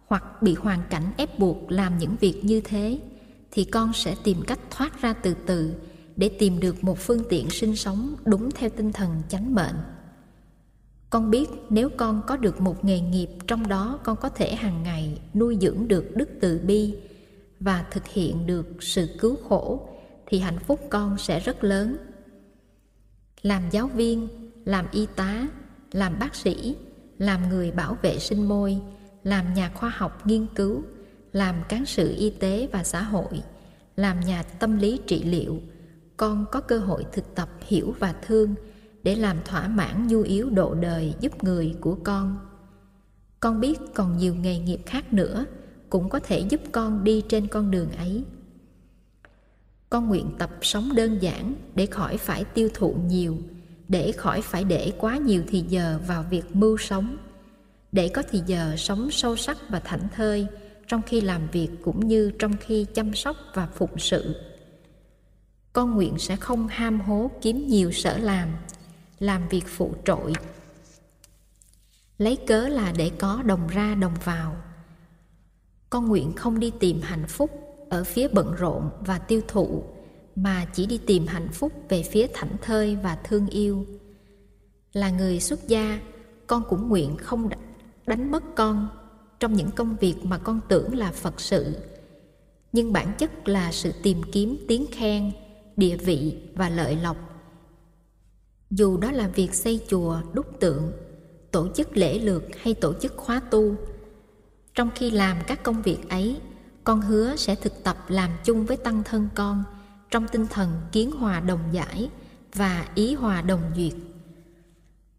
hoặc bị hoàn cảnh ép buộc làm những việc như thế, thì con sẽ tìm cách thoát ra từ từ để tìm được một phương tiện sinh sống đúng theo tinh thần chánh mệnh. Con biết nếu con có được một nghề nghiệp trong đó, con có thể hàng ngày nuôi dưỡng được đức từ bi và thực hiện được sự cứu khổ, thì hạnh phúc con sẽ rất lớn. Làm giáo viên, làm y tá, làm bác sĩ, làm người bảo vệ sinh môi, làm nhà khoa học nghiên cứu, làm cán sự y tế và xã hội, làm nhà tâm lý trị liệu, con có cơ hội thực tập hiểu và thương để làm thỏa mãn nhu yếu độ đời giúp người của con. Con biết còn nhiều nghề nghiệp khác nữa cũng có thể giúp con đi trên con đường ấy. Con nguyện tập sống đơn giản để khỏi phải tiêu thụ nhiều, để khỏi phải để quá nhiều thì giờ vào việc mưu sống, để có thì giờ sống sâu sắc và thảnh thơi trong khi làm việc cũng như trong khi chăm sóc và phụng sự. Con nguyện sẽ không ham hố kiếm nhiều sở làm làm việc phụ trội. Lấy cớ là để có đồng ra đồng vào con nguyện không đi tìm hạnh phúc ở phía bận rộn và tiêu thụ, mà chỉ đi tìm hạnh phúc về phía thảnh thơi và thương yêu. Là người xuất gia, con cũng nguyện không đánh mất con trong những công việc mà con tưởng là phật sự. Nhưng bản chất là sự tìm kiếm tiếng khen, địa vị và lợi lộc. Dù đó là việc xây chùa, đúc tượng, tổ chức lễ lược hay tổ chức khóa tu trong khi làm các công việc ấy, con hứa sẽ thực tập làm chung với tăng thân con trong tinh thần kiến hòa đồng giải và ý hòa đồng duyệt.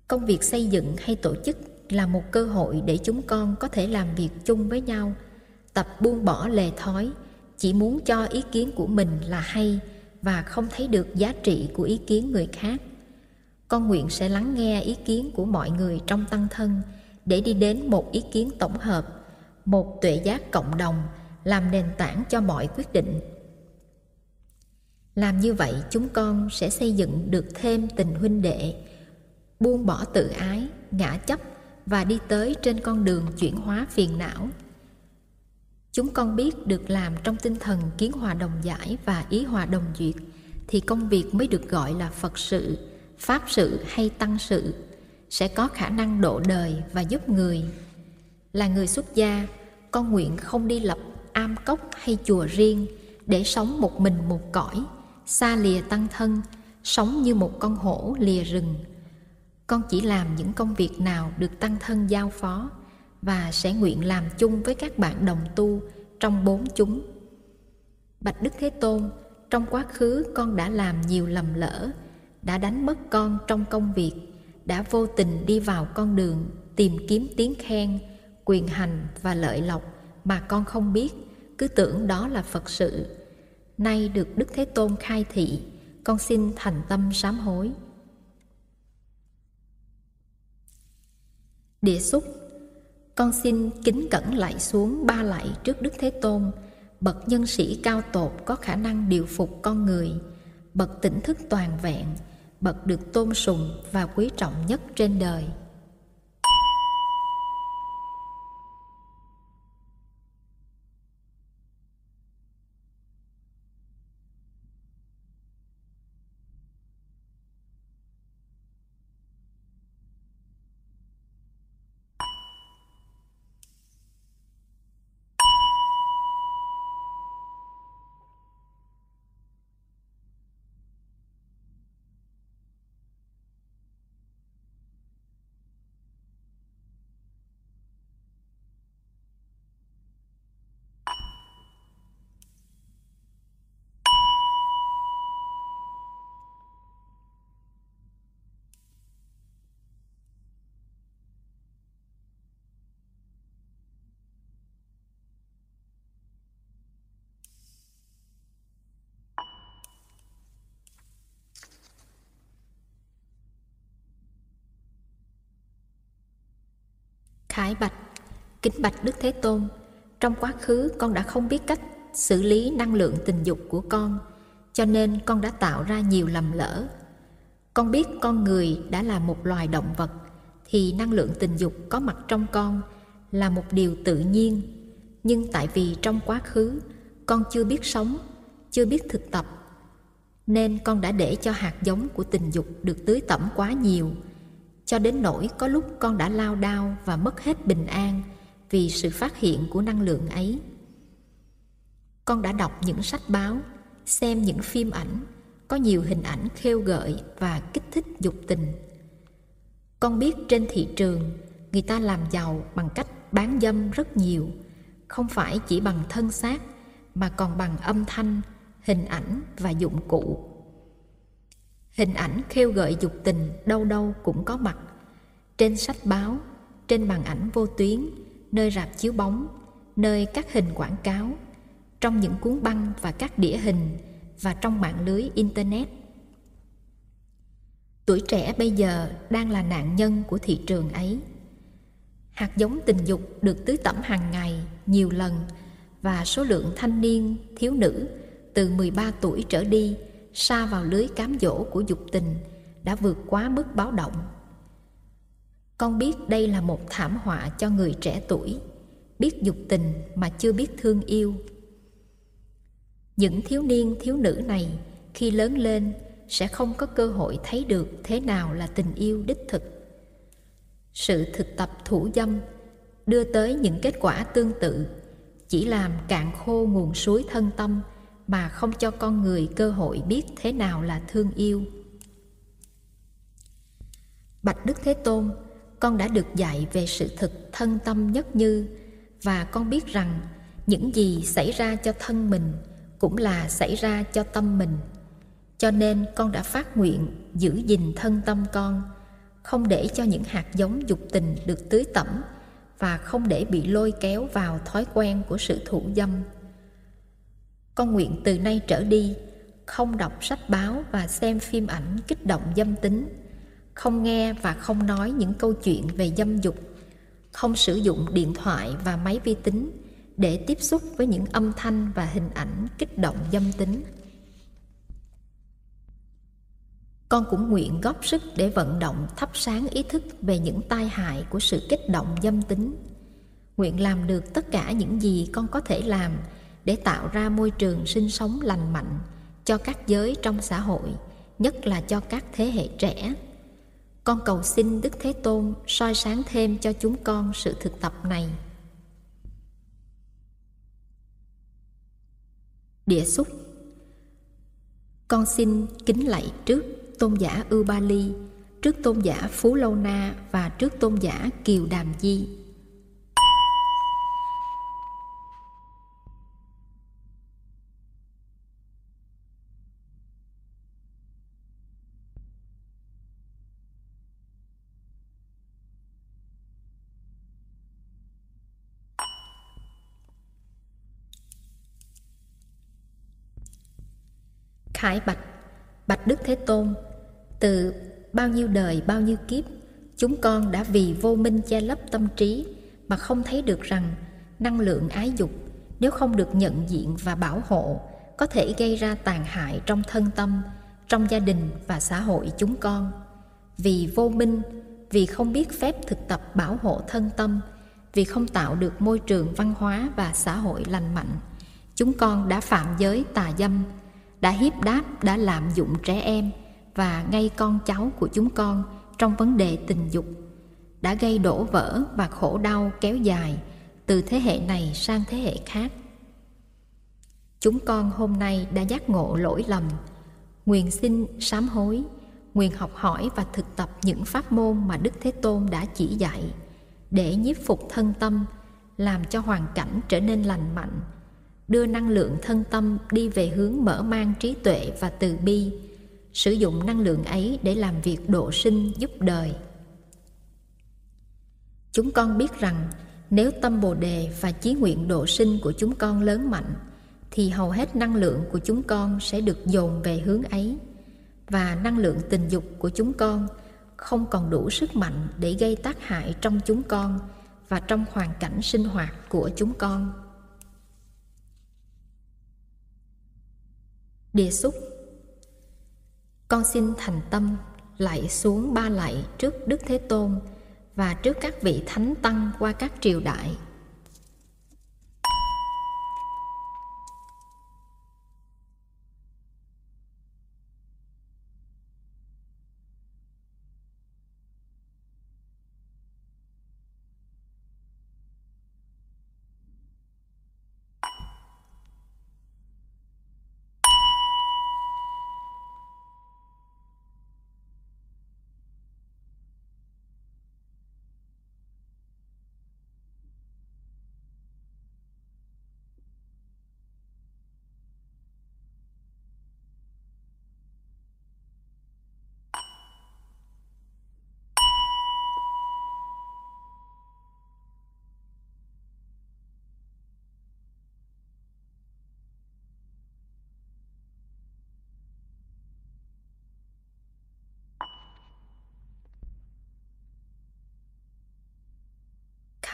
Công việc xây dựng hay tổ chức là một cơ hội để chúng con có thể làm việc chung với nhau, tập buông bỏ lề thói, chỉ muốn cho ý kiến của mình là hay và không thấy được giá trị của ý kiến người khác. Con nguyện sẽ lắng nghe ý kiến của mọi người trong tăng thân để đi đến một ý kiến tổng hợp một tuệ giác cộng đồng, làm nền tảng cho mọi quyết định. Làm như vậy, chúng con sẽ xây dựng được thêm tình huynh đệ, buông bỏ tự ái, ngã chấp và đi tới trên con đường chuyển hóa phiền não. Chúng con biết được làm trong tinh thần kiến hòa đồng giải và ý hòa đồng duyệt thì công việc mới được gọi là phật sự, pháp sự hay tăng sự sẽ có khả năng độ đời và giúp người là người xuất gia, con nguyện không đi lập am cốc hay chùa riêng để sống một mình một cõi, xa lìa tăng thân, sống như một con hổ lìa rừng. Con chỉ làm những công việc nào được tăng thân giao phó và sẽ nguyện làm chung với các bạn đồng tu trong bốn chúng. Bạch đức thế tôn, trong quá khứ con đã làm nhiều lầm lỡ, đã đánh mất con trong công việc, đã vô tình đi vào con đường tìm kiếm tiếng khen quyền hành và lợi lộc mà con không biết, cứ tưởng đó là phật sự. Nay được đức thế tôn khai thị, con xin thành tâm sám hối. Địa xúc, con xin kính cẩn lại xuống ba lạy trước đức thế tôn. Bậc nhân sĩ cao tột có khả năng điều phục con người. Bậc tỉnh thức toàn vẹn, bậc được tôn sùng và quý trọng nhất trên đời. Khải bạch, kính bạch Đức Thế Tôn, trong quá khứ con đã không biết cách xử lý năng lượng tình dục của con, cho nên con đã tạo ra nhiều lầm lỡ. Con biết con người đã là một loài động vật, thì năng lượng tình dục có mặt trong con là một điều tự nhiên. Nhưng tại vì trong quá khứ con chưa biết sống, chưa biết thực tập, nên con đã để cho hạt giống của tình dục được tưới tẩm quá nhiều, cho đến nỗi có lúc con đã lao đao và mất hết bình an vì sự phát hiện của năng lượng ấy. Con đã đọc những sách báo, xem những phim ảnh, có nhiều hình ảnh khêu gợi và kích thích dục tình. Con biết trên thị trường, người ta làm giàu bằng cách bán dâm rất nhiều, không phải chỉ bằng thân xác mà còn bằng âm thanh, hình ảnh và dụng cụ hình ảnh khêu gợi dục tình đâu đâu cũng có mặt. Trên sách báo, trên màn ảnh vô tuyến, nơi rạp chiếu bóng, nơi các hình quảng cáo, trong những cuốn băng và các đĩa hình và trong mạng lưới internet. Tuổi trẻ bây giờ đang là nạn nhân của thị trường ấy. Hạt giống tình dục được tưới tẩm hàng ngày nhiều lần và số lượng thanh niên, thiếu nữ từ 13 tuổi trở đi sa vào lưới cám dỗ của dục tình, đã vượt quá mức báo động. Con biết đây là một thảm họa cho người trẻ tuổi, biết dục tình mà chưa biết thương yêu. Những thiếu niên, thiếu nữ này khi lớn lên sẽ không có cơ hội thấy được thế nào là tình yêu đích thực. Sự thực tập thủ dâm đưa tới những kết quả tương tự, chỉ làm cạn khô nguồn suối thân tâm mà không cho con người cơ hội biết thế nào là thương yêu. Bạch đức thế tôn, con đã được dạy về sự thực thân tâm nhất như, và con biết rằng những gì xảy ra cho thân mình cũng là xảy ra cho tâm mình. Cho nên con đã phát nguyện giữ gìn thân tâm con, không để cho những hạt giống dục tình được tưới tẩm và không để bị lôi kéo vào thói quen của sự thủ dâm con nguyện từ nay trở đi, không đọc sách báo và xem phim ảnh kích động dâm tính, không nghe và không nói những câu chuyện về dâm dục, không sử dụng điện thoại và máy vi tính để tiếp xúc với những âm thanh và hình ảnh kích động dâm tính. Con cũng nguyện góp sức để vận động thắp sáng ý thức về những tai hại của sự kích động dâm tính. Nguyện làm được tất cả những gì con có thể làm để tạo ra môi trường sinh sống lành mạnh cho các giới trong xã hội nhất là cho các thế hệ trẻ. Con cầu xin đức thế tôn soi sáng thêm cho chúng con sự thực tập này. Địa xúc. Con xin kính lạy trước tôn giả Ubali, trước tôn giả Phú Lâu Na và trước tôn giả Kiều Đàm Di. Hải Bạch Bạch Đức Thế Tôn, từ bao nhiêu đời bao nhiêu kiếp, chúng con đã vì vô minh che lấp tâm trí mà không thấy được rằng năng lượng ái dục nếu không được nhận diện và bảo hộ có thể gây ra tàn hại trong thân tâm, trong gia đình và xã hội chúng con. Vì vô minh, vì không biết phép thực tập bảo hộ thân tâm, vì không tạo được môi trường văn hóa và xã hội lành mạnh, chúng con đã phạm giới tà dâm, đã hiếp đáp, đã lạm dụng trẻ em và ngay con cháu của chúng con trong vấn đề tình dục. Đã gây đổ vỡ và khổ đau kéo dài từ thế hệ này sang thế hệ khác. Chúng con hôm nay đã giác ngộ lỗi lầm. Nguyện xin sám hối, nguyện học hỏi và thực tập những pháp môn mà đức thế tôn đã chỉ dạy để nhiếp phục thân tâm, làm cho hoàn cảnh trở nên lành mạnh đưa năng lượng thân tâm đi về hướng mở mang trí tuệ và từ bi, sử dụng năng lượng ấy để làm việc độ sinh giúp đời. Chúng con biết rằng nếu tâm bồ đề và chí nguyện độ sinh của chúng con lớn mạnh, thì hầu hết năng lượng của chúng con sẽ được dồn về hướng ấy, và năng lượng tình dục của chúng con không còn đủ sức mạnh để gây tác hại trong chúng con và trong hoàn cảnh sinh hoạt của chúng con. Đề xúc. Con xin thành tâm lạy xuống ba lạy trước Đức Thế Tôn và trước các vị thánh tăng qua các triều đại.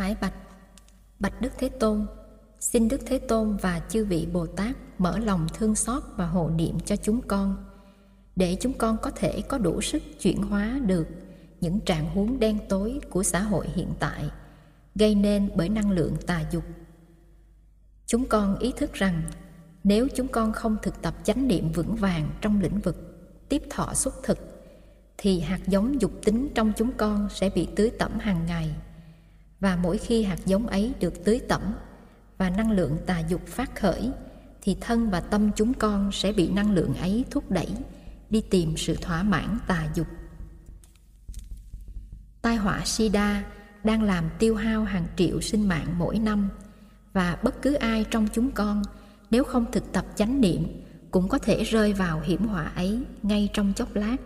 Thái Bạch Bạch Đức Thế Tôn, Xin Đức Thế Tôn và chư vị Bồ Tát mở lòng thương xót và hộ niệm cho chúng con, để chúng con có thể có đủ sức chuyển hóa được những trạng huống đen tối của xã hội hiện tại, gây nên bởi năng lượng tà dục. Chúng con ý thức rằng nếu chúng con không thực tập chánh niệm vững vàng trong lĩnh vực tiếp thọ xuất thực, thì hạt giống dục tính trong chúng con sẽ bị tưới tẩm hàng ngày và mỗi khi hạt giống ấy được tưới tẩm và năng lượng tà dục phát khởi, thì thân và tâm chúng con sẽ bị năng lượng ấy thúc đẩy đi tìm sự thỏa mãn tà dục. Tai họa sida đang làm tiêu hao hàng triệu sinh mạng mỗi năm, và bất cứ ai trong chúng con nếu không thực tập chánh niệm cũng có thể rơi vào hiểm họa ấy ngay trong chốc lát.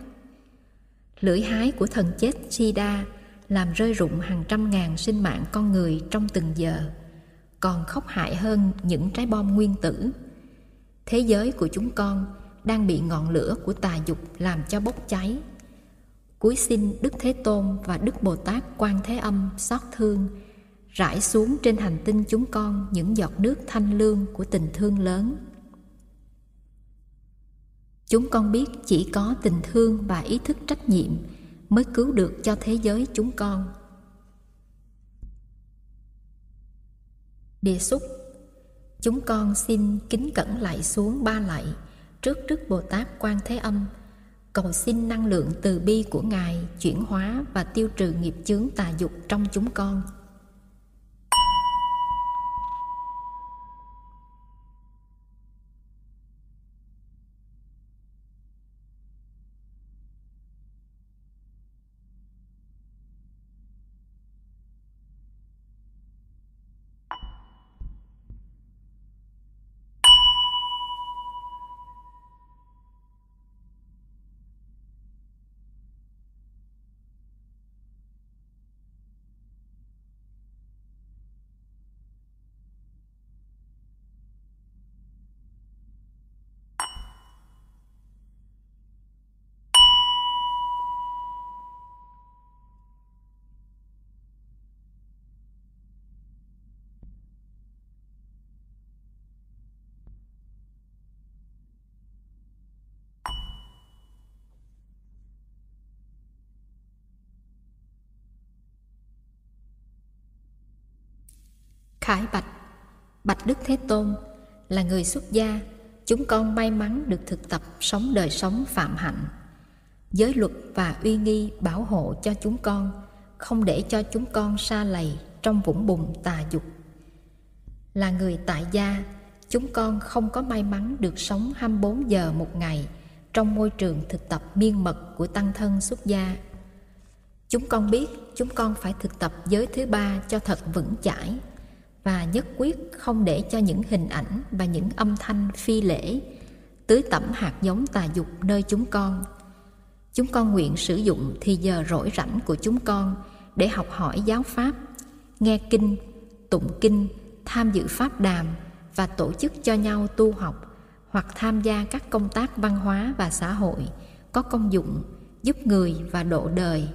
Lưỡi hái của thần chết sida làm rơi rụng hàng trăm ngàn sinh mạng con người trong từng giờ, còn khốc hại hơn những trái bom nguyên tử. Thế giới của chúng con đang bị ngọn lửa của tà dục làm cho bốc cháy. Cúi xin đức thế tôn và đức bồ tát quan thế âm xót thương, rải xuống trên hành tinh chúng con những giọt nước thanh lương của tình thương lớn. Chúng con biết chỉ có tình thương và ý thức trách nhiệm mới cứu được cho thế giới chúng con. Đề xuất, chúng con xin kính cẩn lại xuống ba lạy trước đức bồ tát quan thế âm. Cầu xin năng lượng từ bi của ngài chuyển hóa và tiêu trừ nghiệp chướng tà dục trong chúng con. Khải Bạch. Bạch Đức Thế Tôn Là người xuất gia, Chúng con may mắn được thực tập sống đời sống phạm hạnh. Giới luật và uy nghi bảo hộ cho chúng con, Không để cho chúng con xa lầy trong vũng bùn tà dục. Là người tại gia, Chúng con không có may mắn được sống 24 giờ một ngày Trong môi trường thực tập miên mật của tăng thân xuất gia. Chúng con biết chúng con phải thực tập giới thứ ba cho thật vững chãi và nhất quyết không để cho những hình ảnh và những âm thanh phi lễ tưới tẩm hạt giống tà dục nơi chúng con. Chúng con nguyện sử dụng thì giờ rỗi rảnh của chúng con để học hỏi giáo pháp, nghe kinh, tụng kinh, tham dự pháp đàm và tổ chức cho nhau tu học hoặc tham gia các công tác văn hóa và xã hội có công dụng giúp người và độ đời.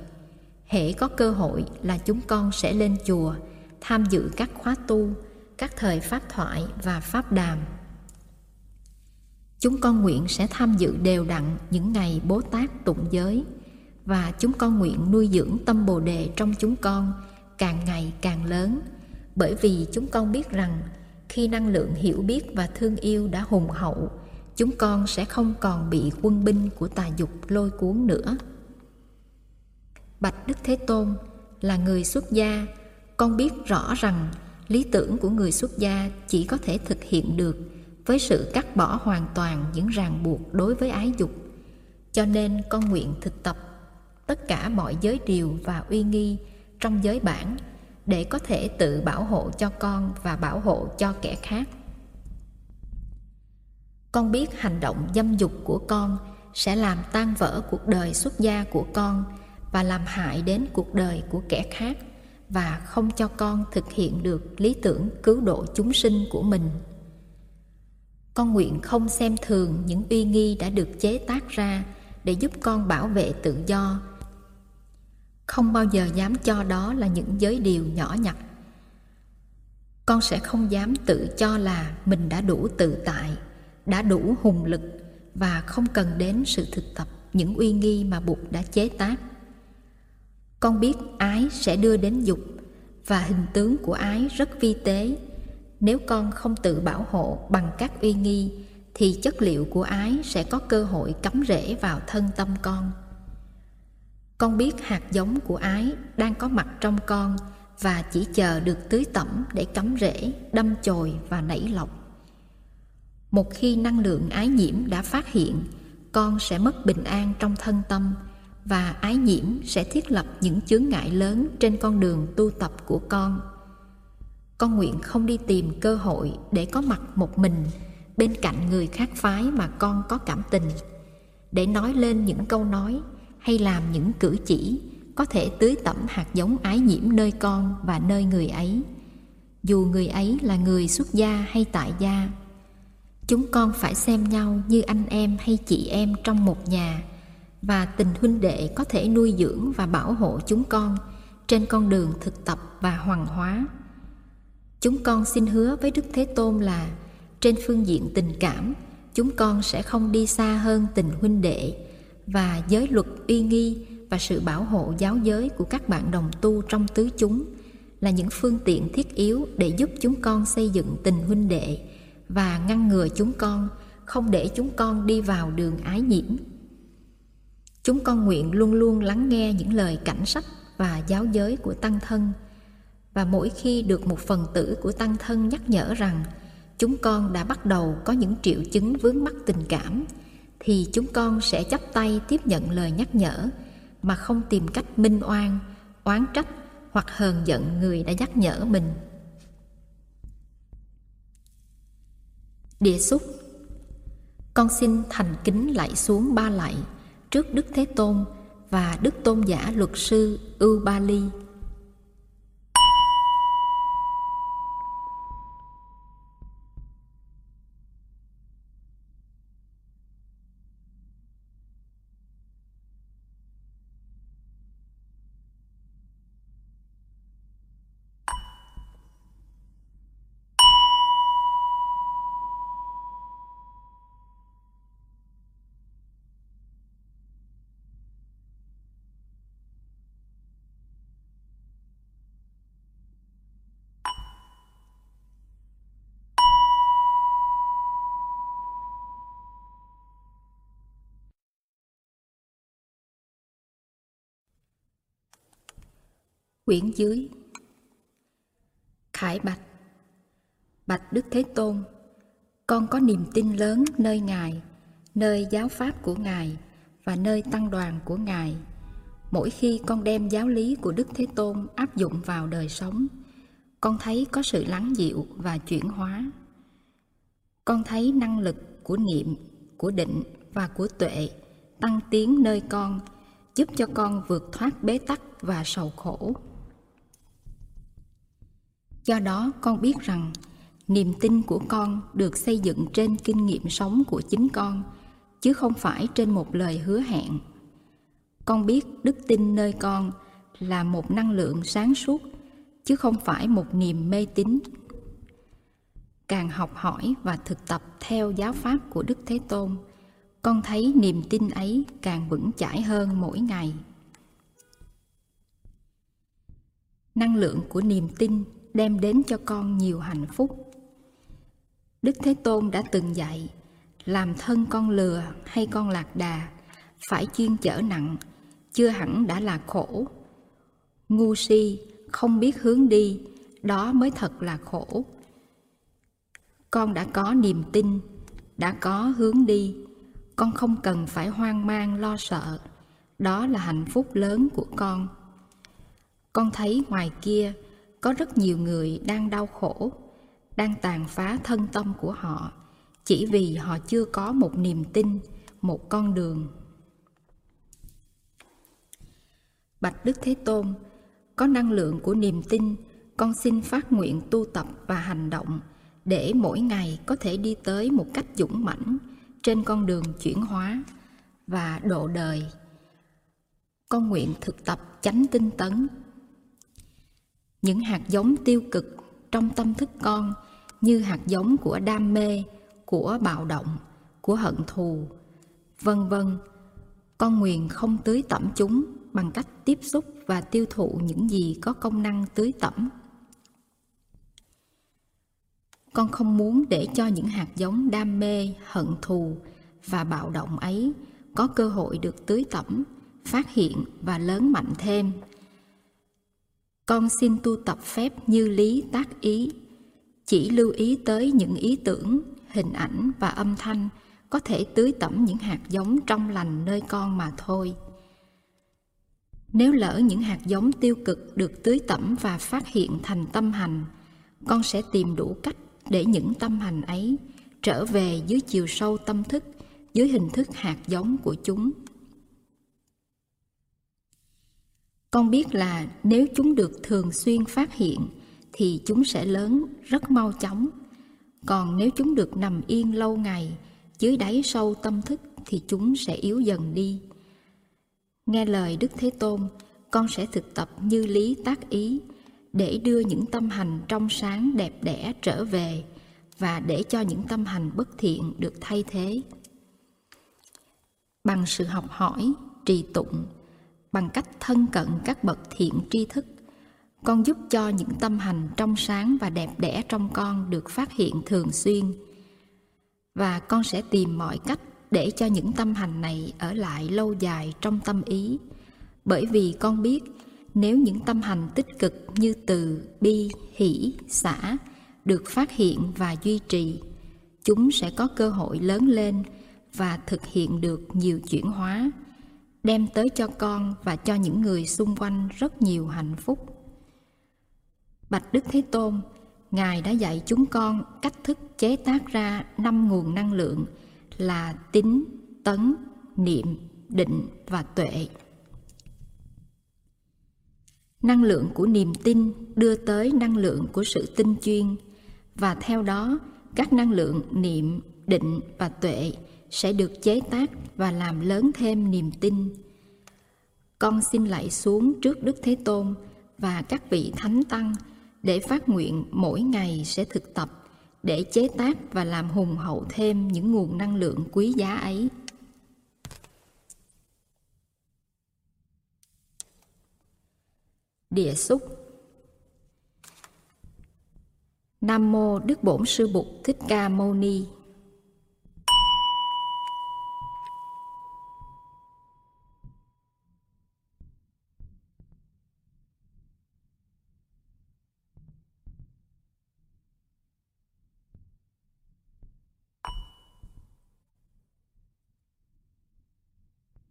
Hễ có cơ hội là chúng con sẽ lên chùa tham dự các khóa tu, các thời pháp thoại và pháp đàm. Chúng con nguyện sẽ tham dự đều đặn những ngày Bố Tát tụng giới và chúng con nguyện nuôi dưỡng tâm Bồ đề trong chúng con càng ngày càng lớn bởi vì chúng con biết rằng khi năng lượng hiểu biết và thương yêu đã hùng hậu chúng con sẽ không còn bị quân binh của tà dục lôi cuốn nữa bạch đức thế tôn là người xuất gia con biết rõ rằng lý tưởng của người xuất gia chỉ có thể thực hiện được với sự cắt bỏ hoàn toàn những ràng buộc đối với ái dục. Cho nên con nguyện thực tập tất cả mọi giới điều và uy nghi trong giới bản để có thể tự bảo hộ cho con và bảo hộ cho kẻ khác. Con biết hành động dâm dục của con sẽ làm tan vỡ cuộc đời xuất gia của con và làm hại đến cuộc đời của kẻ khác và không cho con thực hiện được lý tưởng cứu độ chúng sinh của mình. Con nguyện không xem thường những uy nghi đã được chế tác ra để giúp con bảo vệ tự do. Không bao giờ dám cho đó là những giới điều nhỏ nhặt. Con sẽ không dám tự cho là mình đã đủ tự tại, đã đủ hùng lực và không cần đến sự thực tập những uy nghi mà Bụt đã chế tác. Con biết ái sẽ đưa đến dục và hình tướng của ái rất vi tế. Nếu con không tự bảo hộ bằng các uy nghi thì chất liệu của ái sẽ có cơ hội cắm rễ vào thân tâm con. Con biết hạt giống của ái đang có mặt trong con và chỉ chờ được tưới tẩm để cắm rễ, đâm chồi và nảy lọc. Một khi năng lượng ái nhiễm đã phát hiện, con sẽ mất bình an trong thân tâm và ái nhiễm sẽ thiết lập những chướng ngại lớn trên con đường tu tập của con. Con nguyện không đi tìm cơ hội để có mặt một mình bên cạnh người khác phái mà con có cảm tình, để nói lên những câu nói hay làm những cử chỉ có thể tưới tẩm hạt giống ái nhiễm nơi con và nơi người ấy. Dù người ấy là người xuất gia hay tại gia, chúng con phải xem nhau như anh em hay chị em trong một nhà và tình huynh đệ có thể nuôi dưỡng và bảo hộ chúng con trên con đường thực tập và hoàng hóa. Chúng con xin hứa với đức thế tôn là trên phương diện tình cảm, chúng con sẽ không đi xa hơn tình huynh đệ và giới luật uy nghi và sự bảo hộ giáo giới của các bạn đồng tu trong tứ chúng là những phương tiện thiết yếu để giúp chúng con xây dựng tình huynh đệ và ngăn ngừa chúng con, không để chúng con đi vào đường ái nhiễm chúng con nguyện luôn luôn lắng nghe những lời cảnh sách và giáo giới của tăng thân. Và mỗi khi được một phần tử của tăng thân nhắc nhở rằng chúng con đã bắt đầu có những triệu chứng vướng mắc tình cảm, thì chúng con sẽ chắp tay tiếp nhận lời nhắc nhở mà không tìm cách minh oan, oán trách hoặc hờn giận người đã nhắc nhở mình. Địa xúc. Con xin thành kính lại xuống ba lạy trước Đức Thế Tôn và Đức Tôn giả luật sư Ưu Ba Ly. Quyển dưới. Khải Bạch. Bạch Đức Thế Tôn Con có niềm tin lớn nơi Ngài Nơi giáo pháp của Ngài Và nơi tăng đoàn của Ngài. Mỗi khi con đem giáo lý của Đức Thế Tôn áp dụng vào đời sống Con thấy có sự lắng dịu và chuyển hóa. Con thấy năng lực của niệm, của định và của tuệ tăng tiến nơi con giúp cho con vượt thoát bế tắc và sầu khổ do đó, con biết rằng, niềm tin của con được xây dựng trên kinh nghiệm sống của chính con, chứ không phải trên một lời hứa hẹn. Con biết đức tin nơi con là một năng lượng sáng suốt, chứ không phải một niềm mê tín. Càng học hỏi và thực tập theo giáo pháp của đức thế tôn, con thấy niềm tin ấy càng vững chãi hơn mỗi ngày. Năng lượng của niềm tin đem đến cho con nhiều hạnh phúc. Đức thế tôn đã từng dạy, làm thân con lừa hay con lạc đà, phải chuyên chở nặng, chưa hẳn đã là khổ. Ngu si, không biết hướng đi, đó mới thật là khổ. Con đã có niềm tin, đã có hướng đi, con không cần phải hoang mang lo sợ, đó là hạnh phúc lớn của con. Con thấy ngoài kia có rất nhiều người đang đau khổ, đang tàn phá thân tâm của họ, chỉ vì họ chưa có một niềm tin, một con đường. Bạch đức thế tôn, có năng lượng của niềm tin, con xin phát nguyện tu tập và hành động để mỗi ngày có thể đi tới một cách dũng mãnh trên con đường chuyển hóa và độ đời. Con nguyện thực tập chánh tinh tấn những hạt giống tiêu cực trong tâm thức con như hạt giống của đam mê, của bạo động, của hận thù, vân vân. Con nguyện không tưới tẩm chúng bằng cách tiếp xúc và tiêu thụ những gì có công năng tưới tẩm. Con không muốn để cho những hạt giống đam mê, hận thù và bạo động ấy có cơ hội được tưới tẩm, phát hiện và lớn mạnh thêm con xin tu tập phép như lý, tác ý. Chỉ lưu ý tới những ý tưởng, hình ảnh và âm thanh có thể tưới tẩm những hạt giống trong lành nơi con mà thôi. Nếu lỡ những hạt giống tiêu cực được tưới tẩm và phát hiện thành tâm hành, con sẽ tìm đủ cách để những tâm hành ấy trở về dưới chiều sâu tâm thức, dưới hình thức hạt giống của chúng. Con biết là nếu chúng được thường xuyên phát hiện, thì chúng sẽ lớn, rất mau chóng. Còn nếu chúng được nằm yên lâu ngày, dưới đáy sâu tâm thức, thì chúng sẽ yếu dần đi. Nghe lời đức thế tôn, con sẽ thực tập như lý tác ý, để đưa những tâm hành trong sáng đẹp đẽ trở về, và để cho những tâm hành bất thiện được thay thế. Bằng sự học hỏi, trì tụng bằng cách thân cận các bậc thiện tri thức, con giúp cho những tâm hành trong sáng và đẹp đẽ trong con được phát hiện thường xuyên. Và con sẽ tìm mọi cách để cho những tâm hành này ở lại lâu dài trong tâm ý. Bởi vì con biết nếu những tâm hành tích cực như từ, bi, hỷ, xả được phát hiện và duy trì, chúng sẽ có cơ hội lớn lên và thực hiện được nhiều chuyển hóa đem tới cho con và cho những người xung quanh rất nhiều hạnh phúc. Bạch đức thế tôn, ngài đã dạy chúng con cách thức chế tác ra năm nguồn năng lượng là tính, tấn, niệm, định và tuệ. Năng lượng của niềm tin đưa tới năng lượng của sự tinh chuyên và theo đó, các năng lượng niệm, định và tuệ sẽ được chế tác và làm lớn thêm niềm tin. Con xin lạy xuống trước đức thế tôn và các vị thánh tăng để phát nguyện mỗi ngày sẽ thực tập để chế tác và làm hùng hậu thêm những nguồn năng lượng quý giá ấy. Địa xúc nam mô đức bổn sư bụt thích ca mâu ni.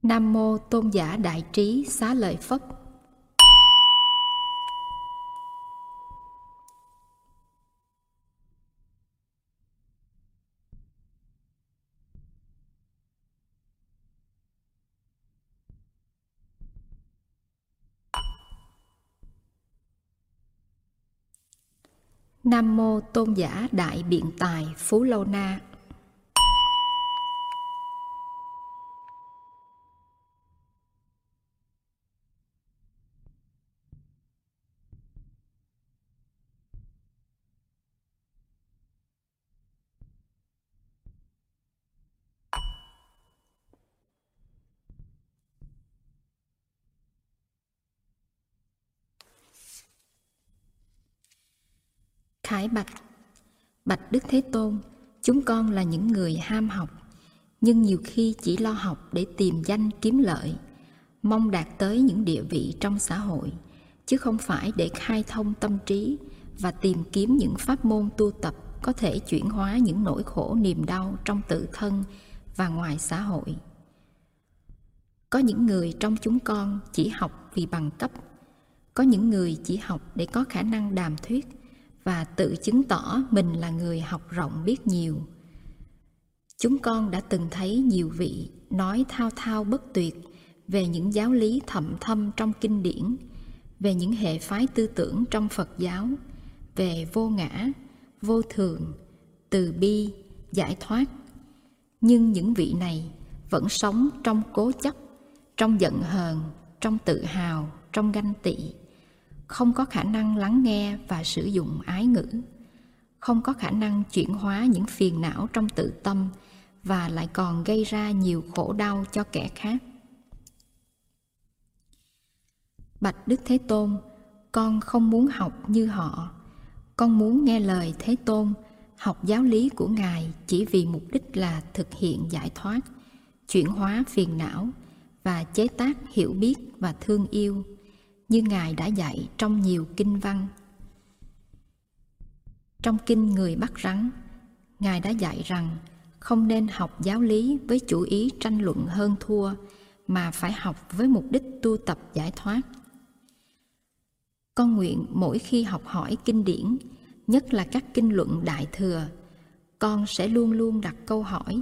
Nam mô Tôn giả Đại trí Xá lợi Phất. Nam mô Tôn giả Đại Biện Tài Phú Lâu Na Khải bạch. Bạch Đức Thế Tôn, Chúng con là những người ham học, Nhưng nhiều khi chỉ lo học để tìm danh kiếm lợi. Mong đạt tới những địa vị trong xã hội, Chứ không phải để khai thông tâm trí Và tìm kiếm những pháp môn tu tập Có thể chuyển hóa những nỗi khổ niềm đau trong tự thân và ngoài xã hội. Có những người trong chúng con chỉ học vì bằng cấp, Có những người chỉ học để có khả năng đàm thuyết và tự chứng tỏ mình là người học rộng biết nhiều. Chúng con đã từng thấy nhiều vị nói thao thao bất tuyệt về những giáo lý thậm thâm trong kinh điển, về những hệ phái tư tưởng trong phật giáo, về vô ngã, vô thường, từ bi, giải thoát. Nhưng những vị này vẫn sống trong cố chấp, trong giận hờn, trong tự hào, trong ganh tị không có khả năng lắng nghe và sử dụng ái ngữ, không có khả năng chuyển hóa những phiền não trong tự tâm và lại còn gây ra nhiều khổ đau cho kẻ khác. Bạch đức thế tôn, con không muốn học như họ. Con muốn nghe lời thế tôn, học giáo lý của ngài chỉ vì mục đích là thực hiện giải thoát, chuyển hóa phiền não và chế tác hiểu biết và thương yêu như ngài đã dạy trong nhiều kinh văn. Trong kinh người bắt rắn, ngài đã dạy rằng không nên học giáo lý với chủ ý tranh luận hơn thua, mà phải học với mục đích tu tập giải thoát. Con nguyện mỗi khi học hỏi kinh điển, nhất là các kinh luận đại thừa, con sẽ luôn luôn đặt câu hỏi,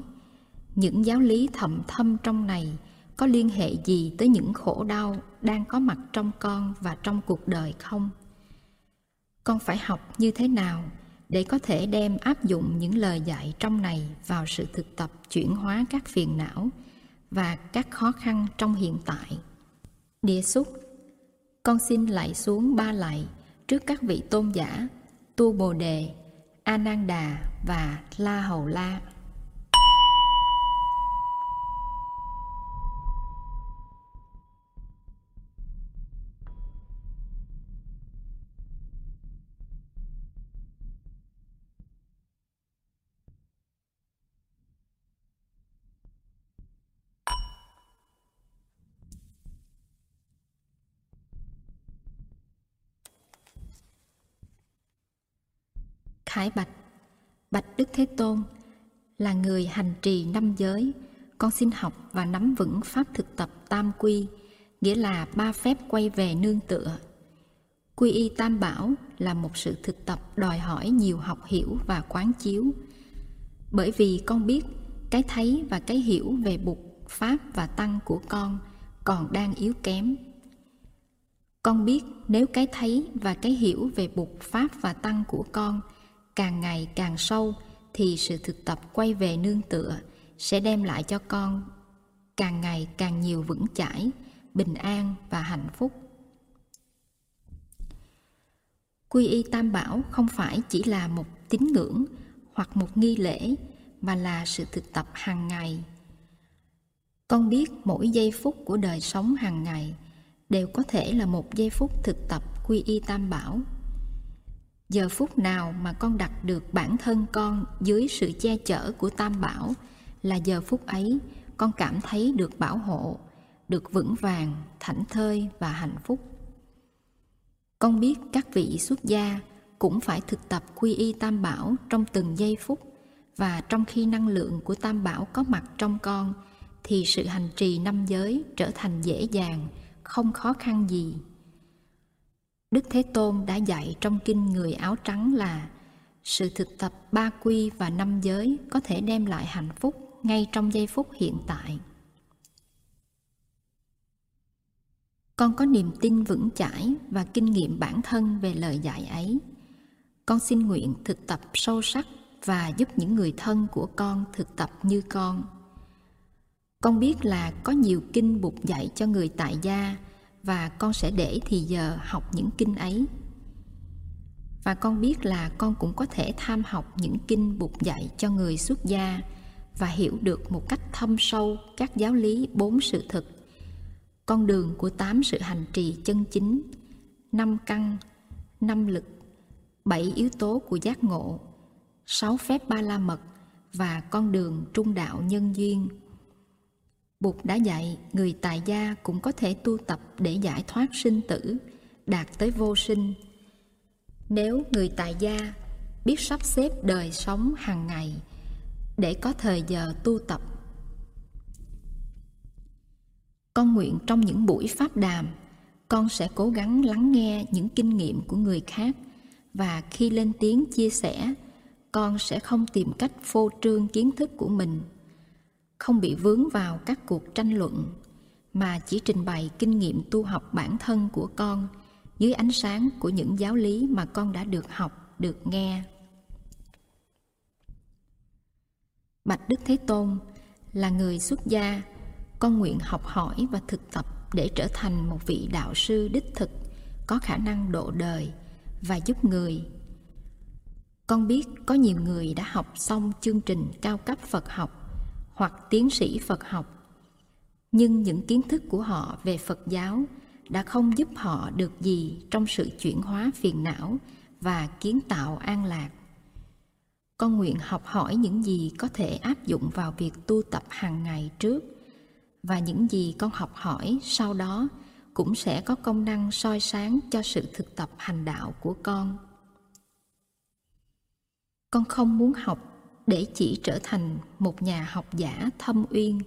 những giáo lý thầm thâm trong này có liên hệ gì tới những khổ đau đang có mặt trong con và trong cuộc đời không? Con phải học như thế nào để có thể đem áp dụng những lời dạy trong này vào sự thực tập chuyển hóa các phiền não và các khó khăn trong hiện tại? Địa xúc, con xin lạy xuống ba lạy trước các vị tôn giả tu bồ đề, a nan đà và la hầu la. Khải Bạch. Bạch Đức Thế Tôn Là người hành trì năm giới, Con xin học và nắm vững pháp thực tập tam quy, Nghĩa là ba phép quay về nương tựa. Quy y tam bảo là một sự thực tập đòi hỏi nhiều học hiểu và quán chiếu. Bởi vì con biết cái thấy và cái hiểu về bục pháp và tăng của con còn đang yếu kém. Con biết nếu cái thấy và cái hiểu về bục pháp và tăng của con càng ngày càng sâu, thì sự thực tập quay về nương tựa sẽ đem lại cho con càng ngày càng nhiều vững chãi, bình an và hạnh phúc. Quy y tam bảo không phải chỉ là một tín ngưỡng hoặc một nghi lễ, mà là sự thực tập hàng ngày. Con biết mỗi giây phút của đời sống hàng ngày đều có thể là một giây phút thực tập quy y tam bảo giờ phút nào mà con đặt được bản thân con dưới sự che chở của tam bảo là giờ phút ấy con cảm thấy được bảo hộ, được vững vàng, thảnh thơi và hạnh phúc. Con biết các vị xuất gia cũng phải thực tập quy y tam bảo trong từng giây phút và trong khi năng lượng của tam bảo có mặt trong con thì sự hành trì năm giới trở thành dễ dàng, không khó khăn gì. Đức Thế Tôn đã dạy trong kinh người áo trắng là sự thực tập ba quy và năm giới có thể đem lại hạnh phúc ngay trong giây phút hiện tại. Con có niềm tin vững chãi và kinh nghiệm bản thân về lời dạy ấy. Con xin nguyện thực tập sâu sắc và giúp những người thân của con thực tập như con. Con biết là có nhiều kinh bục dạy cho người tại gia và con sẽ để thì giờ học những kinh ấy. Và con biết là con cũng có thể tham học những kinh buộc dạy cho người xuất gia và hiểu được một cách thâm sâu các giáo lý bốn sự thực. Con đường của tám sự hành trì chân chính, năm căn, năm lực, bảy yếu tố của giác ngộ, sáu phép ba la mật và con đường trung đạo nhân duyên. Bụt đã dạy người tại gia cũng có thể tu tập để giải thoát sinh tử, đạt tới vô sinh. Nếu người tại gia biết sắp xếp đời sống hàng ngày để có thời giờ tu tập. Con nguyện trong những buổi pháp đàm, con sẽ cố gắng lắng nghe những kinh nghiệm của người khác và khi lên tiếng chia sẻ, con sẽ không tìm cách phô trương kiến thức của mình không bị vướng vào các cuộc tranh luận, mà chỉ trình bày kinh nghiệm tu học bản thân của con dưới ánh sáng của những giáo lý mà con đã được học, được nghe. Bạch đức thế tôn là người xuất gia, con nguyện học hỏi và thực tập để trở thành một vị đạo sư đích thực, có khả năng độ đời và giúp người. Con biết có nhiều người đã học xong chương trình cao cấp phật học hoặc tiến sĩ phật học. Nhưng những kiến thức của họ về phật giáo đã không giúp họ được gì trong sự chuyển hóa phiền não và kiến tạo an lạc. Con nguyện học hỏi những gì có thể áp dụng vào việc tu tập hàng ngày trước, và những gì con học hỏi sau đó cũng sẽ có công năng soi sáng cho sự thực tập hành đạo của con. Con không muốn học để chỉ trở thành một nhà học giả thâm uyên.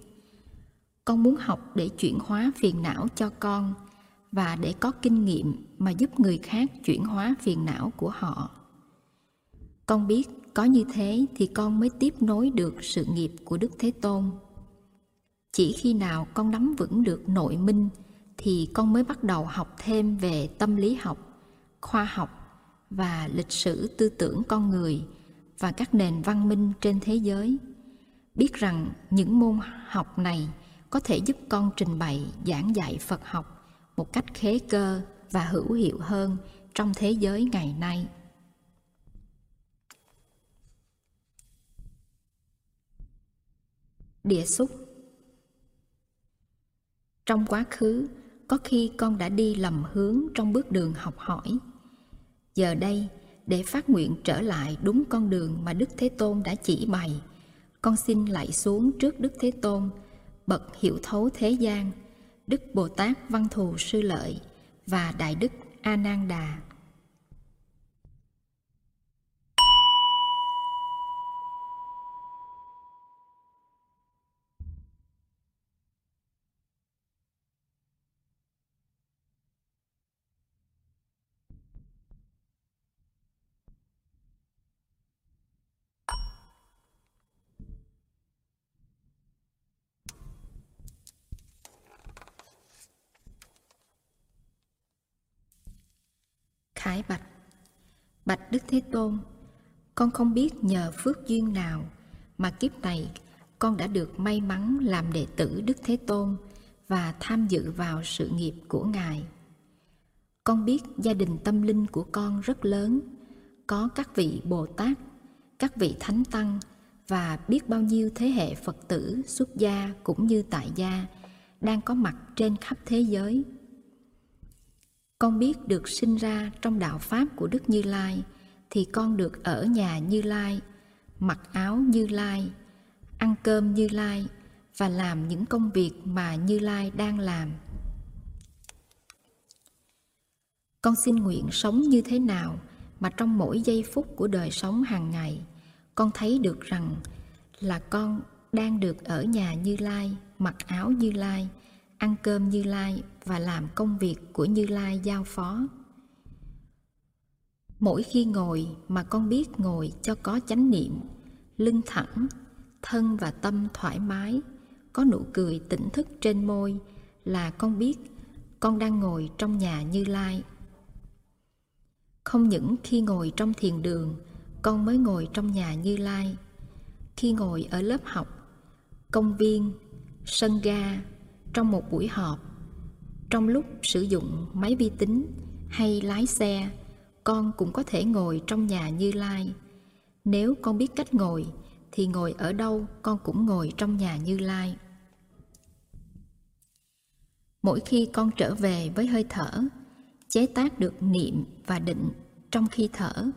Con muốn học để chuyển hóa phiền não cho con và để có kinh nghiệm mà giúp người khác chuyển hóa phiền não của họ. Con biết có như thế thì con mới tiếp nối được sự nghiệp của đức thế tôn. Chỉ khi nào con nắm vững được nội minh thì con mới bắt đầu học thêm về tâm lý học, khoa học và lịch sử tư tưởng con người và các nền văn minh trên thế giới. Biết rằng những môn học này có thể giúp con trình bày, giảng dạy phật học một cách khế cơ và hữu hiệu hơn trong thế giới ngày nay. Địa xúc. Trong quá khứ, có khi con đã đi lầm hướng trong bước đường học hỏi. Giờ đây để phát nguyện trở lại đúng con đường mà đức thế tôn đã chỉ bày. Con xin lạy xuống trước đức thế tôn, bậc hiểu thấu thế gian, đức bồ tát văn thù sư lợi và đại đức a nan đà. Khải bạch. Bạch Đức Thế Tôn Con không biết nhờ phước duyên nào Mà kiếp này con đã được may mắn làm đệ tử Đức Thế Tôn Và tham dự vào sự nghiệp của Ngài. Con biết gia đình tâm linh của con rất lớn Có các vị Bồ Tát, các vị Thánh Tăng Và biết bao nhiêu thế hệ Phật tử, xuất gia cũng như tại gia Đang có mặt trên khắp thế giới con biết được sinh ra trong đạo pháp của đức như lai, thì con được ở nhà như lai, mặc áo như lai, ăn cơm như lai và làm những công việc mà như lai đang làm. Con xin nguyện sống như thế nào mà trong mỗi giây phút của đời sống hàng ngày, con thấy được rằng là con đang được ở nhà như lai, mặc áo như lai ăn cơm như lai và làm công việc của như lai giao phó. Mỗi khi ngồi mà con biết ngồi cho có chánh niệm, lưng thẳng, thân và tâm thoải mái, có nụ cười tỉnh thức trên môi là con biết con đang ngồi trong nhà như lai. Không những khi ngồi trong thiền đường, con mới ngồi trong nhà như lai. Khi ngồi ở lớp học, công viên, sân ga trong một buổi họp. Trong lúc sử dụng máy vi tính hay lái xe, con cũng có thể ngồi trong nhà như lai. Nếu con biết cách ngồi, thì ngồi ở đâu con cũng ngồi trong nhà như lai. Mỗi khi con trở về với hơi thở, chế tác được niệm và định trong khi thở,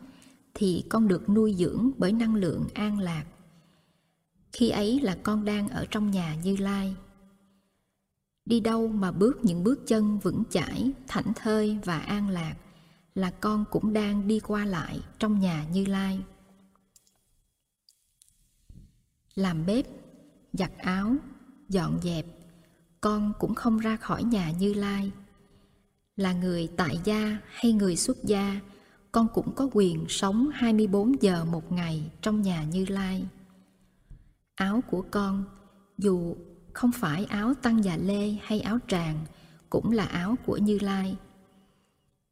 thì con được nuôi dưỡng bởi năng lượng an lạc. Khi ấy là con đang ở trong nhà như lai đi đâu mà bước những bước chân vững chãi thảnh thơi và an lạc là con cũng đang đi qua lại trong nhà như lai làm bếp giặt áo dọn dẹp con cũng không ra khỏi nhà như lai là người tại gia hay người xuất gia con cũng có quyền sống 24 giờ một ngày trong nhà Như Lai. Áo của con, dù không phải áo tăng già lê hay áo tràng, cũng là áo của như lai.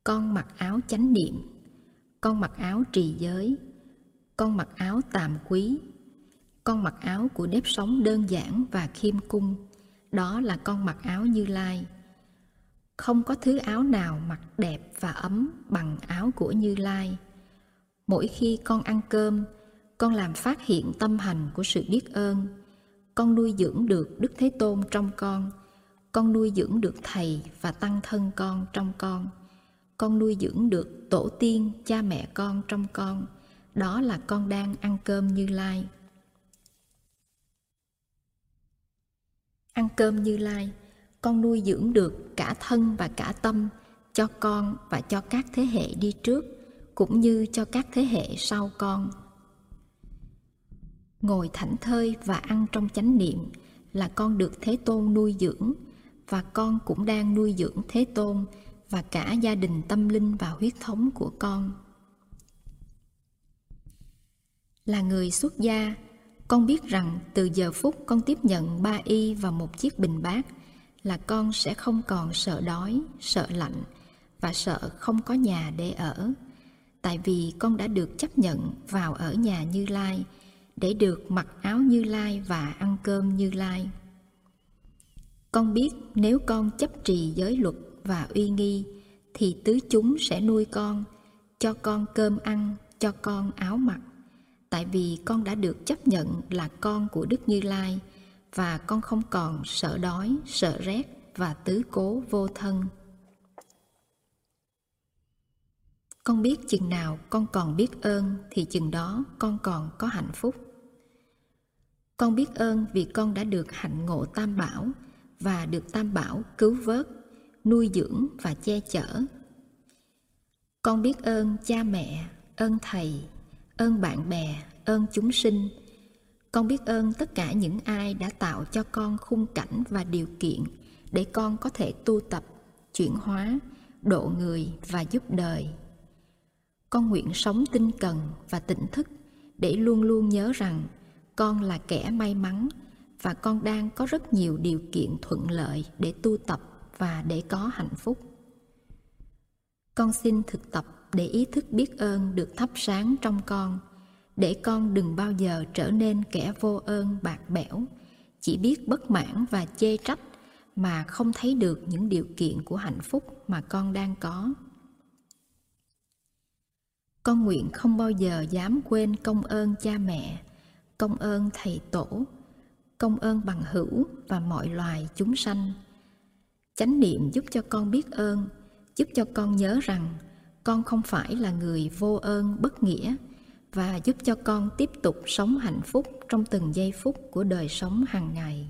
Con mặc áo chánh niệm, con mặc áo trì giới, con mặc áo tàm quý, con mặc áo của nếp sống đơn giản và khiêm cung. Đó là con mặc áo như lai. Không có thứ áo nào mặc đẹp và ấm bằng áo của như lai. Mỗi khi con ăn cơm, con làm phát hiện tâm hành của sự biết ơn con nuôi dưỡng được đức thế tôn trong con con nuôi dưỡng được thầy và tăng thân con trong con con nuôi dưỡng được tổ tiên, cha mẹ con trong con. Đó là con đang ăn cơm như lai. Ăn cơm như lai, con nuôi dưỡng được cả thân và cả tâm cho con và cho các thế hệ đi trước, cũng như cho các thế hệ sau con ngồi thảnh thơi và ăn trong chánh niệm là con được thế tôn nuôi dưỡng, và con cũng đang nuôi dưỡng thế tôn và cả gia đình tâm linh và huyết thống của con. Là người xuất gia, con biết rằng từ giờ phút con tiếp nhận ba y và một chiếc bình bát là con sẽ không còn sợ đói, sợ lạnh và sợ không có nhà để ở. Tại vì con đã được chấp nhận vào ở nhà như lai để được mặc áo như lai và ăn cơm như lai. Con biết nếu con chấp trì giới luật và uy nghi, thì tứ chúng sẽ nuôi con, cho con cơm ăn, cho con áo mặc. Tại vì con đã được chấp nhận là con của đức như lai, và con không còn sợ đói, sợ rét và tứ cố vô thân. Con biết chừng nào con còn biết ơn, thì chừng đó con còn có hạnh phúc con biết ơn vì con đã được hạnh ngộ tam bảo và được tam bảo cứu vớt, nuôi dưỡng và che chở. Con biết ơn cha mẹ, ơn thầy, ơn bạn bè, ơn chúng sinh. Con biết ơn tất cả những ai đã tạo cho con khung cảnh và điều kiện để con có thể tu tập, chuyển hóa, độ người và giúp đời. Con nguyện sống tinh cần và tỉnh thức để luôn luôn nhớ rằng con là kẻ may mắn và con đang có rất nhiều điều kiện thuận lợi để tu tập và để có hạnh phúc. Con xin thực tập để ý thức biết ơn được thắp sáng trong con, để con đừng bao giờ trở nên kẻ vô ơn bạc bẽo, chỉ biết bất mãn và chê trách mà không thấy được những điều kiện của hạnh phúc mà con đang có. Con nguyện không bao giờ dám quên công ơn cha mẹ công ơn thầy tổ, công ơn bằng hữu và mọi loài chúng sanh. Chánh niệm giúp cho con biết ơn, giúp cho con nhớ rằng con không phải là người vô ơn, bất nghĩa và giúp cho con tiếp tục sống hạnh phúc trong từng giây phút của đời sống hàng ngày.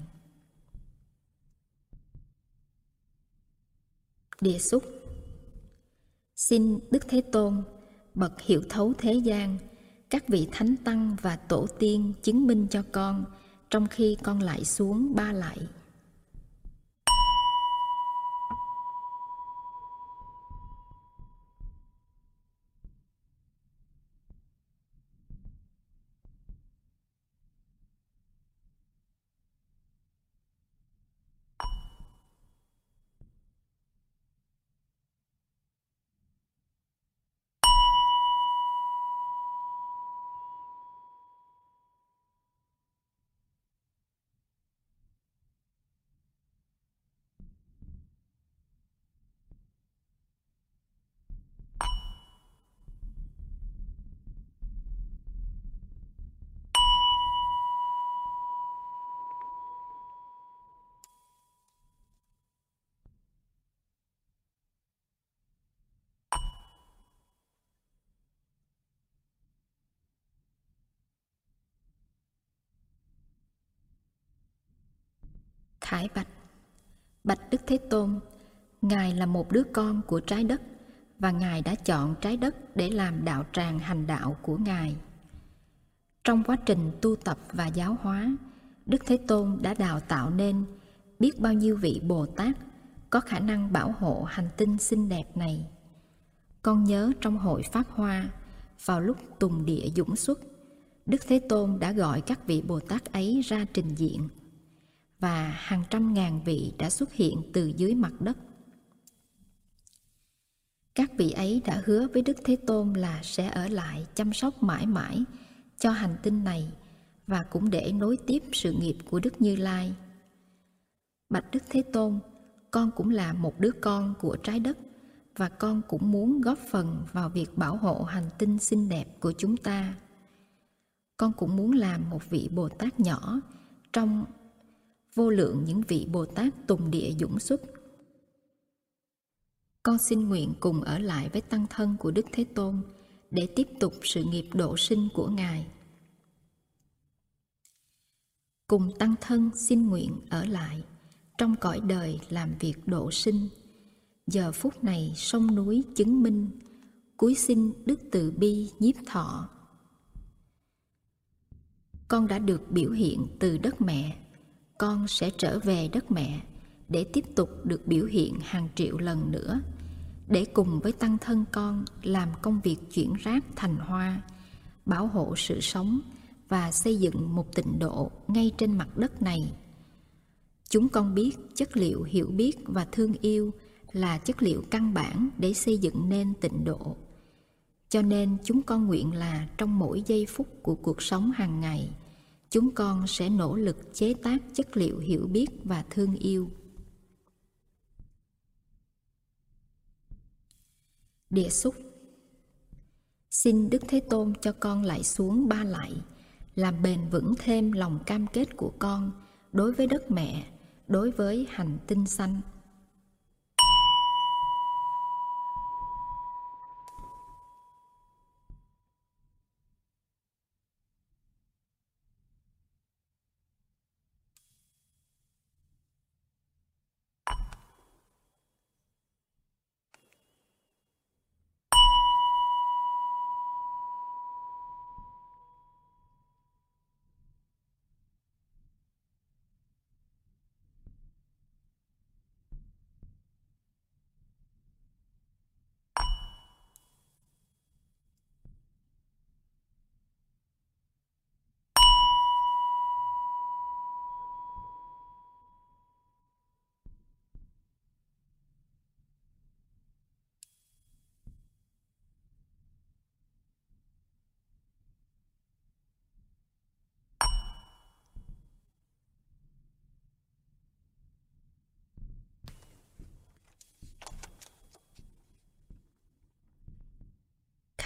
Địa xúc xin đức thế tôn bậc hiểu thấu thế gian các vị thánh tăng và tổ tiên chứng minh cho con, trong khi con lại xuống ba lại. Khải bạch Bạch Đức Thế Tôn Ngài là một đứa con của trái đất và Ngài đã chọn trái đất để làm đạo tràng hành đạo của Ngài. Trong quá trình tu tập và giáo hóa, Đức Thế Tôn đã đào tạo nên biết bao nhiêu vị Bồ Tát có khả năng bảo hộ hành tinh xinh đẹp này. Con nhớ trong hội Pháp Hoa, vào lúc tùng địa dũng xuất, Đức Thế Tôn đã gọi các vị Bồ Tát ấy ra trình diện – và hàng trăm ngàn vị đã xuất hiện từ dưới mặt đất. Các vị ấy đã hứa với Đức Thế Tôn là sẽ ở lại chăm sóc mãi mãi cho hành tinh này và cũng để nối tiếp sự nghiệp của Đức Như Lai. Bạch Đức Thế Tôn, con cũng là một đứa con của trái đất và con cũng muốn góp phần vào việc bảo hộ hành tinh xinh đẹp của chúng ta con cũng muốn làm một vị bồ tát nhỏ trong vô lượng những vị bồ tát tùng địa dũng xuất. Con xin nguyện cùng ở lại với tăng thân của đức thế tôn để tiếp tục sự nghiệp độ sinh của ngài. Cùng tăng thân xin nguyện ở lại trong cõi đời làm việc độ sinh. Giờ phút này sông núi chứng minh, cúi xin đức từ bi nhiếp thọ. Con đã được biểu hiện từ đất mẹ con sẽ trở về đất mẹ để tiếp tục được biểu hiện hàng triệu lần nữa, để cùng với tăng thân con làm công việc chuyển rác thành hoa, bảo hộ sự sống và xây dựng một tịnh độ ngay trên mặt đất này. Chúng con biết chất liệu hiểu biết và thương yêu là chất liệu căn bản để xây dựng nên tịnh độ. Cho nên chúng con nguyện là trong mỗi giây phút của cuộc sống hàng ngày chúng con sẽ nỗ lực chế tác chất liệu hiểu biết và thương yêu. Địa xúc. Xin đức thế tôn cho con lại xuống ba lại, làm bền vững thêm lòng cam kết của con đối với đất mẹ, đối với hành tinh xanh.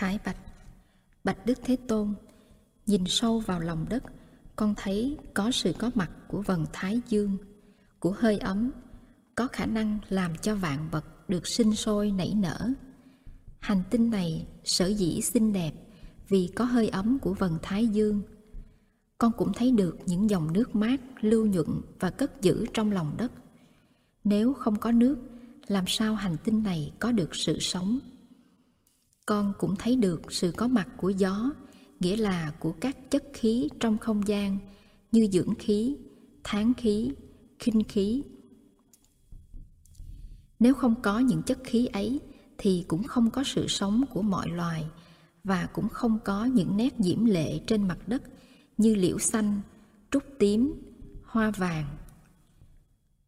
Khải bạch. Bạch Đức Thế Tôn, Nhìn sâu vào lòng đất, Con thấy có sự có mặt của vần Thái Dương, Của hơi ấm, Có khả năng làm cho vạn vật Được sinh sôi nảy nở. Hành tinh này sở dĩ xinh đẹp Vì có hơi ấm của vần Thái Dương. Con cũng thấy được những dòng nước mát Lưu nhuận và cất giữ trong lòng đất. Nếu không có nước, Làm sao hành tinh này có được sự sống? Con cũng thấy được sự có mặt của gió, nghĩa là của các chất khí trong không gian như dưỡng khí, tháng khí, khinh khí. Nếu không có những chất khí ấy thì cũng không có sự sống của mọi loài và cũng không có những nét diễm lệ trên mặt đất như liễu xanh, trúc tím, hoa vàng.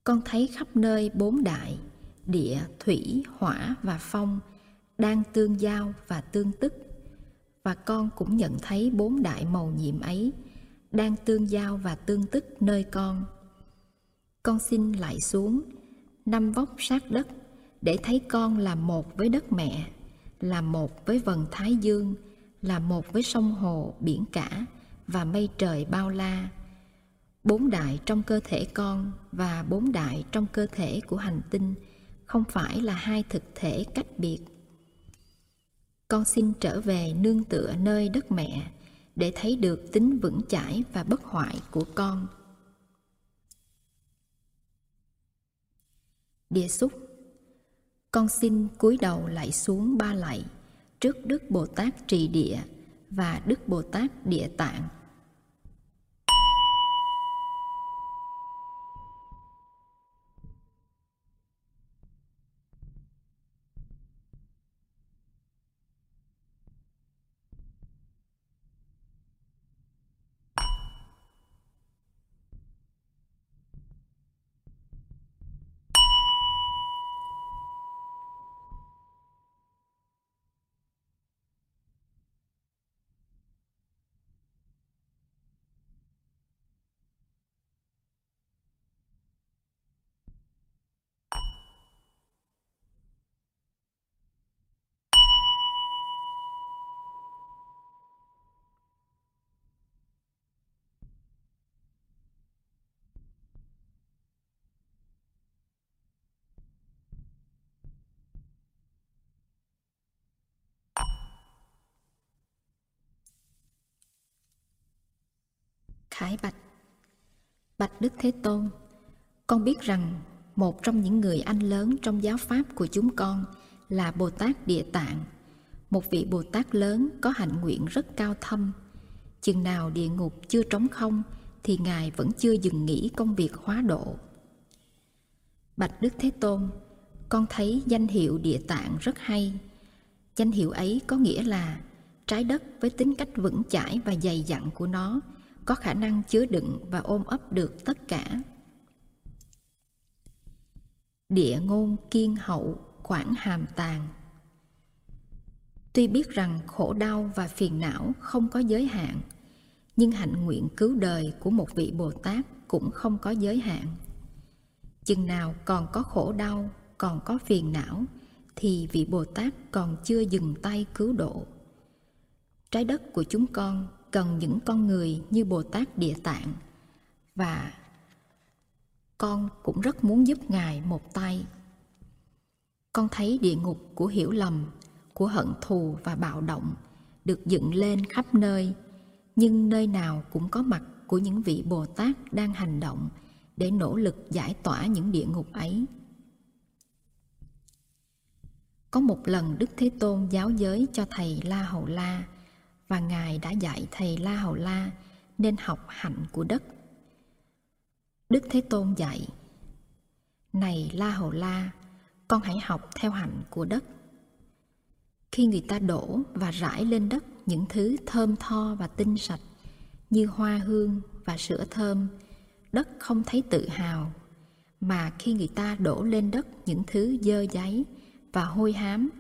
Con thấy khắp nơi bốn đại, địa, thủy, hỏa và phong đang tương giao và tương tức. Và con cũng nhận thấy bốn đại màu nhiệm ấy đang tương giao và tương tức nơi con. Con xin lại xuống năm vóc sát đất, để thấy con là một với đất mẹ, là một với vần thái dương, là một với sông hồ, biển cả và mây trời bao la. Bốn đại trong cơ thể con và bốn đại trong cơ thể của hành tinh không phải là hai thực thể cách biệt con xin trở về nương tựa nơi đất mẹ, để thấy được tính vững chãi và bất hoại của con. Địa xúc, con xin cúi đầu lại xuống ba lạy trước đức bồ tát trì địa và đức bồ tát địa tạng. Khải Bạch. Bạch Đức Thế Tôn, Con biết rằng một trong những người anh lớn trong giáo pháp của chúng con là Bồ Tát Địa Tạng, Một vị Bồ Tát lớn có hạnh nguyện rất cao thâm. Chừng nào địa ngục chưa trống không Thì Ngài vẫn chưa dừng nghỉ công việc hóa độ. Bạch Đức Thế Tôn, Con thấy danh hiệu Địa Tạng rất hay. Danh hiệu ấy có nghĩa là trái đất với tính cách vững chãi và dày dặn của nó có khả năng chứa đựng và ôm ấp được tất cả. Địa ngôn kiên hậu khoảng hàm tàng tuy biết rằng khổ đau và phiền não không có giới hạn, nhưng hạnh nguyện cứu đời của một vị bồ tát cũng không có giới hạn. Chừng nào còn có khổ đau, còn có phiền não, thì vị bồ tát còn chưa dừng tay cứu độ. Trái đất của chúng con cần những con người như bồ tát địa tạng. Và con cũng rất muốn giúp ngài một tay. Con thấy địa ngục của hiểu lầm, của hận thù và bạo động được dựng lên khắp nơi, nhưng nơi nào cũng có mặt của những vị bồ tát đang hành động để nỗ lực giải tỏa những địa ngục ấy. Có một lần đức thế tôn giáo giới cho thầy la hầu la và ngài đã dạy thầy la hầu la nên học hạnh của đất đức thế tôn dạy, này la hầu la, con hãy học theo hạnh của đất khi người ta đổ và rải lên đất những thứ thơm tho và tinh sạch như hoa hương và sữa thơm, đất không thấy tự hào. Mà khi người ta đổ lên đất những thứ dơ giấy và hôi hám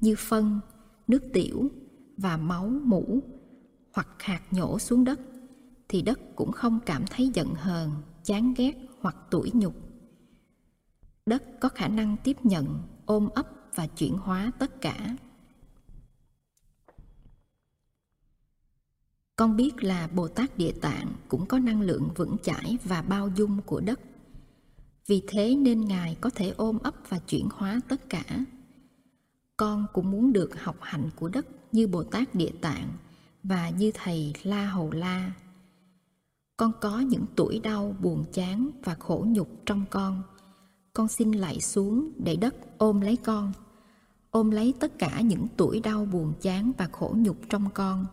như phân, nước tiểu và máu mũ hoặc hạt nhổ xuống đất, thì đất cũng không cảm thấy giận hờn, chán ghét hoặc tủi nhục. Đất có khả năng tiếp nhận, ôm ấp và chuyển hóa tất cả. Con biết là bồ tát địa tạng cũng có năng lượng vững chãi và bao dung của đất. Vì thế nên ngài có thể ôm ấp và chuyển hóa tất cả. Con cũng muốn được học hành của đất như bồ tát địa tạng và như thầy la hầu la. Con có những tuổi đau, buồn chán và khổ nhục trong con. Con xin lạy xuống để đất ôm lấy con. Ôm lấy tất cả những tuổi đau, buồn chán và khổ nhục trong con,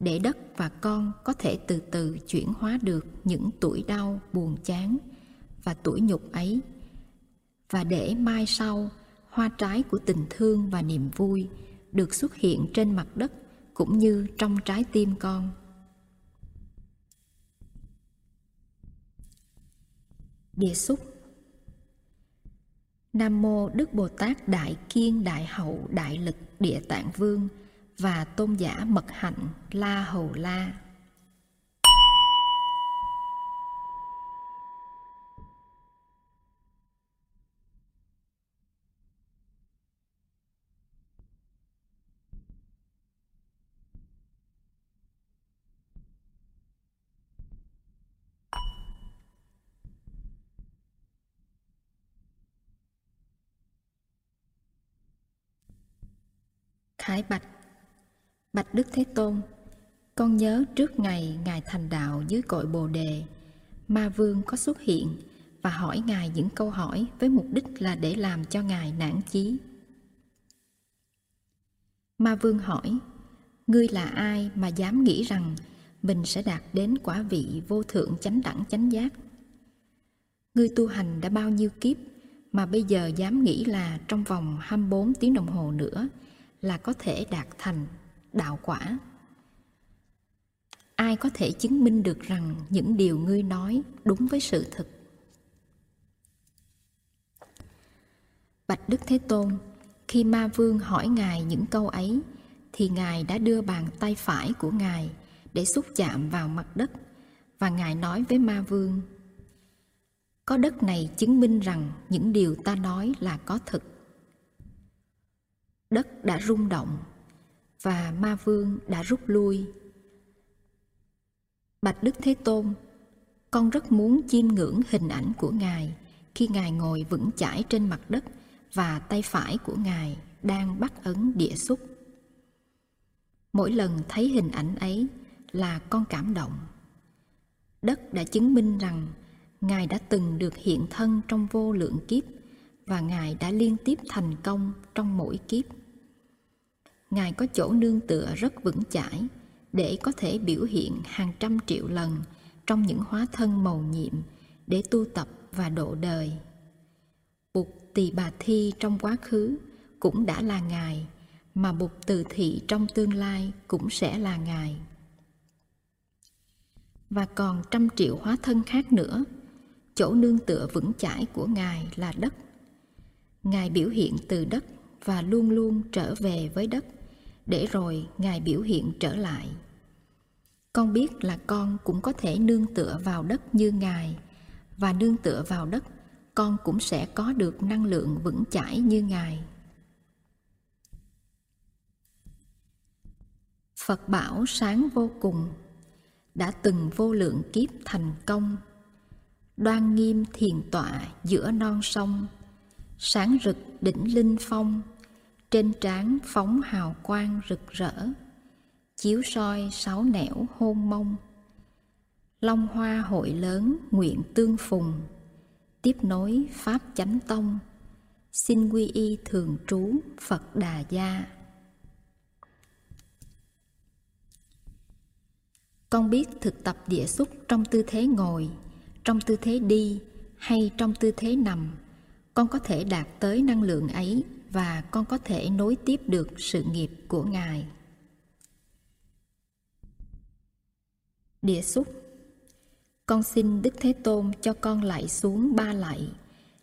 để đất và con có thể từ từ chuyển hóa được những tuổi đau, buồn chán và tuổi nhục ấy. Và để mai sau, hoa trái của tình thương và niềm vui được xuất hiện trên mặt đất cũng như trong trái tim con. Địa xúc nam mô đức bồ tát đại kiên đại hậu đại lực địa tạng vương và tôn giả mật hạnh la hầu la. Khải Bạch Bạch Đức Thế Tôn Con nhớ trước ngày Ngài thành đạo dưới cội Bồ Đề Ma Vương có xuất hiện và hỏi Ngài những câu hỏi với mục đích là để làm cho Ngài nản chí. Ma Vương hỏi, Ngươi là ai mà dám nghĩ rằng mình sẽ đạt đến quả vị vô thượng chánh đẳng chánh giác? Ngươi tu hành đã bao nhiêu kiếp mà bây giờ dám nghĩ là trong vòng 24 tiếng đồng hồ nữa là có thể đạt thành đạo quả. Ai có thể chứng minh được rằng những điều ngươi nói đúng với sự thực? Bạch đức thế tôn, khi ma vương hỏi ngài những câu ấy, thì ngài đã đưa bàn tay phải của ngài để xúc chạm vào mặt đất, và ngài nói với ma vương, có đất này chứng minh rằng những điều ta nói là có thực đất đã rung động và ma vương đã rút lui. Bạch đức thế tôn, con rất muốn chiêm ngưỡng hình ảnh của ngài khi ngài ngồi vững chãi trên mặt đất và tay phải của ngài đang bắt ấn địa xúc. Mỗi lần thấy hình ảnh ấy là con cảm động. Đất đã chứng minh rằng ngài đã từng được hiện thân trong vô lượng kiếp và ngài đã liên tiếp thành công trong mỗi kiếp ngài có chỗ nương tựa rất vững chãi để có thể biểu hiện hàng trăm triệu lần trong những hóa thân màu nhiệm để tu tập và độ đời. Bụt tỳ bà thi trong quá khứ cũng đã là ngài, mà bụt từ thị trong tương lai cũng sẽ là ngài. Và còn trăm triệu hóa thân khác nữa, chỗ nương tựa vững chãi của ngài là đất. Ngài biểu hiện từ đất và luôn luôn trở về với đất để rồi ngài biểu hiện trở lại. Con biết là con cũng có thể nương tựa vào đất như ngài, và nương tựa vào đất, con cũng sẽ có được năng lượng vững chãi như ngài. Phật bảo sáng vô cùng, đã từng vô lượng kiếp thành công. Đoan nghiêm thiền tọa giữa non sông, sáng rực đỉnh linh phong trên trán phóng hào quang rực rỡ, chiếu soi sáu nẻo hôn mông. Long hoa hội lớn nguyện tương phùng, tiếp nối pháp chánh tông, xin quy y thường trú phật đà gia. Con biết thực tập địa xúc trong tư thế ngồi, trong tư thế đi hay trong tư thế nằm, con có thể đạt tới năng lượng ấy và con có thể nối tiếp được sự nghiệp của ngài. Địa xúc. Con xin đức thế tôn cho con lại xuống ba lạy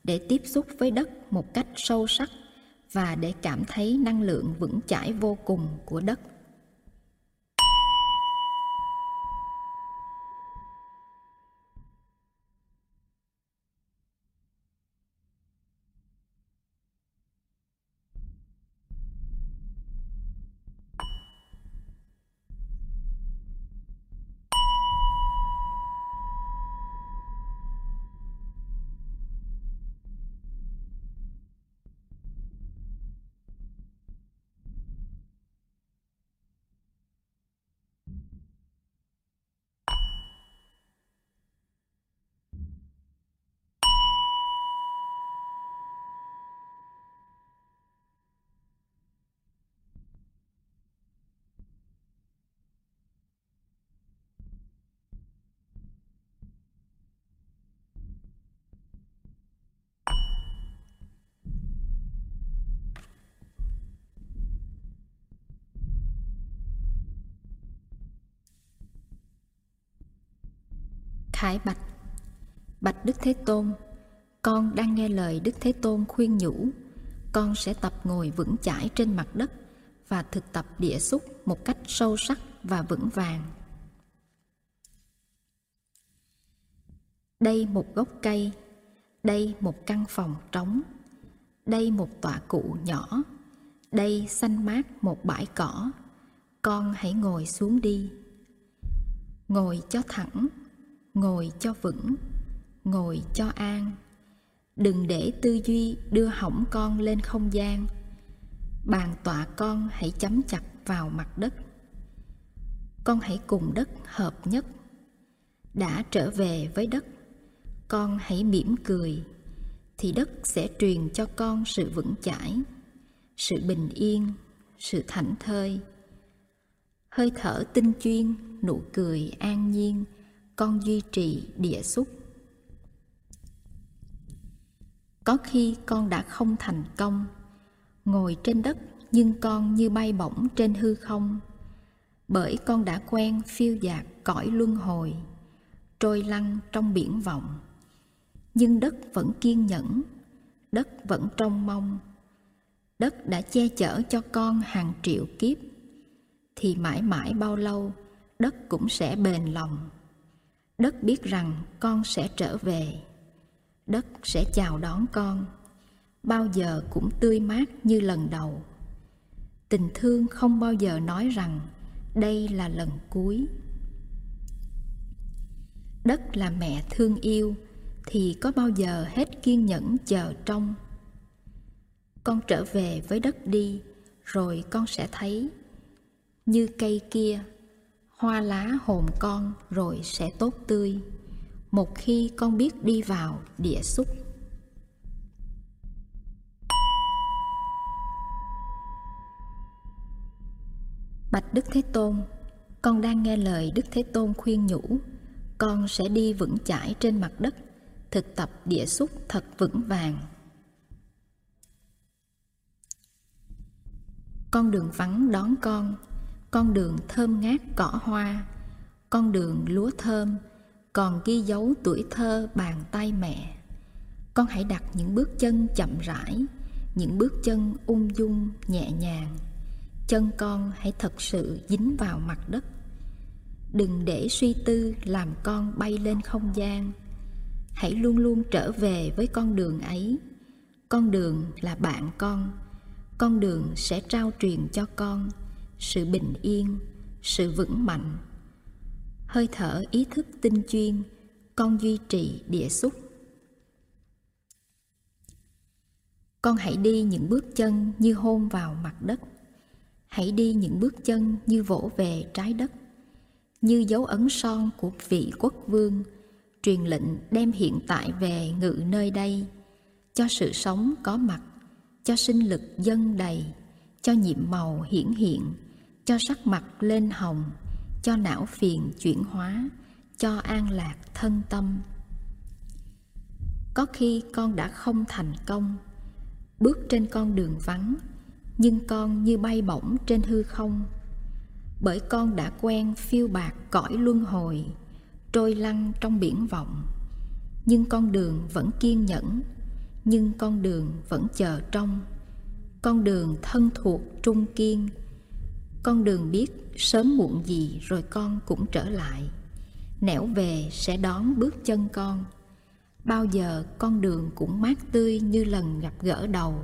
để tiếp xúc với đất một cách sâu sắc và để cảm thấy năng lượng vững chãi vô cùng của đất. Khải bạch. Bạch Đức Thế Tôn, Con đang nghe lời Đức Thế Tôn khuyên nhủ, Con sẽ tập ngồi vững chãi trên mặt đất Và thực tập địa xúc một cách sâu sắc và vững vàng. Đây một gốc cây, Đây một căn phòng trống, Đây một tọa cụ nhỏ, Đây xanh mát một bãi cỏ, Con hãy ngồi xuống đi. Ngồi cho thẳng ngồi cho vững, ngồi cho an. Đừng để tư duy đưa hỏng con lên không gian. Bàn tọa con hãy chấm chặt vào mặt đất. Con hãy cùng đất hợp nhất. Đã trở về với đất, con hãy mỉm cười, thì đất sẽ truyền cho con sự vững chãi, sự bình yên, sự thảnh thơi. Hơi thở tinh chuyên, nụ cười an nhiên con duy trì địa xúc. Có khi con đã không thành công, ngồi trên đất nhưng con như bay bổng trên hư không. Bởi con đã quen phiêu dạt cõi luân hồi, trôi lăn trong biển vọng. Nhưng đất vẫn kiên nhẫn, đất vẫn trông mong. Đất đã che chở cho con hàng triệu kiếp, thì mãi mãi bao lâu đất cũng sẽ bền lòng đất biết rằng con sẽ trở về. Đất sẽ chào đón con. Bao giờ cũng tươi mát như lần đầu. Tình thương không bao giờ nói rằng đây là lần cuối. Đất là mẹ thương yêu thì có bao giờ hết kiên nhẫn chờ trông. Con trở về với đất đi, rồi con sẽ thấy như cây kia hoa lá hồn con rồi sẽ tốt tươi. Một khi con biết đi vào địa xúc. Bạch đức thế tôn, con đang nghe lời đức thế tôn khuyên nhủ, con sẽ đi vững chãi trên mặt đất, thực tập địa xúc thật vững vàng. Con đường vắng đón con con đường thơm ngát cỏ hoa, con đường lúa thơm còn ghi dấu tuổi thơ bàn tay mẹ. Con hãy đặt những bước chân chậm rãi, những bước chân ung dung, nhẹ nhàng. Chân con hãy thật sự dính vào mặt đất. Đừng để suy tư làm con bay lên không gian. Hãy luôn luôn trở về với con đường ấy. Con đường là bạn con. Con đường sẽ trao truyền cho con sự bình yên, sự vững mạnh. Hơi thở ý thức tinh chuyên, con duy trì địa xúc. Con hãy đi những bước chân như hôn vào mặt đất. Hãy đi những bước chân như vỗ về trái đất, như dấu ấn son của vị quốc vương, truyền lệnh đem hiện tại về ngự nơi đây, cho sự sống có mặt, cho sinh lực dân đầy, cho nhiệm màu hiển hiện cho sắc mặt lên hồng, cho não phiền chuyển hóa, cho an lạc thân tâm. Có khi con đã không thành công, bước trên con đường vắng, nhưng con như bay bổng trên hư không. Bởi con đã quen phiêu bạc cõi luân hồi, trôi lăn trong biển vọng. Nhưng con đường vẫn kiên nhẫn, nhưng con đường vẫn chờ trông. Con đường thân thuộc trung kiên con đường biết sớm muộn gì rồi con cũng trở lại. Nẻo về sẽ đón bước chân con. Bao giờ con đường cũng mát tươi như lần gặp gỡ đầu.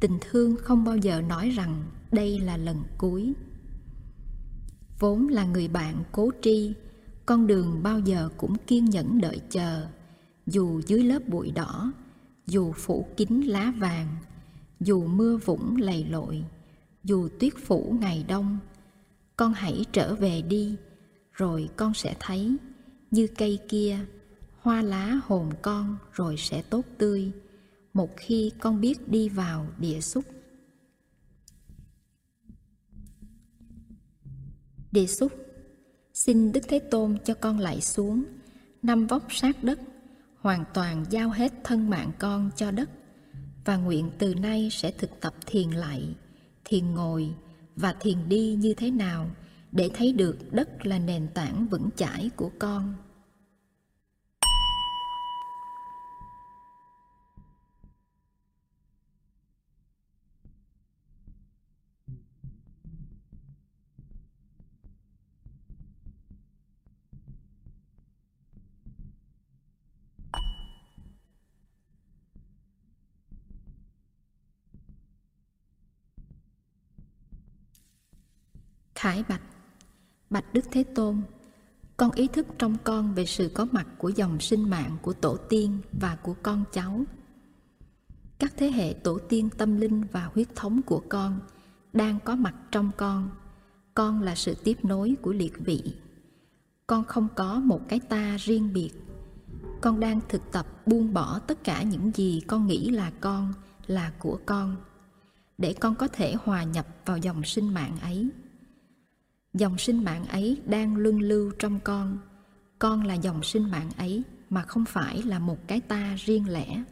Tình thương không bao giờ nói rằng đây là lần cuối. Vốn là người bạn cố tri, con đường bao giờ cũng kiên nhẫn đợi chờ. Dù dưới lớp bụi đỏ, dù phủ kín lá vàng, dù mưa vũng lầy lội dù tuyết phủ ngày đông, con hãy trở về đi, rồi con sẽ thấy như cây kia, hoa lá hồn con rồi sẽ tốt tươi, một khi con biết đi vào địa xúc. Địa xúc, xin đức thế tôn cho con lại xuống, năm vóc sát đất, hoàn toàn giao hết thân mạng con cho đất, và nguyện từ nay sẽ thực tập thiền lại thiền ngồi và thiền đi như thế nào để thấy được đất là nền tảng vững chãi của con. Khải bạch. Bạch Đức Thế Tôn Con ý thức trong con về sự có mặt của dòng sinh mạng của tổ tiên và của con cháu. Các thế hệ tổ tiên tâm linh và huyết thống của con đang có mặt trong con. Con là sự tiếp nối của liệt vị. Con không có một cái ta riêng biệt. Con đang thực tập buông bỏ tất cả những gì con nghĩ là con, là của con Để con có thể hòa nhập vào dòng sinh mạng ấy dòng sinh mạng ấy đang luân lưu trong con. Con là dòng sinh mạng ấy mà không phải là một cái ta riêng lẻ.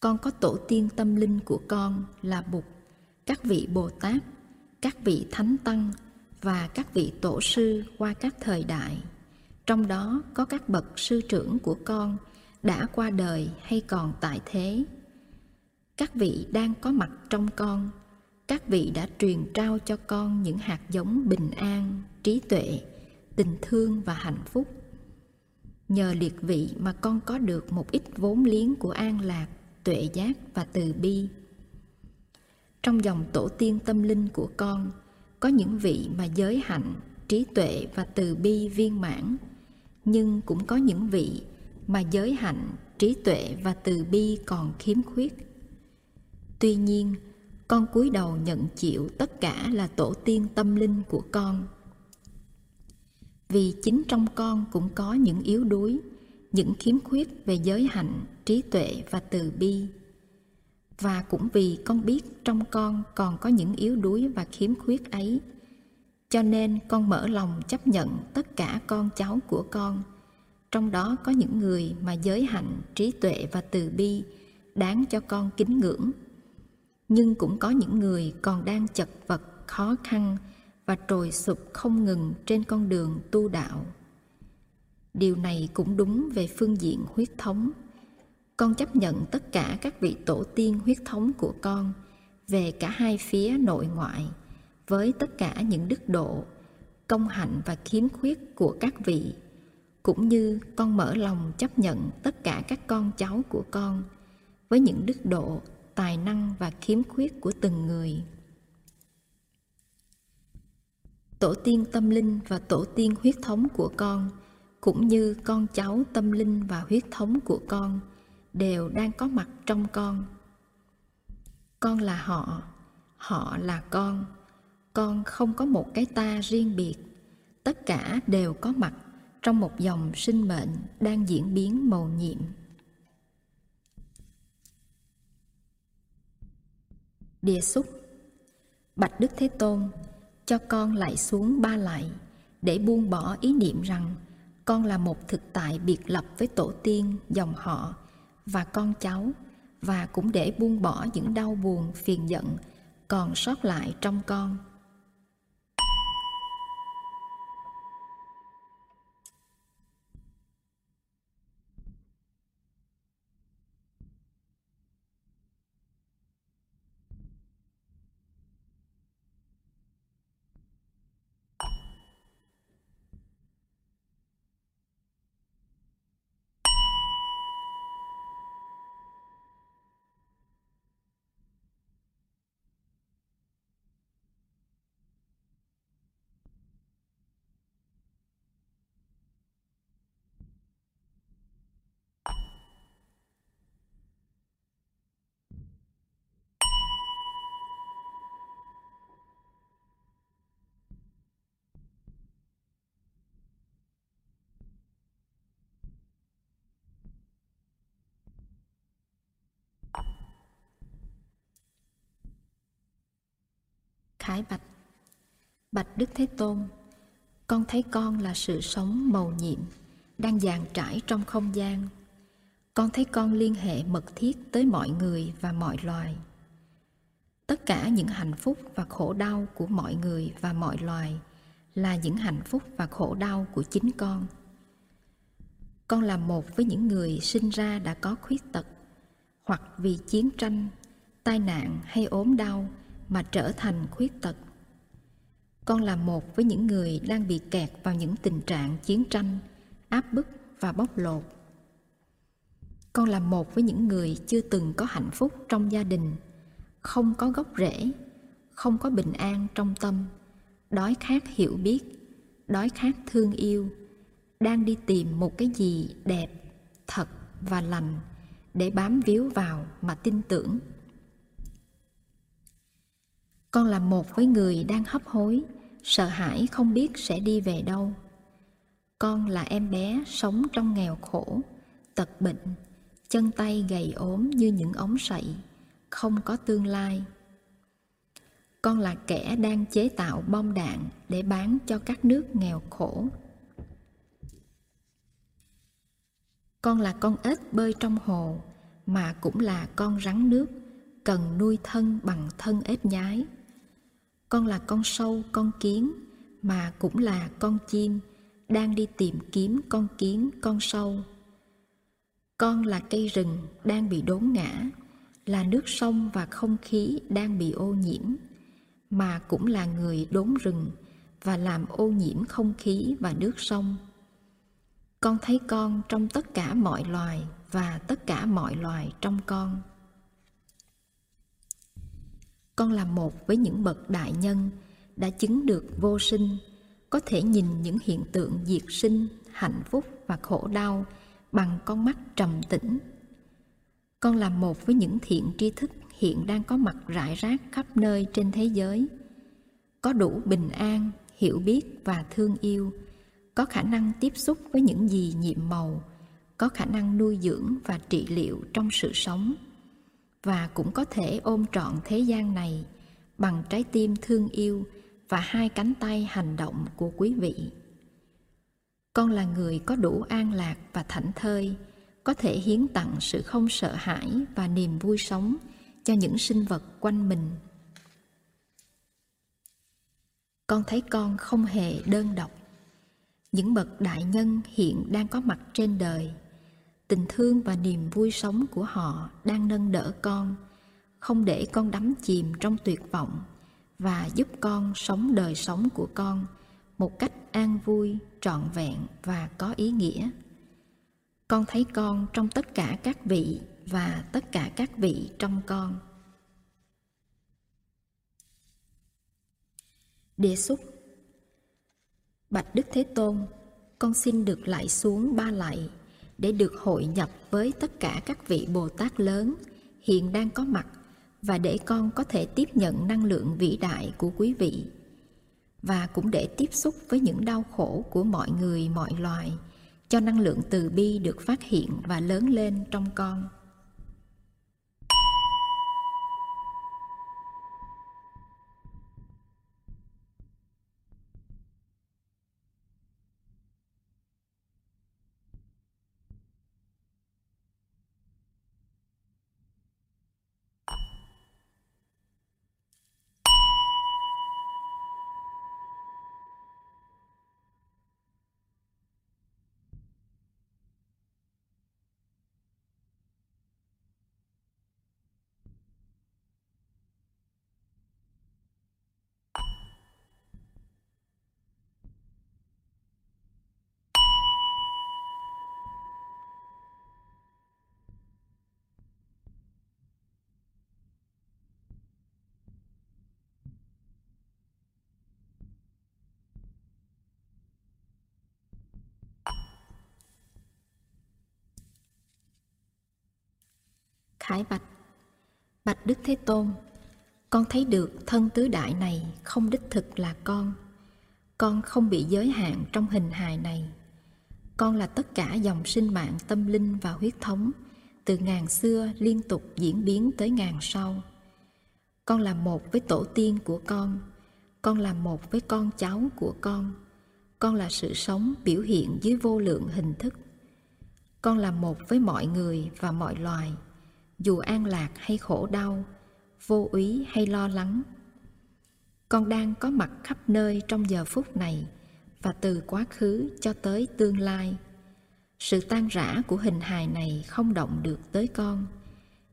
Con có tổ tiên tâm linh của con là bụt, các vị bồ tát, các vị thánh tăng và các vị tổ sư qua các thời đại. Trong đó có các bậc sư trưởng của con đã qua đời hay còn tại thế. Các vị đang có mặt trong con các vị đã truyền trao cho con những hạt giống bình an, trí tuệ, tình thương và hạnh phúc. Nhờ liệt vị mà con có được một ít vốn liếng của an lạc, tuệ giác và từ bi. Trong dòng tổ tiên tâm linh của con, có những vị mà giới hạnh, trí tuệ và từ bi viên mãn, nhưng cũng có những vị mà giới hạnh, trí tuệ và từ bi còn khiếm khuyết. Tuy nhiên con cúi đầu nhận chịu tất cả là tổ tiên tâm linh của con. Vì chính trong con cũng có những yếu đuối, những khiếm khuyết về giới hạnh, trí tuệ và từ bi. Và cũng vì con biết trong con còn có những yếu đuối và khiếm khuyết ấy, cho nên con mở lòng chấp nhận tất cả con cháu của con. Trong đó có những người mà giới hạnh, trí tuệ và từ bi đáng cho con kính ngưỡng nhưng cũng có những người còn đang chật vật, khó khăn và trồi sụp không ngừng trên con đường tu đạo. Điều này cũng đúng về phương diện huyết thống. Con chấp nhận tất cả các vị tổ tiên huyết thống của con về cả hai phía nội ngoại với tất cả những đức độ, công hạnh và khiếm khuyết của các vị, cũng như con mở lòng chấp nhận tất cả các con cháu của con với những đức độ tài năng và khiếm khuyết của từng người. Tổ tiên tâm linh và tổ tiên huyết thống của con, cũng như con cháu tâm linh và huyết thống của con, đều đang có mặt trong con. Con là họ họ là con. Con không có một cái ta riêng biệt. Tất cả đều có mặt trong một dòng sinh mệnh đang diễn biến màu nhiệm. Địa xúc. Bạch đức thế tôn, cho con lại xuống ba lại để buông bỏ ý niệm rằng con là một thực tại biệt lập với tổ tiên, dòng họ và con cháu và cũng để buông bỏ những đau buồn, phiền giận còn sót lại trong con. Khải bạch. Bạch Đức Thế Tôn Con thấy con là sự sống màu nhiệm Đang dàn trải trong không gian. Con thấy con liên hệ mật thiết tới mọi người và mọi loài. Tất cả những hạnh phúc và khổ đau của mọi người và mọi loài Là những hạnh phúc và khổ đau của chính con. Con là một với những người sinh ra đã có khuyết tật Hoặc vì chiến tranh, tai nạn hay ốm đau mà trở thành khuyết tật. Con là một với những người đang bị kẹt vào những tình trạng chiến tranh, áp bức và bóc lột. Con là một với những người chưa từng có hạnh phúc trong gia đình, không có gốc rễ, không có bình an trong tâm, đói khát hiểu biết, đói khát thương yêu, đang đi tìm một cái gì đẹp, thật và lành để bám víu vào mà tin tưởng con là một với người đang hấp hối, sợ hãi không biết sẽ đi về đâu. Con là em bé sống trong nghèo khổ, tật bệnh, chân tay gầy ốm như những ống sậy, không có tương lai. Con là kẻ đang chế tạo bom đạn để bán cho các nước nghèo khổ. Con là con ếch bơi trong hồ, mà cũng là con rắn nước, cần nuôi thân bằng thân ếch nhái con là con sâu, con kiến, mà cũng là con chim, đang đi tìm kiếm con kiến, con sâu. Con là cây rừng đang bị đốn ngã, là nước sông và không khí đang bị ô nhiễm, mà cũng là người đốn rừng và làm ô nhiễm không khí và nước sông. Con thấy con trong tất cả mọi loài và tất cả mọi loài trong con con là một với những bậc đại nhân đã chứng được vô sinh, có thể nhìn những hiện tượng diệt sinh, hạnh phúc và khổ đau bằng con mắt trầm tĩnh. Con là một với những thiện tri thức hiện đang có mặt rải rác khắp nơi trên thế giới. Có đủ bình an, hiểu biết và thương yêu, có khả năng tiếp xúc với những gì nhiệm màu, có khả năng nuôi dưỡng và trị liệu trong sự sống và cũng có thể ôm trọn thế gian này bằng trái tim thương yêu và hai cánh tay hành động của quý vị. Con là người có đủ an lạc và thảnh thơi, có thể hiến tặng sự không sợ hãi và niềm vui sống cho những sinh vật quanh mình. Con thấy con không hề đơn độc. Những bậc đại nhân hiện đang có mặt trên đời tình thương và niềm vui sống của họ đang nâng đỡ con, không để con đắm chìm trong tuyệt vọng và giúp con sống đời sống của con một cách an vui, trọn vẹn và có ý nghĩa con thấy con trong tất cả các vị và tất cả các vị trong con đề xúc bạch đức thế tôn, con xin được lại xuống ba lại để được hội nhập với tất cả các vị bồ tát lớn, hiện đang có mặt, và để con có thể tiếp nhận năng lượng vĩ đại của quý vị. Và cũng để tiếp xúc với những đau khổ của mọi người, mọi loài, cho năng lượng từ bi được phát hiện và lớn lên trong con. Khải bạch. Bạch Đức Thế Tôn, Con thấy được thân tứ đại này không đích thực là con. Con không bị giới hạn trong hình hài này. Con là tất cả dòng sinh mạng tâm linh và huyết thống, Từ ngàn xưa liên tục diễn biến tới ngàn sau. Con là một với tổ tiên của con Con là một với con cháu của con. Con là sự sống biểu hiện dưới vô lượng hình thức. Con là một với mọi người và mọi loài dù an lạc hay khổ đau, vô úy hay lo lắng. Con đang có mặt khắp nơi trong giờ phút này và từ quá khứ cho tới tương lai. Sự tan rã của hình hài này không động được tới con,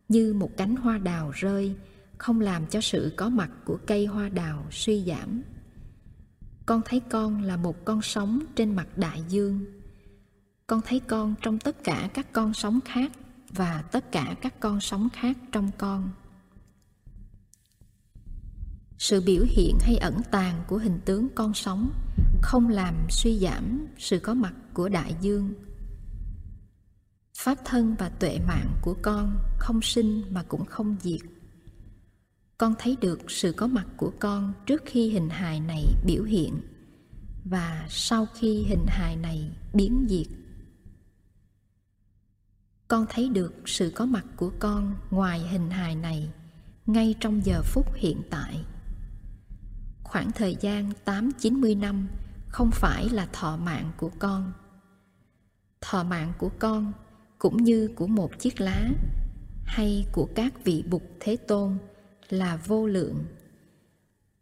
như một cánh hoa đào rơi, không làm cho sự có mặt của cây hoa đào suy giảm. Con thấy con là một con sống trên mặt đại dương. Con thấy con trong tất cả các con sống khác và tất cả các con sống khác trong con. Sự biểu hiện hay ẩn tàng của hình tướng con sống không làm suy giảm sự có mặt của đại dương. Pháp thân và tuệ mạng của con không sinh mà cũng không diệt. Con thấy được sự có mặt của con trước khi hình hài này biểu hiện và sau khi hình hài này biến diệt con thấy được sự có mặt của con ngoài hình hài này ngay trong giờ phút hiện tại. Khoảng thời gian 8-90 năm không phải là thọ mạng của con. Thọ mạng của con cũng như của một chiếc lá hay của các vị bục thế tôn là vô lượng.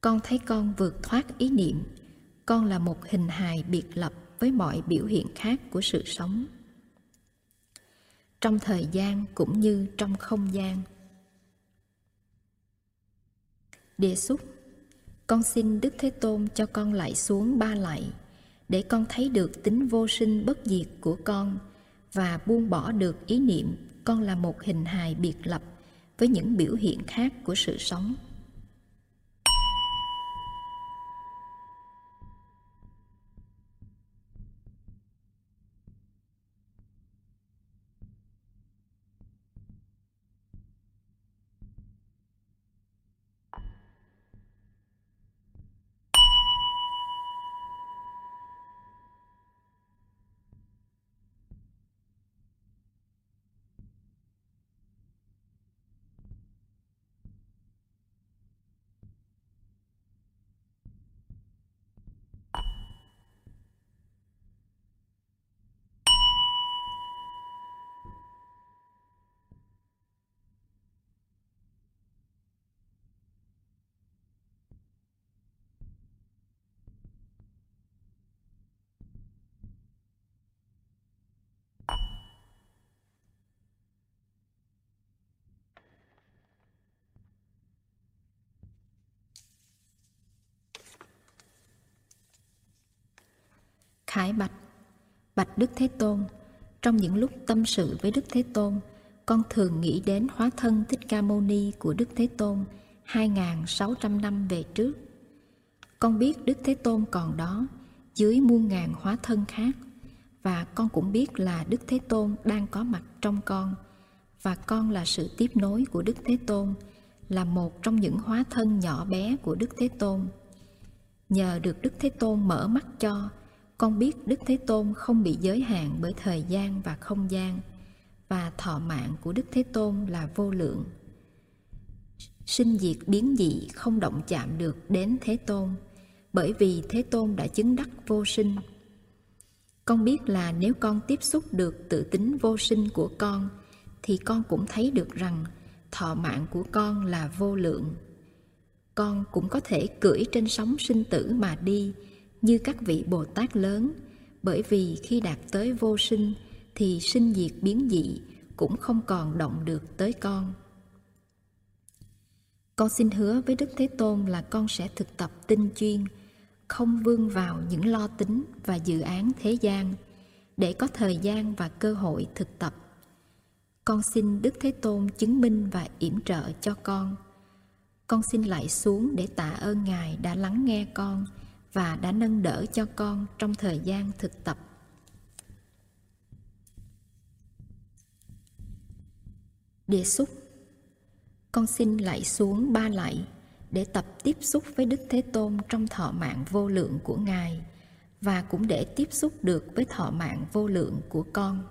Con thấy con vượt thoát ý niệm, con là một hình hài biệt lập với mọi biểu hiện khác của sự sống trong thời gian cũng như trong không gian. Đề xuất con xin đức thế tôn cho con lại xuống ba lại, để con thấy được tính vô sinh bất diệt của con và buông bỏ được ý niệm con là một hình hài biệt lập với những biểu hiện khác của sự sống. Khải bạch. Bạch đức thế tôn, trong những lúc tâm sự với đức thế tôn, con thường nghĩ đến hóa thân thích ca mâu ni của đức thế tôn 2.600 năm về trước. Con biết đức thế tôn còn đó, dưới muôn ngàn hóa thân khác, và con cũng biết là đức thế tôn đang có mặt trong con, và con là sự tiếp nối của đức thế tôn, là một trong những hóa thân nhỏ bé của đức thế tôn. Nhờ được đức thế tôn mở mắt cho con biết đức thế tôn không bị giới hạn bởi thời gian và không gian, và thọ mạng của đức thế tôn là vô lượng. Sinh diệt biến dị không động chạm được đến thế tôn, bởi vì thế tôn đã chứng đắc vô sinh. Con biết là nếu con tiếp xúc được tự tính vô sinh của con, thì con cũng thấy được rằng thọ mạng của con là vô lượng. Con cũng có thể cưỡi trên sóng sinh tử mà đi như các vị bồ tát lớn, bởi vì khi đạt tới vô sinh thì sinh diệt biến dị cũng không còn động được tới con. Con xin hứa với đức thế tôn là con sẽ thực tập tinh chuyên, không vương vào những lo tính và dự án thế gian để có thời gian và cơ hội thực tập. Con xin đức thế tôn chứng minh và yểm trợ cho con. Con xin lại xuống để tạ ơn ngài đã lắng nghe con và đã nâng đỡ cho con trong thời gian thực tập. Địa xúc. Con xin lại xuống ba lạy để tập tiếp xúc với đức thế tôn trong thọ mạng vô lượng của ngài và cũng để tiếp xúc được với thọ mạng vô lượng của con.